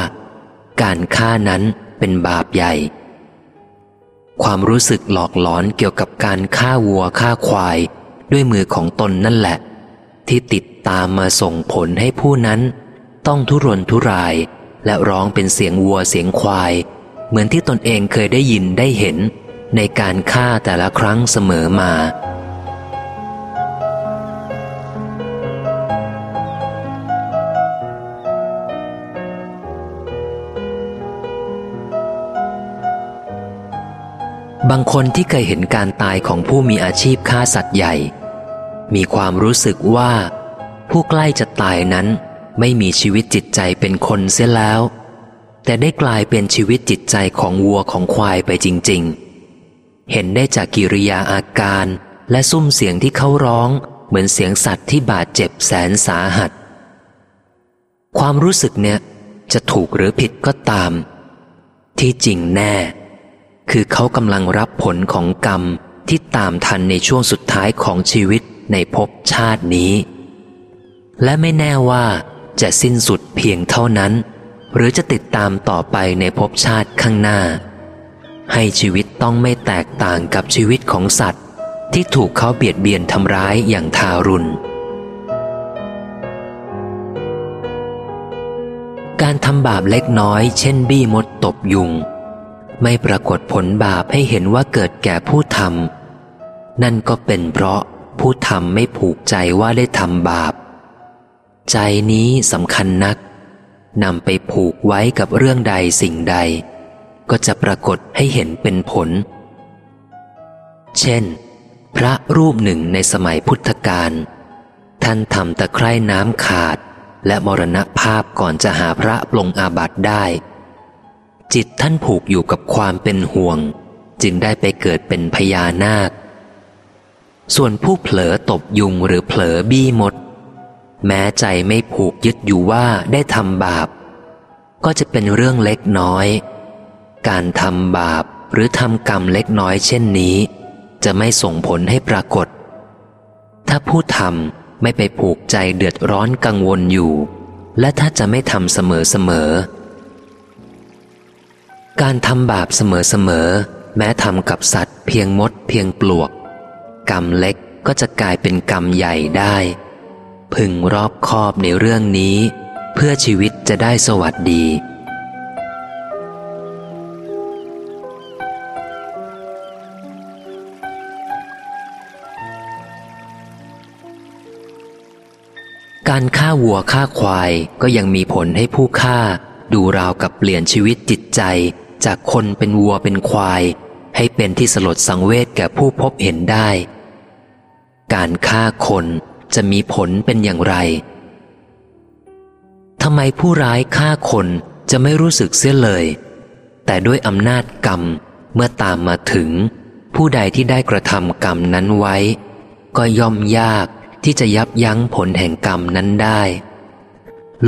การฆ่านั้นเป็นบาปใหญ่ ความรู้สึกหลอกหลอนเกี่ยวกับการฆ่าวัวฆ่าควาย ด้วยมือของตนนั่นแหละ ที่ติดตามมาส่งผลให้ผู้นั้น ต้องทุรนทุรายและร้องเป็นเสียงวัวเสียงควาย เหมือนที่ตนเองเคยได้ยินได้เห็น ในการฆ่าแต่ละครั้งเสมอมา บางคนที่เคยเห็นการตายของผู้มีอาชีพฆ่าสัตว์ใหญ่ มีความรู้สึกว่า ผู้ใกล้จะตายนั้นไม่มีชีวิตจิตใจเป็นคนเสียแล้ว แต่ได้กลายเป็นชีวิตจิตใจของวัวของควายไปจริง ๆ เห็นได้จากกิริยาอาการและซุ้มเสียงที่เขาร้อง เหมือนเสียงสัตว์ที่บาดเจ็บแสนสาหัส ความรู้สึกเนี่ยจะถูกหรือผิดก็ตาม ที่จริงแน่ คือเขากำลังรับผลของกรรมที่ตามทันในช่วงสุดท้ายของชีวิตในภพชาตินี้ และไม่แน่ว่าจะสิ้นสุดเพียงเท่านั้น หรือจะติดตามต่อไปในภพชาติข้างหน้า ให้ชีวิตต้องไม่แตกต่างกับชีวิตของสัตว์ ที่ถูกเขาเบียดเบียนทำร้ายอย่างทารุณการทำบาปเล็กน้อยเช่นบี้มดตบยุง ไม่ปรากฏผลบาปให้เห็นว่าเกิดแก่ผู้ทำนั่นก็เป็นเพราะผู้ทำไม่ผูกใจว่าได้ทำบาป ใจนี้สำคัญนักนำไปผูกไว้กับเรื่องใดสิ่งใด ก็จะปรากฏให้เห็นเป็นผล เช่น พระรูปหนึ่งในสมัยพุทธกาลท่านทำตะไคร่น้ำขาดและมรณภาพก่อนจะหาพระปลงอาบัติได้ จิตท่านผูกอยู่กับความเป็นห่วง จึงได้ไปเกิดเป็นพญานาค ส่วนผู้เผลอตบยุงหรือเผลอบี้มด แม้ใจไม่ผูกยึดอยู่ว่าได้ทำบาป ก็จะเป็นเรื่องเล็กน้อย การทำบาปหรือทำกรรมเล็กน้อยเช่นนี้ จะไม่ส่งผลให้ปรากฏ ถ้าผู้ทำไม่ไปผูกใจเดือดร้อนกังวลอยู่ และถ้าจะไม่ทำเสมอเสมอ การทำบาปเสมอเสมอแม้ทำกับสัตว์เพียงมดเพียงปลวก กรรมเล็กก็จะกลายเป็นกรรมใหญ่ได้ พึงรอบคอบในเรื่องนี้ เพื่อชีวิตจะได้สวัสดี การฆ่าวัวฆ่าควายก็ยังมีผลให้ผู้ฆ่าดูราวกับเปลี่ยนชีวิตจิตใจ จากคนเป็นวัวเป็นควาย ให้เป็นที่สลดสังเวชแก่ผู้พบเห็นได้ การฆ่าคนจะมีผลเป็นอย่างไรทำไมผู้ร้ายฆ่าคนจะไม่รู้สึกเสียเลย แต่ด้วยอำนาจกรรมเมื่อตามมาถึง ผู้ใดที่ได้กระทำกรรมนั้นไว้ ก็ย่อมยากที่จะยับยั้งผลแห่งกรรมนั้นได้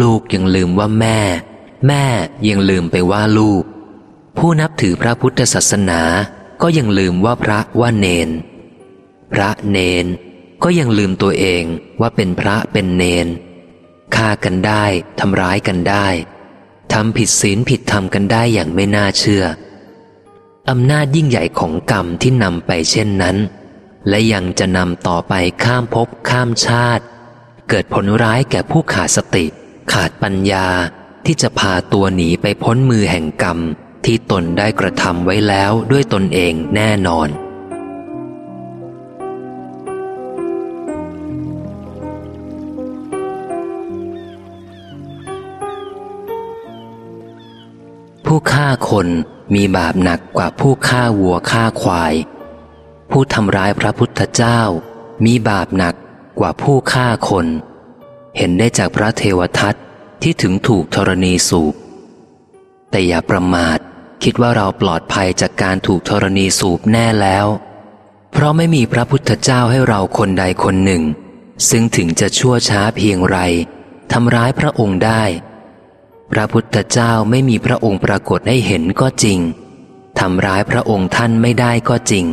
ลูกยังลืมว่าแม่ แม่ยังลืมไปว่าลูก ผู้นับถือพระพุทธศาสนาก็ยังลืมว่าพระว่าเนน พระเนนก็ยังลืมตัวเองว่าเป็นพระเป็นเนนฆ่ากันได้ทำร้ายกันได้ทำผิดศีลผิดธรรมกันได้อย่างไม่น่าเชื่ออำนาจยิ่งใหญ่ของกรรมที่นำไปเช่นนั้น และยังจะนำต่อไปข้ามภพข้ามชาติ เกิดผลร้ายแก่ผู้ขาดสติ ขาดปัญญาที่จะพาตัวหนีไปพ้นมือแห่งกรรม ที่ตนได้กระทำไว้แล้วด้วยตนเองแน่นอน ผู้ฆ่าคนมีบาปหนักกว่าผู้ฆ่าวัวฆ่าควาย ผู้ทำร้ายพระพุทธเจ้า มีบาปหนักกว่าผู้ฆ่าคน เห็นได้จากพระเทวทัตที่ถึงถูกธรณีสูบแต่อย่าประมาท คิดว่าเราปลอดภัยจากการถูกธรณีสูบแน่แล้ว เพราะไม่มีพระพุทธเจ้าให้เราคนใดคนหนึ่ง ซึ่งถึงจะชั่วช้าเพียงไรทำร้ายพระองค์ได้ พระพุทธเจ้าไม่มีพระองค์ปรากฏให้เห็นก็จริงทำร้ายพระองค์ท่านไม่ได้ก็จริง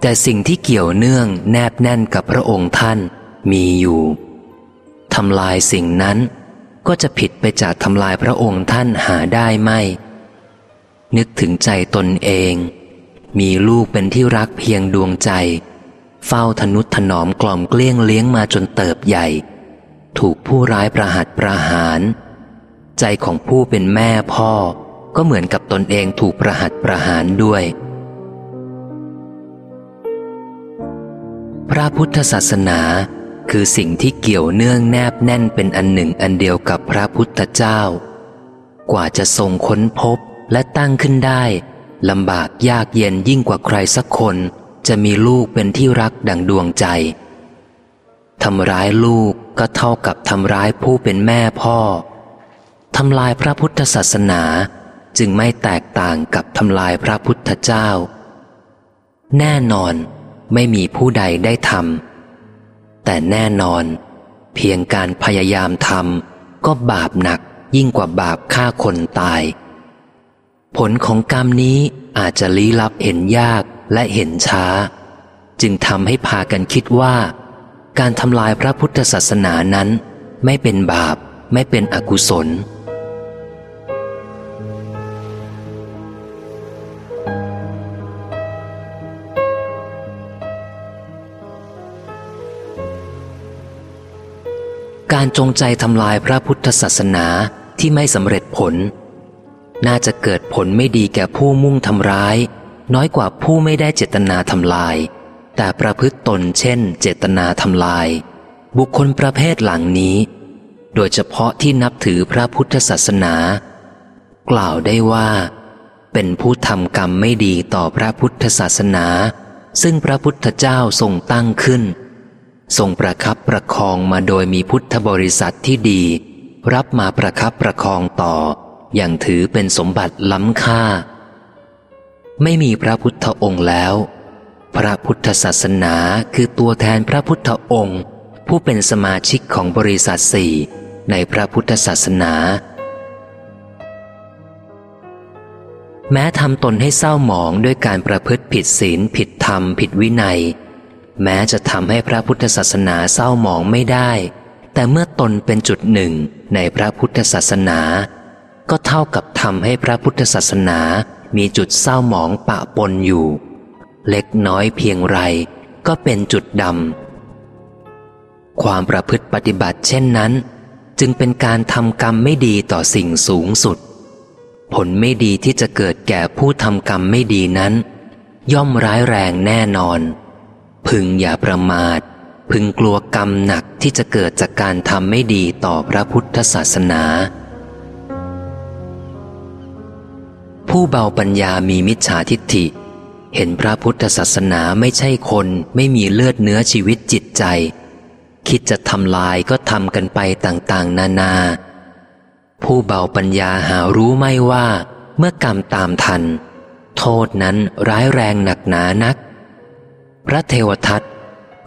แต่สิ่งที่เกี่ยวเนื่องแนบแน่นกับพระองค์ท่านมีอยู่ทำลายสิ่งนั้นก็จะผิดไปจากทำลายพระองค์ท่านหาได้ไม่ นึกถึงใจตนเอง มีลูกเป็นที่รักเพียงดวงใจ เฝ้าทนุถนอมกล่อมเกลี้ยงเลี้ยงมาจนเติบใหญ่ ถูกผู้ร้ายประหัตประหาร ใจของผู้เป็นแม่พ่อ ก็เหมือนกับตนเองถูกประหัตประหารด้วย พระพุทธศาสนาคือสิ่งที่เกี่ยวเนื่องแนบแน่นเป็นอันหนึ่งอันเดียวกับพระพุทธเจ้า กว่าจะทรงค้นพบ และตั้งขึ้นได้ลำบากยากเย็นยิ่งกว่าใครสักคน จะมีลูกเป็นที่รักดังดวงใจทำร้ายลูกก็เท่ากับทำร้ายผู้เป็นแม่พ่อทำลายพระพุทธศาสนาจึงไม่แตกต่างกับทำลายพระพุทธเจ้า แน่นอนไม่มีผู้ใดได้ทำแต่แน่นอน เพียงการพยายามทำก็บาปหนักยิ่งกว่าบาปฆ่าคนตาย ผลของกรรมนี้อาจจะลี้ลับเห็นยากและเห็นช้า จึงทำให้พากันคิดว่า การทำลายพระพุทธศาสนานั้น ไม่เป็นบาปไม่เป็นอกุศล การจงใจทำลายพระพุทธศาสนาที่ไม่สำเร็จผล น่าจะเกิดผลไม่ดีแก่ผู้มุ่งทำร้าย น้อยกว่าผู้ไม่ได้เจตนาทำลาย แต่ประพฤติตนเช่น เจตนาทำลาย บุคคลประเภทหลังนี้ โดยเฉพาะที่นับถือพระพุทธศาสนา กล่าวได้ว่า เป็นผู้ทำกรรมไม่ดีต่อพระพุทธศาสนา ซึ่งพระพุทธเจ้าทรงตั้งขึ้น ทรงประคับประคองมาโดยมีพุทธบริษัทที่ดี รับมาประคับประคองต่อ อย่างถือเป็นสมบัติล้ำค่า ไม่มีพระพุทธองค์แล้ว พระพุทธศาสนาคือตัวแทนพระพุทธองค์ ผู้เป็นสมาชิกของบริษัทสี่ในพระพุทธศาสนา แม้ทำตนให้เศร้าหมองด้วยการประพฤติผิดศีลผิดธรรมผิดวินัย แม้จะทำให้พระพุทธศาสนาเศร้าหมองไม่ได้ แต่เมื่อตนเป็นจุดหนึ่งในพระพุทธศาสนา ก็เท่ากับทำให้พระพุทธศาสนามีจุดเศร้าหมองปะปนอยู่ เล็กน้อยเพียงไรก็เป็นจุดดำ ความประพฤติปฏิบัติเช่นนั้น จึงเป็นการทำกรรมไม่ดีต่อสิ่งสูงสุด ผลไม่ดีที่จะเกิดแก่ผู้ทำกรรมไม่ดีนั้น ย่อมร้ายแรงแน่นอน พึงอย่าประมาท พึงกลัวกรรมหนักที่จะเกิดจากการทำไม่ดีต่อพระพุทธศาสนา ผู้เบาปัญญามีมิจฉาทิฏฐิ เห็นพระพุทธศาสนาไม่ใช่คนไม่มีเลือดเนื้อชีวิตจิตใจ คิดจะทำลายก็ทำกันไปต่างๆ นานา ผู้เบาปัญญาหารู้ไม่ว่า เมื่อกรรมตามทัน โทษนั้นร้ายแรงหนักหนานัก พระเทวทัต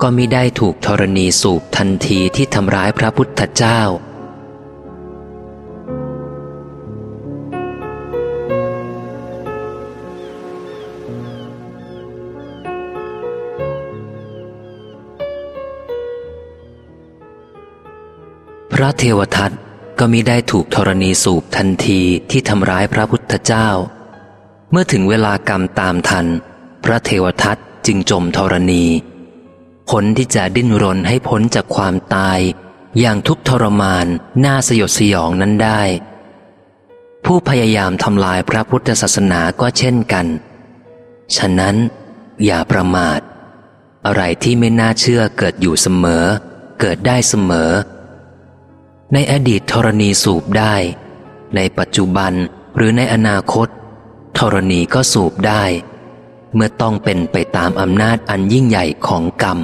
ก็มิได้ถูกธรณีสูบทันทีที่ทำร้ายพระพุทธเจ้า ระเทวทัตก็มิได้ถูกธรณีสูบทันทีที่ทำร้ายพระพุทธเจ้า เมื่อถึงเวลากรรมตามทัน พระเทวทัตจึงจมธรณีผลที่จะดิ้นรนให้พ้นจากความตาย อย่างทุกทรมานน่าสยดสยองนั้นได้ ผู้พยายามทำลายพระพุทธศาสนาก็เช่นกัน ฉะนั้นอย่าประมาท อะไรที่ไม่น่าเชื่อเกิดอยู่เสมอ เกิดได้เสมอ ในอดีตธรณีสูบได้ ในปัจจุบันหรือในอนาคตธรณีก็สูบได้ เมื่อต้องเป็นไปตามอำนาจอันยิ่งใหญ่ของกรรม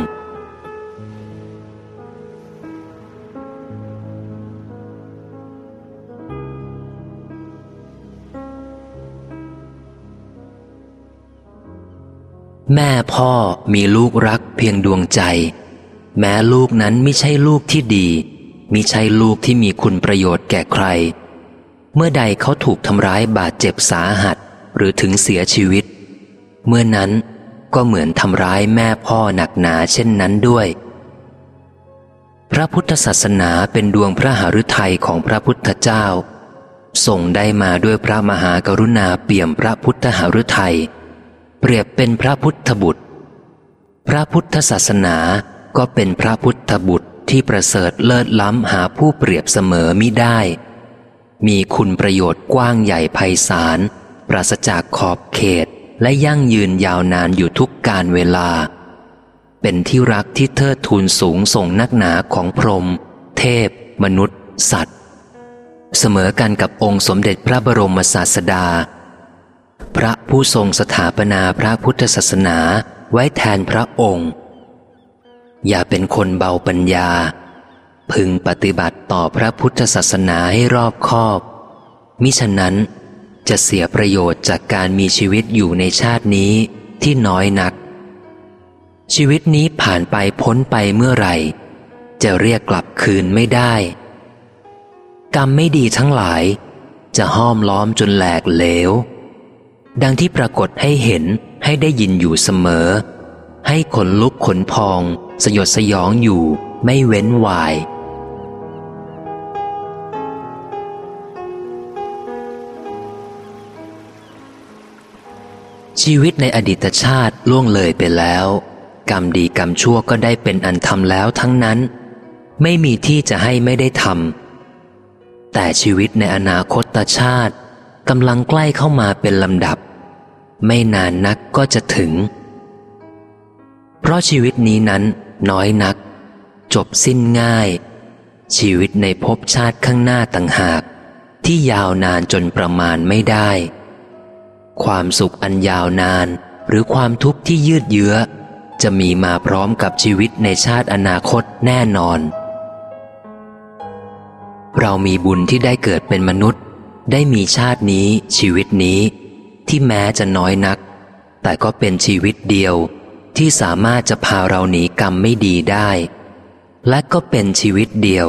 แม่พ่อมีลูกรักเพียงดวงใจ แม้ลูกนั้นไม่ใช่ลูกที่ดี มิใช่ลูกที่มีคุณประโยชน์แก่ใคร เมื่อใดเขาถูกทำร้ายบาดเจ็บสาหัสหรือถึงเสียชีวิต เมื่อนั้นก็เหมือนทำร้ายแม่พ่อหนักหนาเช่นนั้นด้วย พระพุทธศาสนาเป็นดวงพระหฤทัยของพระพุทธเจ้า ส่งได้มาด้วยพระมหากรุณาเปี่ยมพระพุทธหฤทัยเปรียบเป็นพระพุทธบุตร พระพุทธศาสนาก็เป็นพระพุทธบุตร ที่ประเสริฐเลิศล้ำหาผู้เปรียบเสมอมิได้ มีคุณประโยชน์กว้างใหญ่ไพศาล ปราศจากขอบเขตและยั่งยืนยาวนานอยู่ทุกการเวลา เป็นที่รักที่เทิดทูนสูงส่งนักหนาของพรหมเทพ มนุษย์ สัตว์ เสมอกันกับองค์สมเด็จพระบรมศาสดา พระผู้ทรงสถาปนาพระพุทธศาสนาไว้แทนพระองค์ อย่าเป็นคนเบาปัญญา พึงปฏิบัติต่อพระพุทธศาสนาให้รอบคอบ มิฉะนั้นจะเสียประโยชน์จากการมีชีวิตอยู่ในชาตินี้ที่น้อยนัก ชีวิตนี้ผ่านไปพ้นไปเมื่อไหร่ จะเรียกกลับคืนไม่ได้ กรรมไม่ดีทั้งหลาย จะห้อมล้อมจนแหลกเหลว ดังที่ปรากฏให้เห็นให้ได้ยินอยู่เสมอ ให้ขนลุกขนพอง สยดสยองอยู่ไม่เว้นวาย ชีวิตในอดีตชาติล่วงเลยไปแล้ว กรรมดีกรรมชั่วก็ได้เป็นอันทำแล้วทั้งนั้น ไม่มีที่จะให้ไม่ได้ทำแต่ชีวิตในอนาคตชาติกำลังใกล้เข้ามาเป็นลำดับ ไม่นานนักก็จะถึง เพราะชีวิตนี้นั้นน้อยนัก จบสิ้นง่าย ชีวิตในภพชาติข้างหน้าต่างหาก ที่ยาวนานจนประมาณไม่ได้ ความสุขอันยาวนานหรือความทุกข์ที่ยืดเยื้อ จะมีมาพร้อมกับชีวิตในชาติอนาคตแน่นอน เรามีบุญที่ได้เกิดเป็นมนุษย์ ได้มีชาตินี้ชีวิตนี้ ที่แม้จะน้อยนัก แต่ก็เป็นชีวิตเดียว ที่สามารถจะพาเราหนีกรรมไม่ดีได้ และก็เป็นชีวิตเดียว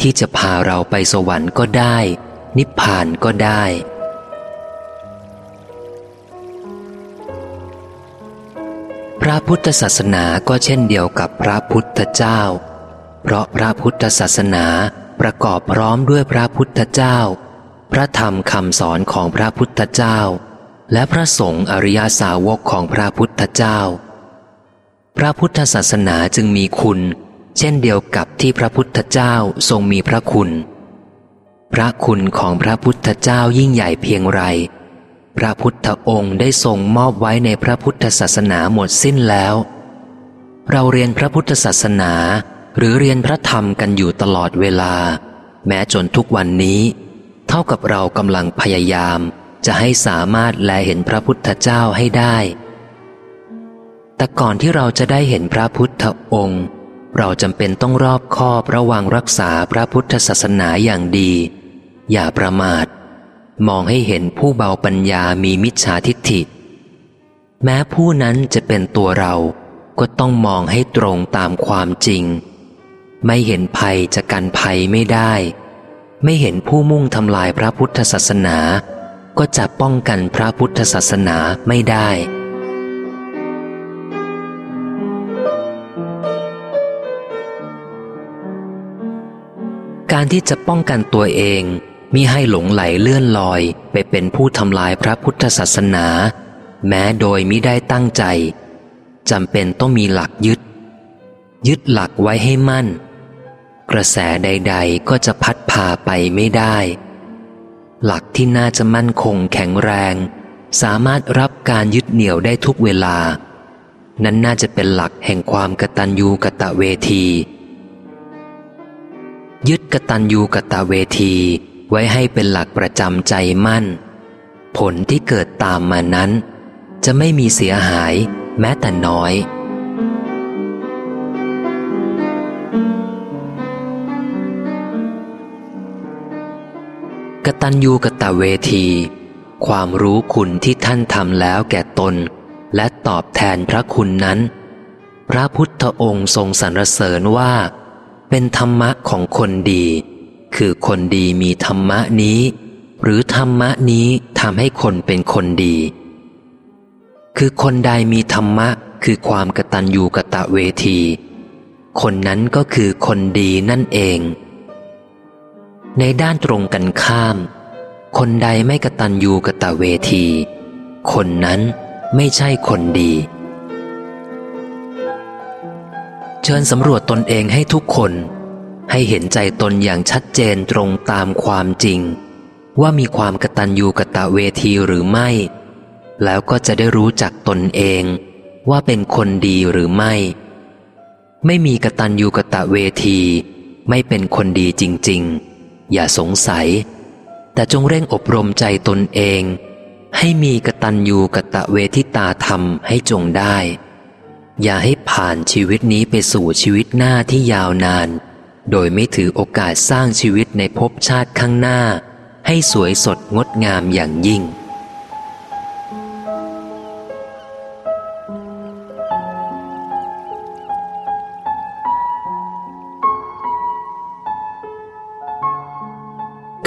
ที่จะพาเราไปสวรรค์ก็ได้ นิพพานก็ได้ พระพุทธศาสนาก็เช่นเดียวกับพระพุทธเจ้า เพราะพระพุทธศาสนาประกอบพร้อมด้วยพระพุทธเจ้า พระธรรมคำสอนของพระพุทธเจ้า และพระสงฆ์อริยสาวกของพระพุทธเจ้า พระพุทธศาสนาจึงมีคุณ เช่นเดียวกับที่พระพุทธเจ้าทรงมีพระคุณ พระคุณของพระพุทธเจ้ายิ่งใหญ่เพียงไร พระพุทธองค์ได้ทรงมอบไว้ในพระพุทธศาสนาหมดสิ้นแล้ว เราเรียนพระพุทธศาสนา หรือเรียนพระธรรมกันอยู่ตลอดเวลา แม้จนทุกวันนี้ เท่ากับเรากำลังพยายาม จะให้สามารถแลเห็นพระพุทธเจ้าให้ได้ แต่ก่อนที่เราจะได้เห็นพระพุทธองค์ เราจำเป็นต้องรอบคอบระวังรักษาพระพุทธศาสนาอย่างดี อย่าประมาท มองให้เห็นผู้เบาปัญญามีมิจฉาทิฏฐิ แม้ผู้นั้นจะเป็นตัวเราก็ต้องมองให้ตรงตามความจริง ไม่เห็นภัยจะกันภัยไม่ได้ ไม่เห็นผู้มุ่งทำลายพระพุทธศาสนา ก็จะป้องกันพระพุทธศาสนาไม่ได้ การที่จะป้องกันตัวเองมิให้หลงไหลเลื่อนลอยไปเป็นผู้ทำลายพระพุทธศาสนา แม้โดยมิได้ตั้งใจจำเป็นต้องมีหลักยึด ยึดหลักไว้ให้มั่น กระแสใด ๆ ก็จะพัดพาไปไม่ได้ หลักที่น่าจะมั่นคงแข็งแรง สามารถรับการยึดเหนี่ยวได้ทุกเวลา นั้นน่าจะเป็นหลักแห่งความกตัญญูกะตะเวที ยึดกตัญญูกตเวทีไว้ให้เป็นหลักประจำใจมั่น ผลที่เกิดตามมานั้น จะไม่มีเสียหายแม้แต่น้อย กตัญญูกตเวที ความรู้คุณที่ท่านทำแล้วแก่ตน และตอบแทนพระคุณนั้น พระพุทธองค์ทรงสรรเสริญว่า เป็นธรรมะของคนดี คือคนดีมีธรรมะนี้ หรือธรรมะนี้ทำให้คนเป็นคนดี คือคนใดมีธรรมะคือความกตัญญูกะตะเวที คนนั้นก็คือคนดีนั่นเอง ในด้านตรงกันข้าม คนใดไม่กตัญญูกะตะเวที คนนั้นไม่ใช่คนดี เชิญสำรวจตนเองให้ทุกคน ให้เห็นใจตนอย่างชัดเจนตรงตามความจริง ว่ามีความกตัญญูกะตะเวทีหรือไม่ แล้วก็จะได้รู้จักตนเองว่าเป็นคนดีหรือไม่ ไม่มีกตัญญูกะตะเวที ไม่เป็นคนดีจริง ๆ อย่าสงสัย แต่จงเร่งอบรมใจตนเอง ให้มีกตัญญูกะตะเวทิตาธรรมให้จงได้ อย่าให้ผ่านชีวิตนี้ไปสู่ชีวิตหน้าที่ยาวนาน โดยไม่ถือโอกาสสร้างชีวิตในภพชาติข้างหน้า ให้สวยสดงดงามอย่างยิ่ง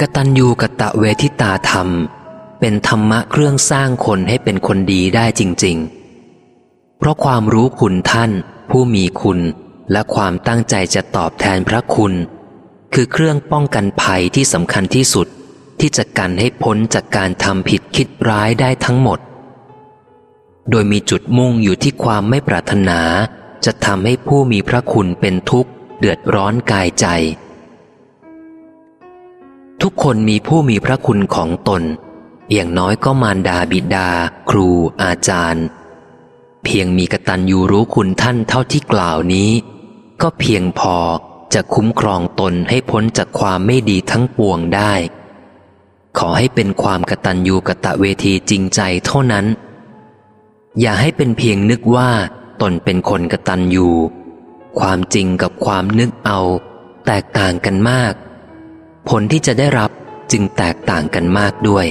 กตัญญูกะตะเวทิตาธรรม เป็นธรรมะเครื่องสร้างคนให้เป็นคนดีได้จริง ๆ เพราะความรู้คุณท่าน ผู้มีคุณและความตั้งใจจะตอบแทนพระคุณ คือเครื่องป้องกันภัยที่สำคัญที่สุด ที่จะกันให้พ้นจากการทำผิดคิดร้ายได้ทั้งหมด โดยมีจุดมุ่งอยู่ที่ความไม่ปรารถนา จะทำให้ผู้มีพระคุณเป็นทุกข์ เดือดร้อนกายใจ ทุกคนมีผู้มีพระคุณของตน อย่างน้อยก็มารดาบิดา ครูอาจารย์ เพียงมีกตัญญูรู้คุณท่านเท่าที่กล่าวนี้ ก็เพียงพอจะคุ้มครองตนให้พ้นจากความไม่ดีทั้งปวงได้ ขอให้เป็นความกตัญญูกะตะเวทีจริงใจเท่านั้น อย่าให้เป็นเพียงนึกว่าตนเป็นคนกตัญญูความจริงกับความนึกเอา แตกต่างกันมาก ผลที่จะได้รับจึงแตกต่างกันมากด้วย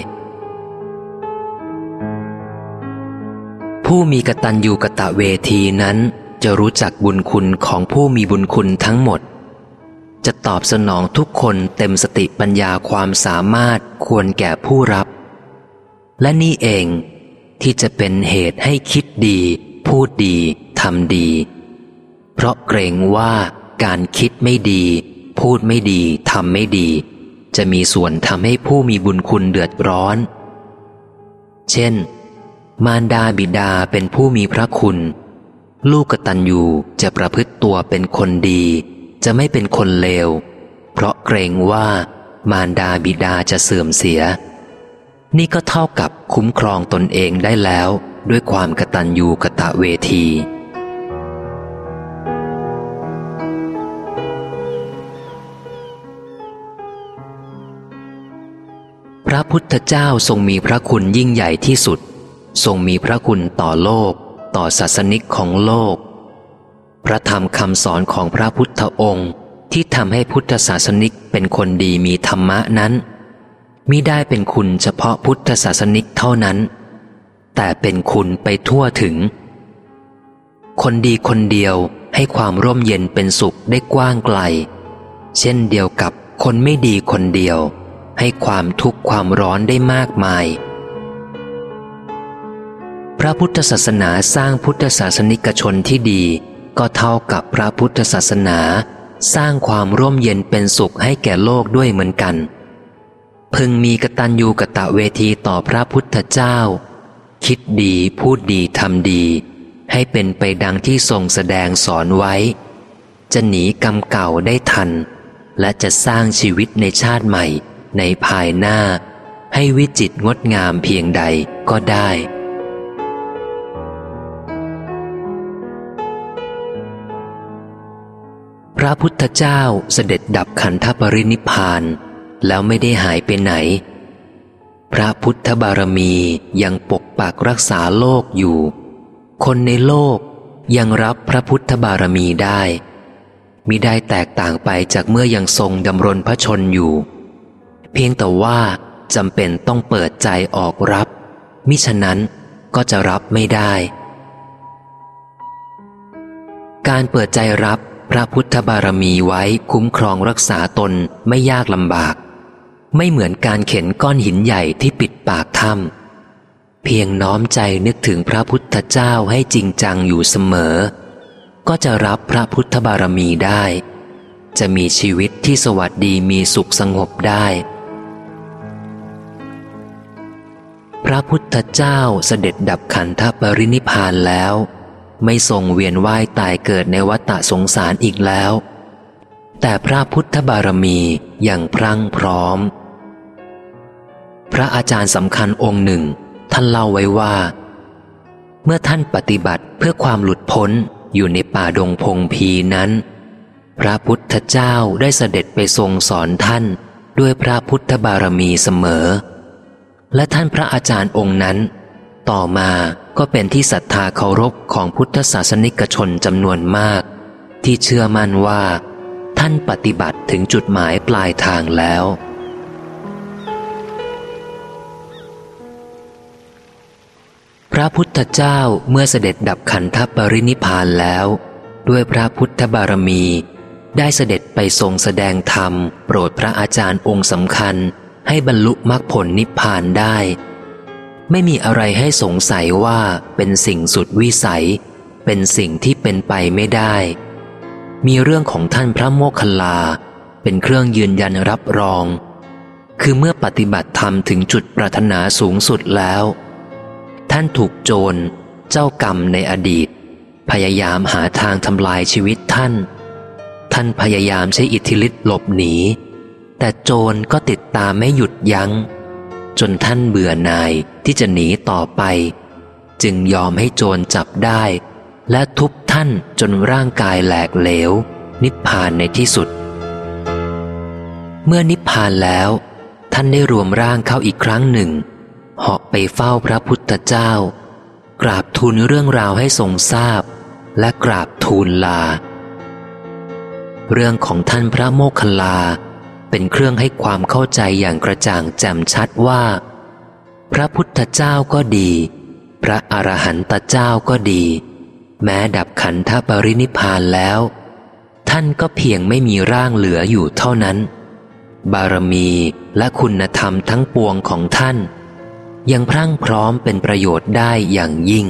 ผู้มีกตัญญูกะตะเวทีนั้นจะรู้จักบุญคุณของผู้มีบุญคุณทั้งหมด จะตอบสนองทุกคนเต็มสติปัญญาความสามารถควรแก่ผู้รับ และนี่เองที่จะเป็นเหตุให้คิดดี พูดดีทำดี เพราะเกรงว่าการคิดไม่ดี พูดไม่ดีทำไม่ดี จะมีส่วนทำให้ผู้มีบุญคุณเดือดร้อน เช่น มารดาบิดาเป็นผู้มีพระคุณ ลูกกตัญญูจะประพฤติตัวเป็นคนดี จะไม่เป็นคนเลว เพราะเกรงว่ามารดาบิดาจะเสื่อมเสีย นี่ก็เท่ากับคุ้มครองตนเองได้แล้วด้วยความกตัญญูกะตะเวที พระพุทธเจ้าทรงมีพระคุณยิ่งใหญ่ที่สุด ทรงมีพระคุณต่อโลก ต่อศาสนิกของโลก พระธรรมคำสอนของพระพุทธองค์ที่ทำให้พุทธศาสนิกเป็นคนดีมีธรรมะนั้นมิได้เป็นคุณเฉพาะพุทธศาสนิกเท่านั้น แต่เป็นคุณไปทั่วถึง คนดีคนเดียวให้ความร่มเย็นเป็นสุขได้กว้างไกล เช่นเดียวกับคนไม่ดีคนเดียว ให้ความทุกข์ความร้อนได้มากมาย พระพุทธศาสนาสร้างพุทธศาสนิกชนที่ดี ก็เท่ากับพระพุทธศาสนา สร้างความร่มเย็นเป็นสุขให้แก่โลกด้วยเหมือนกัน พึงมีกตัญญูกะตะเวทีต่อพระพุทธเจ้า คิดดีพูดดีทำดี ให้เป็นไปดังที่ทรงแสดงสอนไว้ จะหนีกรรมเก่าได้ทัน และจะสร้างชีวิตในชาติใหม่ ในภายหน้า ให้วิจิตงดงามเพียงใดก็ได้ พระพุทธเจ้าเสด็จดับขันธปรินิพาน แล้วไม่ได้หายไปไหน พระพุทธบารมียังปกปักรักษาโลกอยู่ คนในโลกยังรับพระพุทธบารมีได้มิได้แตกต่างไปจากเมื่อยังทรงดำรงพระชนอยู่ เพียงแต่ว่าจำเป็นต้องเปิดใจออกรับ มิฉะนั้นก็จะรับไม่ได้ การเปิดใจรับ พระพุทธบารมีไว้คุ้มครองรักษาตนไม่ยากลำบาก ไม่เหมือนการเข็นก้อนหินใหญ่ที่ปิดปากถ้ำเพียงน้อมใจนึกถึงพระพุทธเจ้าให้จริงจังอยู่เสมอ ก็จะรับพระพุทธบารมีได้ จะมีชีวิตที่สวัสดีมีสุขสงบได้ พระพุทธเจ้าเสด็จดับขันธปรินิพานแล้ว ไม่ทรงเวียนว่ายตายเกิดในวัฏสงสารอีกแล้ว แต่พระพุทธบารมีอยังพรั่งพร้อม พระอาจารย์สำคัญองค์หนึ่ง ท่านเล่าไว้ว่า เมื่อท่านปฏิบัติเพื่อความหลุดพ้นอยู่ในป่าดงพงพีนั้น พระพุทธเจ้าได้เสด็จไปทรงสอนท่านด้วยพระพุทธบารมีเสมอ และท่านพระอาจารย์องค์นั้น ต่อมาก็เป็นที่ศรัทธาเคารพของพุทธศาสนิกชนจำนวนมาก ที่เชื่อมั่นว่า ท่านปฏิบัติถึงจุดหมายปลายทางแล้ว พระพุทธเจ้าเมื่อเสด็จดับขันธปรินิพพานแล้ว ด้วยพระพุทธบารมี ได้เสด็จไปทรงแสดงธรรม โปรดพระอาจารย์องค์สำคัญให้บรรลุมรรคผลนิพพานได้ ไม่มีอะไรให้สงสัยว่าเป็นสิ่งสุดวิสัย เป็นสิ่งที่เป็นไปไม่ได้ มีเรื่องของท่านพระโมคคัลลา เป็นเครื่องยืนยันรับรอง คือเมื่อปฏิบัติธรรมถึงจุดปรารถนาสูงสุดแล้ว ท่านถูกโจร เจ้ากรรมในอดีต พยายามหาทางทำลายชีวิตท่าน ท่านพยายามใช้อิทธิฤทธิ์หลบหนี แต่โจรก็ติดตามไม่หยุดยัง้ง จนท่านเบื่อหน่ายที่จะหนีต่อไป จึงยอมให้โจรจับได้ และทุบท่านจนร่างกายแหลกเหลว นิพพานในที่สุด เมื่อนิพพานแล้ว ท่านได้รวมร่างเข้าอีกครั้งหนึ่งเหาะไปเฝ้าพระพุทธเจ้า กราบทูลเรื่องราวให้ทรงทราบ และกราบทูลลา เรื่องของท่านพระโมคคัลลา เป็นเครื่องให้ความเข้าใจอย่างกระจ่างแจ่มชัดว่า พระพุทธเจ้าก็ดี พระอรหันตเจ้าก็ดี แม้ดับขันธปรินิพพานแล้ว ท่านก็เพียงไม่มีร่างเหลืออยู่เท่านั้น บารมีและคุณธรรมทั้งปวงของท่าน ยังพรั่งพร้อมเป็นประโยชน์ได้อย่างยิ่ง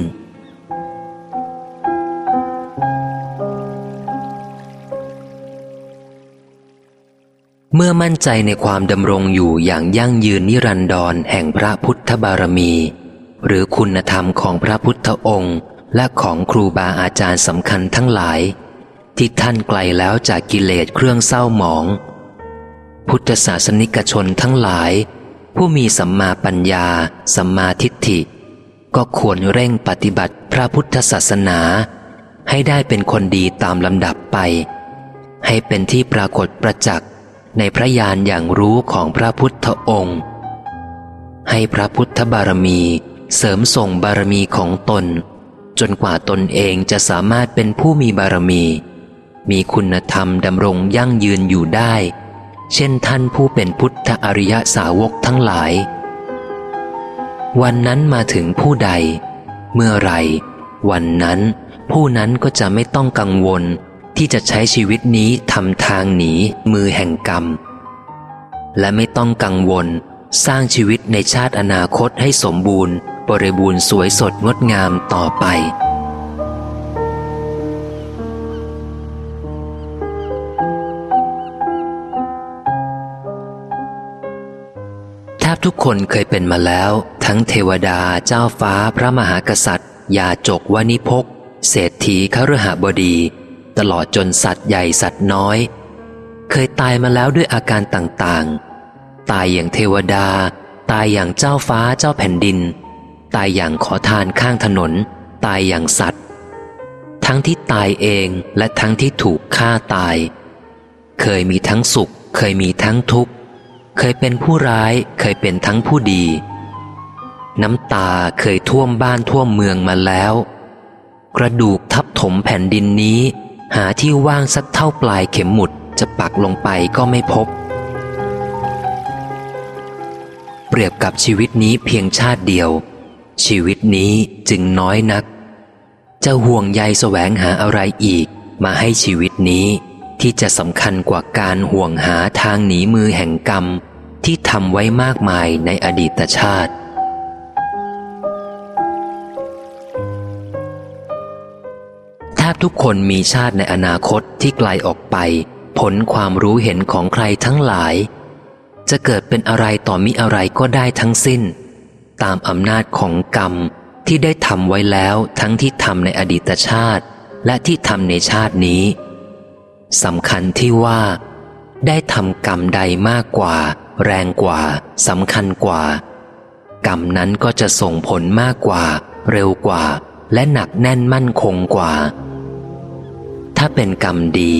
เมื่อมั่นใจในความดำรงอยู่อย่างยั่งยืนนิรันดรแห่งพระพุทธบารมี หรือคุณธรรมของพระพุทธองค์ และของครูบาอาจารย์สำคัญทั้งหลาย ที่ท่านไกลแล้วจากกิเลสเครื่องเศร้าหมอง พุทธศาสนิกชนทั้งหลาย ผู้มีสัมมาปัญญา สัมมาทิฏฐิ ก็ควรเร่งปฏิบัติพระพุทธศาสนา ให้ได้เป็นคนดีตามลำดับไป ให้เป็นที่ปรากฏประจักษ์ ในพระญาณอย่างรู้ของพระพุทธองค์ ให้พระพุทธบารมีเสริมส่งบารมีของตน จนกว่าตนเองจะสามารถเป็นผู้มีบารมี มีคุณธรรมดำรงยั่งยืนอยู่ได้ เช่นท่านผู้เป็นพุทธอริยสาวกทั้งหลาย วันนั้นมาถึงผู้ใด เมื่อไร วันนั้นผู้นั้นก็จะไม่ต้องกังวล ที่จะใช้ชีวิตนี้ทำทางหนีมือแห่งกรรม และไม่ต้องกังวล สร้างชีวิตในชาติอนาคตให้สมบูรณ์ บริบูรณ์สวยสดงดงามต่อไป แทบทุกคนเคยเป็นมาแล้ว ทั้งเทวดาเจ้าฟ้าพระมหากษัตริย์ยาจกวานิพกเศรษฐีขรหบดี ตลอดจนสัตว์ใหญ่สัตว์น้อย เคยตายมาแล้วด้วยอาการต่างๆ ตายอย่างเทวดา ตายอย่างเจ้าฟ้าเจ้าแผ่นดิน ตายอย่างขอทานข้างถนน ตายอย่างสัตว์ ทั้งที่ตายเองและทั้งที่ถูกฆ่าตาย เคยมีทั้งสุข เคยมีทั้งทุกข์ เคยเป็นผู้ร้ายเคยเป็นทั้งผู้ดี น้ำตาเคยท่วมบ้านท่วมเมืองมาแล้ว กระดูกทับถมแผ่นดินนี้ หาที่ว่างสักเท่าปลายเข็มหมุดจะปักลงไปก็ไม่พบ เปรียบกับชีวิตนี้เพียงชาติเดียว ชีวิตนี้จึงน้อยนัก จะห่วงใยแสวงหาอะไรอีกมาให้ชีวิตนี้ที่จะสำคัญกว่าการห่วงหาทางหนีมือแห่งกรรม ที่ทำไว้มากมายในอดีตชาติ บทุกคนมีชาติในอนาคตที่ไกลออกไป ผลความรู้เห็นของใครทั้งหลาย จะเกิดเป็นอะไรต่อมิอะไรก็ได้ทั้งสิ้น ตามอำนาจของกรรมที่ได้ทำไว้แล้วทั้งที่ทำในอดีตชาติ และที่ทำในชาตินี้สำคัญที่ว่า ได้ทำกรรมใดมากกว่า แรงกว่าสำคัญกว่า กรรมนั้นก็จะส่งผลมากกว่า เร็วกว่า และหนักแน่นมั่นคงกว่า ถ้าเป็นกรรมดี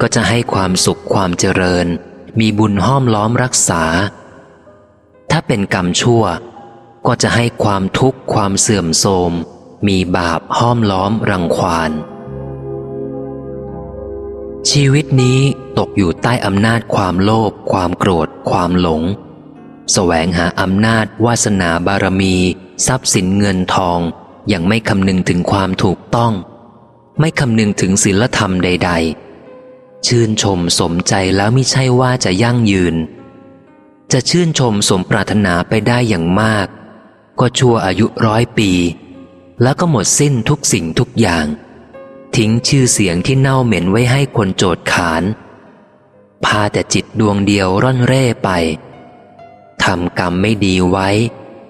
ก็จะให้ความสุขความเจริญ มีบุญห้อมล้อมรักษา ถ้าเป็นกรรมชั่ว ก็จะให้ความทุกข์ความเสื่อมโทรม มีบาปห้อมล้อมรังควาน ชีวิตนี้ตกอยู่ใต้อำนาจความโลภความโกรธ ความหลงแสวงหาอำนาจวาสนาบารมี ทรัพย์สินเงินทอง อยังไม่คำนึงถึงความถูกต้อง ไม่คำนึงถึงศีลธรรมใด ๆ ชื่นชมสมใจแล้วไม่ใช่ว่าจะยั่งยืน จะชื่นชมสมปรารถนาไปได้อย่างมาก ก็ชั่วอายุร้อยปี แล้วก็หมดสิ้นทุกสิ่งทุกอย่าง ทิ้งชื่อเสียงที่เน่าเหม็นไว้ให้คนโจดขานพาแต่จิตดวงเดียวร่อนเร่ไปทำกรรมไม่ดีไว้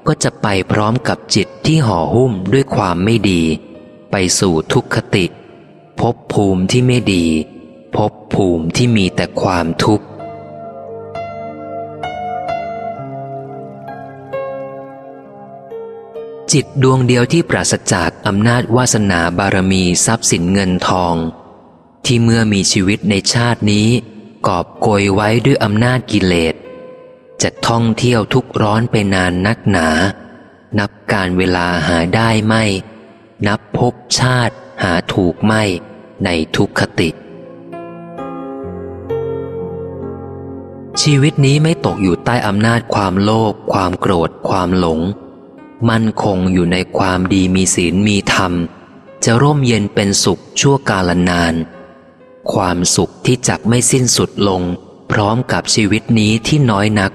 ก็จะไปพร้อมกับจิตที่ห่อหุ้มด้วยความไม่ดี ไปสู่ทุกขติ พบภูมิที่ไม่ดี พบภูมิที่มีแต่ความทุกข์ จิตดวงเดียวที่ปราศจากอำนาจวาสนาบารมีทรัพย์สินเงินทอง ที่เมื่อมีชีวิตในชาตินี้กอบโกยไว้ด้วยอำนาจกิเลสจะท่องเที่ยวทุกร้อนไปนานนักหนา นับการเวลาหาได้ไม่ นับพบชาติหาถูกไม่ในทุกขติ ชีวิตนี้ไม่ตกอยู่ใต้อำนาจความโลภความโกรธ ความหลง มั่นคงอยู่ในความดีมีศีลมีธรรม จะร่มเย็นเป็นสุขชั่วกาลนาน ความสุขที่จักไม่สิ้นสุดลง พร้อมกับชีวิตนี้ที่น้อยนัก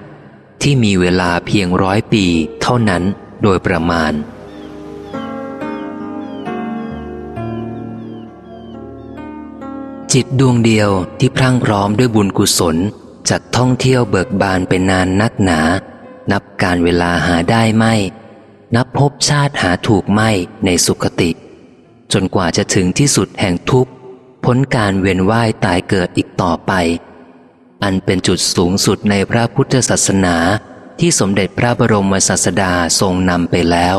ที่มีเวลาเพียงร้อยปีเท่านั้นโดยประมาณ จิตดวงเดียวที่พรั่งพร้อมด้วยบุญกุศล จัดท่องเที่ยวเบิกบานเป็นนานนักหนา นับการเวลาหาได้ไม่ นับพบชาติหาถูกไม่ในสุขติ จนกว่าจะถึงที่สุดแห่งทุกข์พ้นการเวียนว่ายตายเกิดอีกต่อไป อันเป็นจุดสูงสุดในพระพุทธศาสนาที่สมเด็จพระบรมศาสดาทรงนำไปแล้ว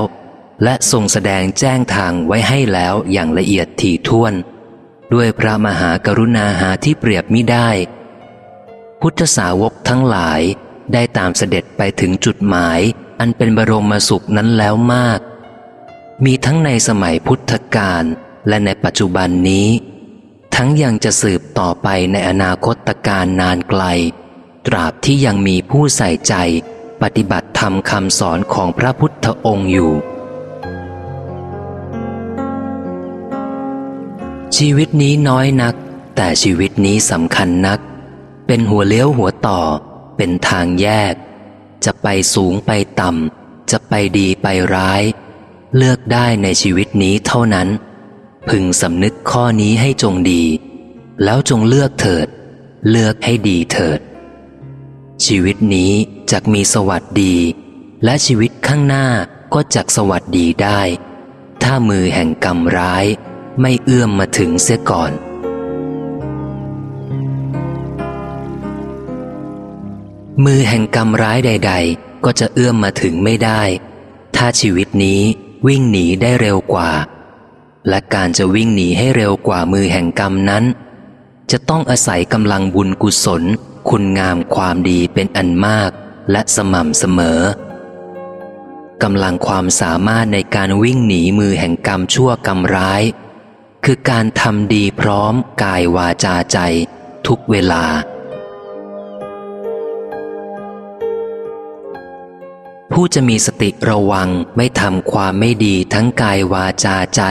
และทรงแสดงแจ้งทางไว้ให้แล้วอย่างละเอียดถี่ถ้วน ด้วยพระมหากรุณาหาที่เปรียบมิได้ พุทธสาวกทั้งหลายได้ตามเสด็จไปถึงจุดหมายอันเป็นบรมสุขนั้นแล้วมาก มีทั้งในสมัยพุทธกาลและในปัจจุบันนี้ ทั้งยังจะสืบต่อไปในอนาคตการนานไกล ตราบที่ยังมีผู้ใส่ใจ ปฏิบัติธรรมคำสอนของพระพุทธองค์อยู่ ชีวิตนี้น้อยนัก แต่ชีวิตนี้สำคัญนัก เป็นหัวเลี้ยวหัวต่อ เป็นทางแยก จะไปสูงไปต่ำ จะไปดีไปร้าย เลือกได้ในชีวิตนี้เท่านั้น พึงสำนึกข้อนี้ให้จงดี แล้วจงเลือกเถิด เลือกให้ดีเถิด ชีวิตนี้จะมีสวัสดี และชีวิตข้างหน้าก็จักสวัสดีได้ ถ้ามือแห่งกรรมร้าย ไม่เอื้อมมาถึงเสียก่อน มือแห่งกรรมร้ายใด ๆ ก็จะเอื้อมมาถึงไม่ได้ ถ้าชีวิตนี้วิ่งหนีได้เร็วกว่า และการจะวิ่งหนีให้เร็วกว่ามือแห่งกรรมนั้น จะต้องอาศัยกำลังบุญกุศล คุณงามความดีเป็นอันมากและสม่ำเสมอกำลังความสามารถในการวิ่งหนีมือแห่งกรรมชั่วกรรมร้าย คือการทำดีพร้อมกายวาจาใจ ทุกเวลา ผู้จะมีสติระวังไม่ทำความไม่ดีทั้งกายวาจาใจ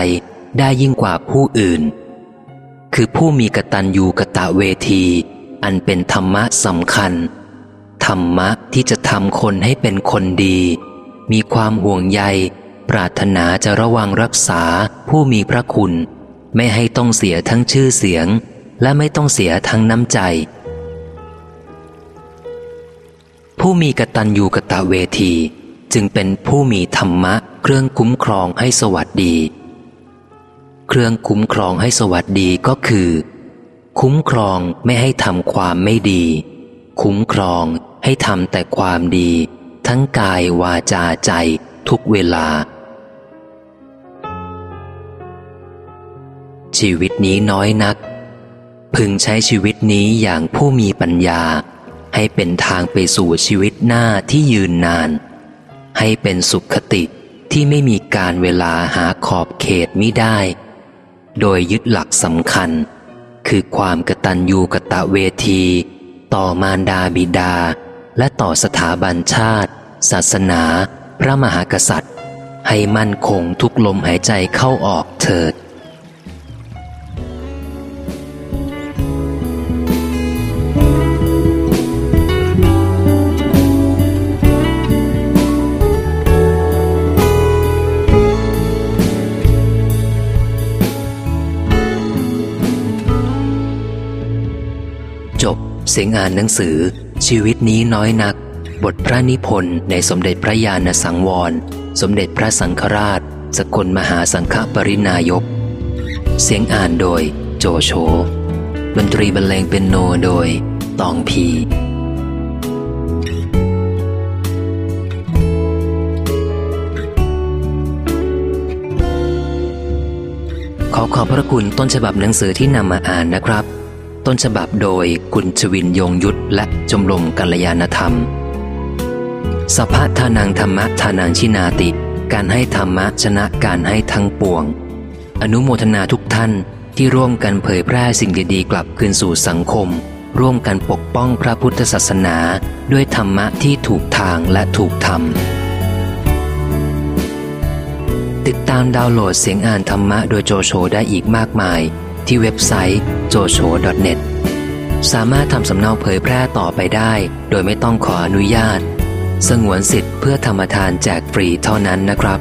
ได้ยิ่งกว่าผู้อื่น คือผู้มีกตัญญูกะตะเวที อันเป็นธรรมะสำคัญ ธรรมะที่จะทำคนให้เป็นคนดี มีความห่วงใย ปรารถนาจะระวังรักษาผู้มีพระคุณ ไม่ให้ต้องเสียทั้งชื่อเสียง และไม่ต้องเสียทั้งน้ำใจ ผู้มีกตัญญูกะตะเวที จึงเป็นผู้มีธรรมะ เครื่องคุ้มครองให้สวัสดี เครื่องคุ้มครองให้สวัสดีก็คือ คุ้มครองไม่ให้ทำความไม่ดี คุ้มครองให้ทำแต่ความดี ทั้งกายวาจาใจทุกเวลา ชีวิตนี้น้อยนัก พึงใช้ชีวิตนี้อย่างผู้มีปัญญา ให้เป็นทางไปสู่ชีวิตหน้าที่ยืนนาน ให้เป็นสุขคติที่ไม่มีการเวลาหาขอบเขตมิได้ โดยยึดหลักสำคัญ คือความกตัญญูกะตะเวที ต่อมารดาบิดา และต่อสถาบันชาติ ศาสนา พระมหากษัตริย์ ให้มั่นคงทุกลมหายใจเข้าออกเถิด เสียงอ่านหนังสือ ชีวิตนี้น้อยนัก บทพระนิพนธ์ในสมเด็จพระญาณสังวร สมเด็จพระสังฆราช สกลมหาสังฆปรินายก เสียงอ่านโดยโจโฉดนตรีบรรเลงเป็นโนโดย ตองพีขอขอบพระคุณต้นฉบับหนังสือที่นำมาอ่านนะครับ ต้นฉบับโดยคุณชวินยงยุทธและชมรมกัลยาณธรรม สภาทานังธรรมะทานังชินาติ การให้ธรรมะชนะการให้ทั้งปวง อนุโมทนาทุกท่านที่ร่วมกันเผยแพร่สิ่งดีๆกลับคืนสู่สังคม ร่วมกันปกป้องพระพุทธศาสนา ด้วยธรรมะที่ถูกทางและถูกธรรม ติดตามดาวน์โหลดเสียงอ่านธรรมะโดยโจโฉได้อีกมากมาย ที่เว็บไซต์ jocho.net สามารถทำสำเนาเผยแพร่ต่อไปได้ โดยไม่ต้องขออนุญาต สงวนสิทธิ์เพื่อธรรมทานแจกฟรีเท่านั้นนะครับ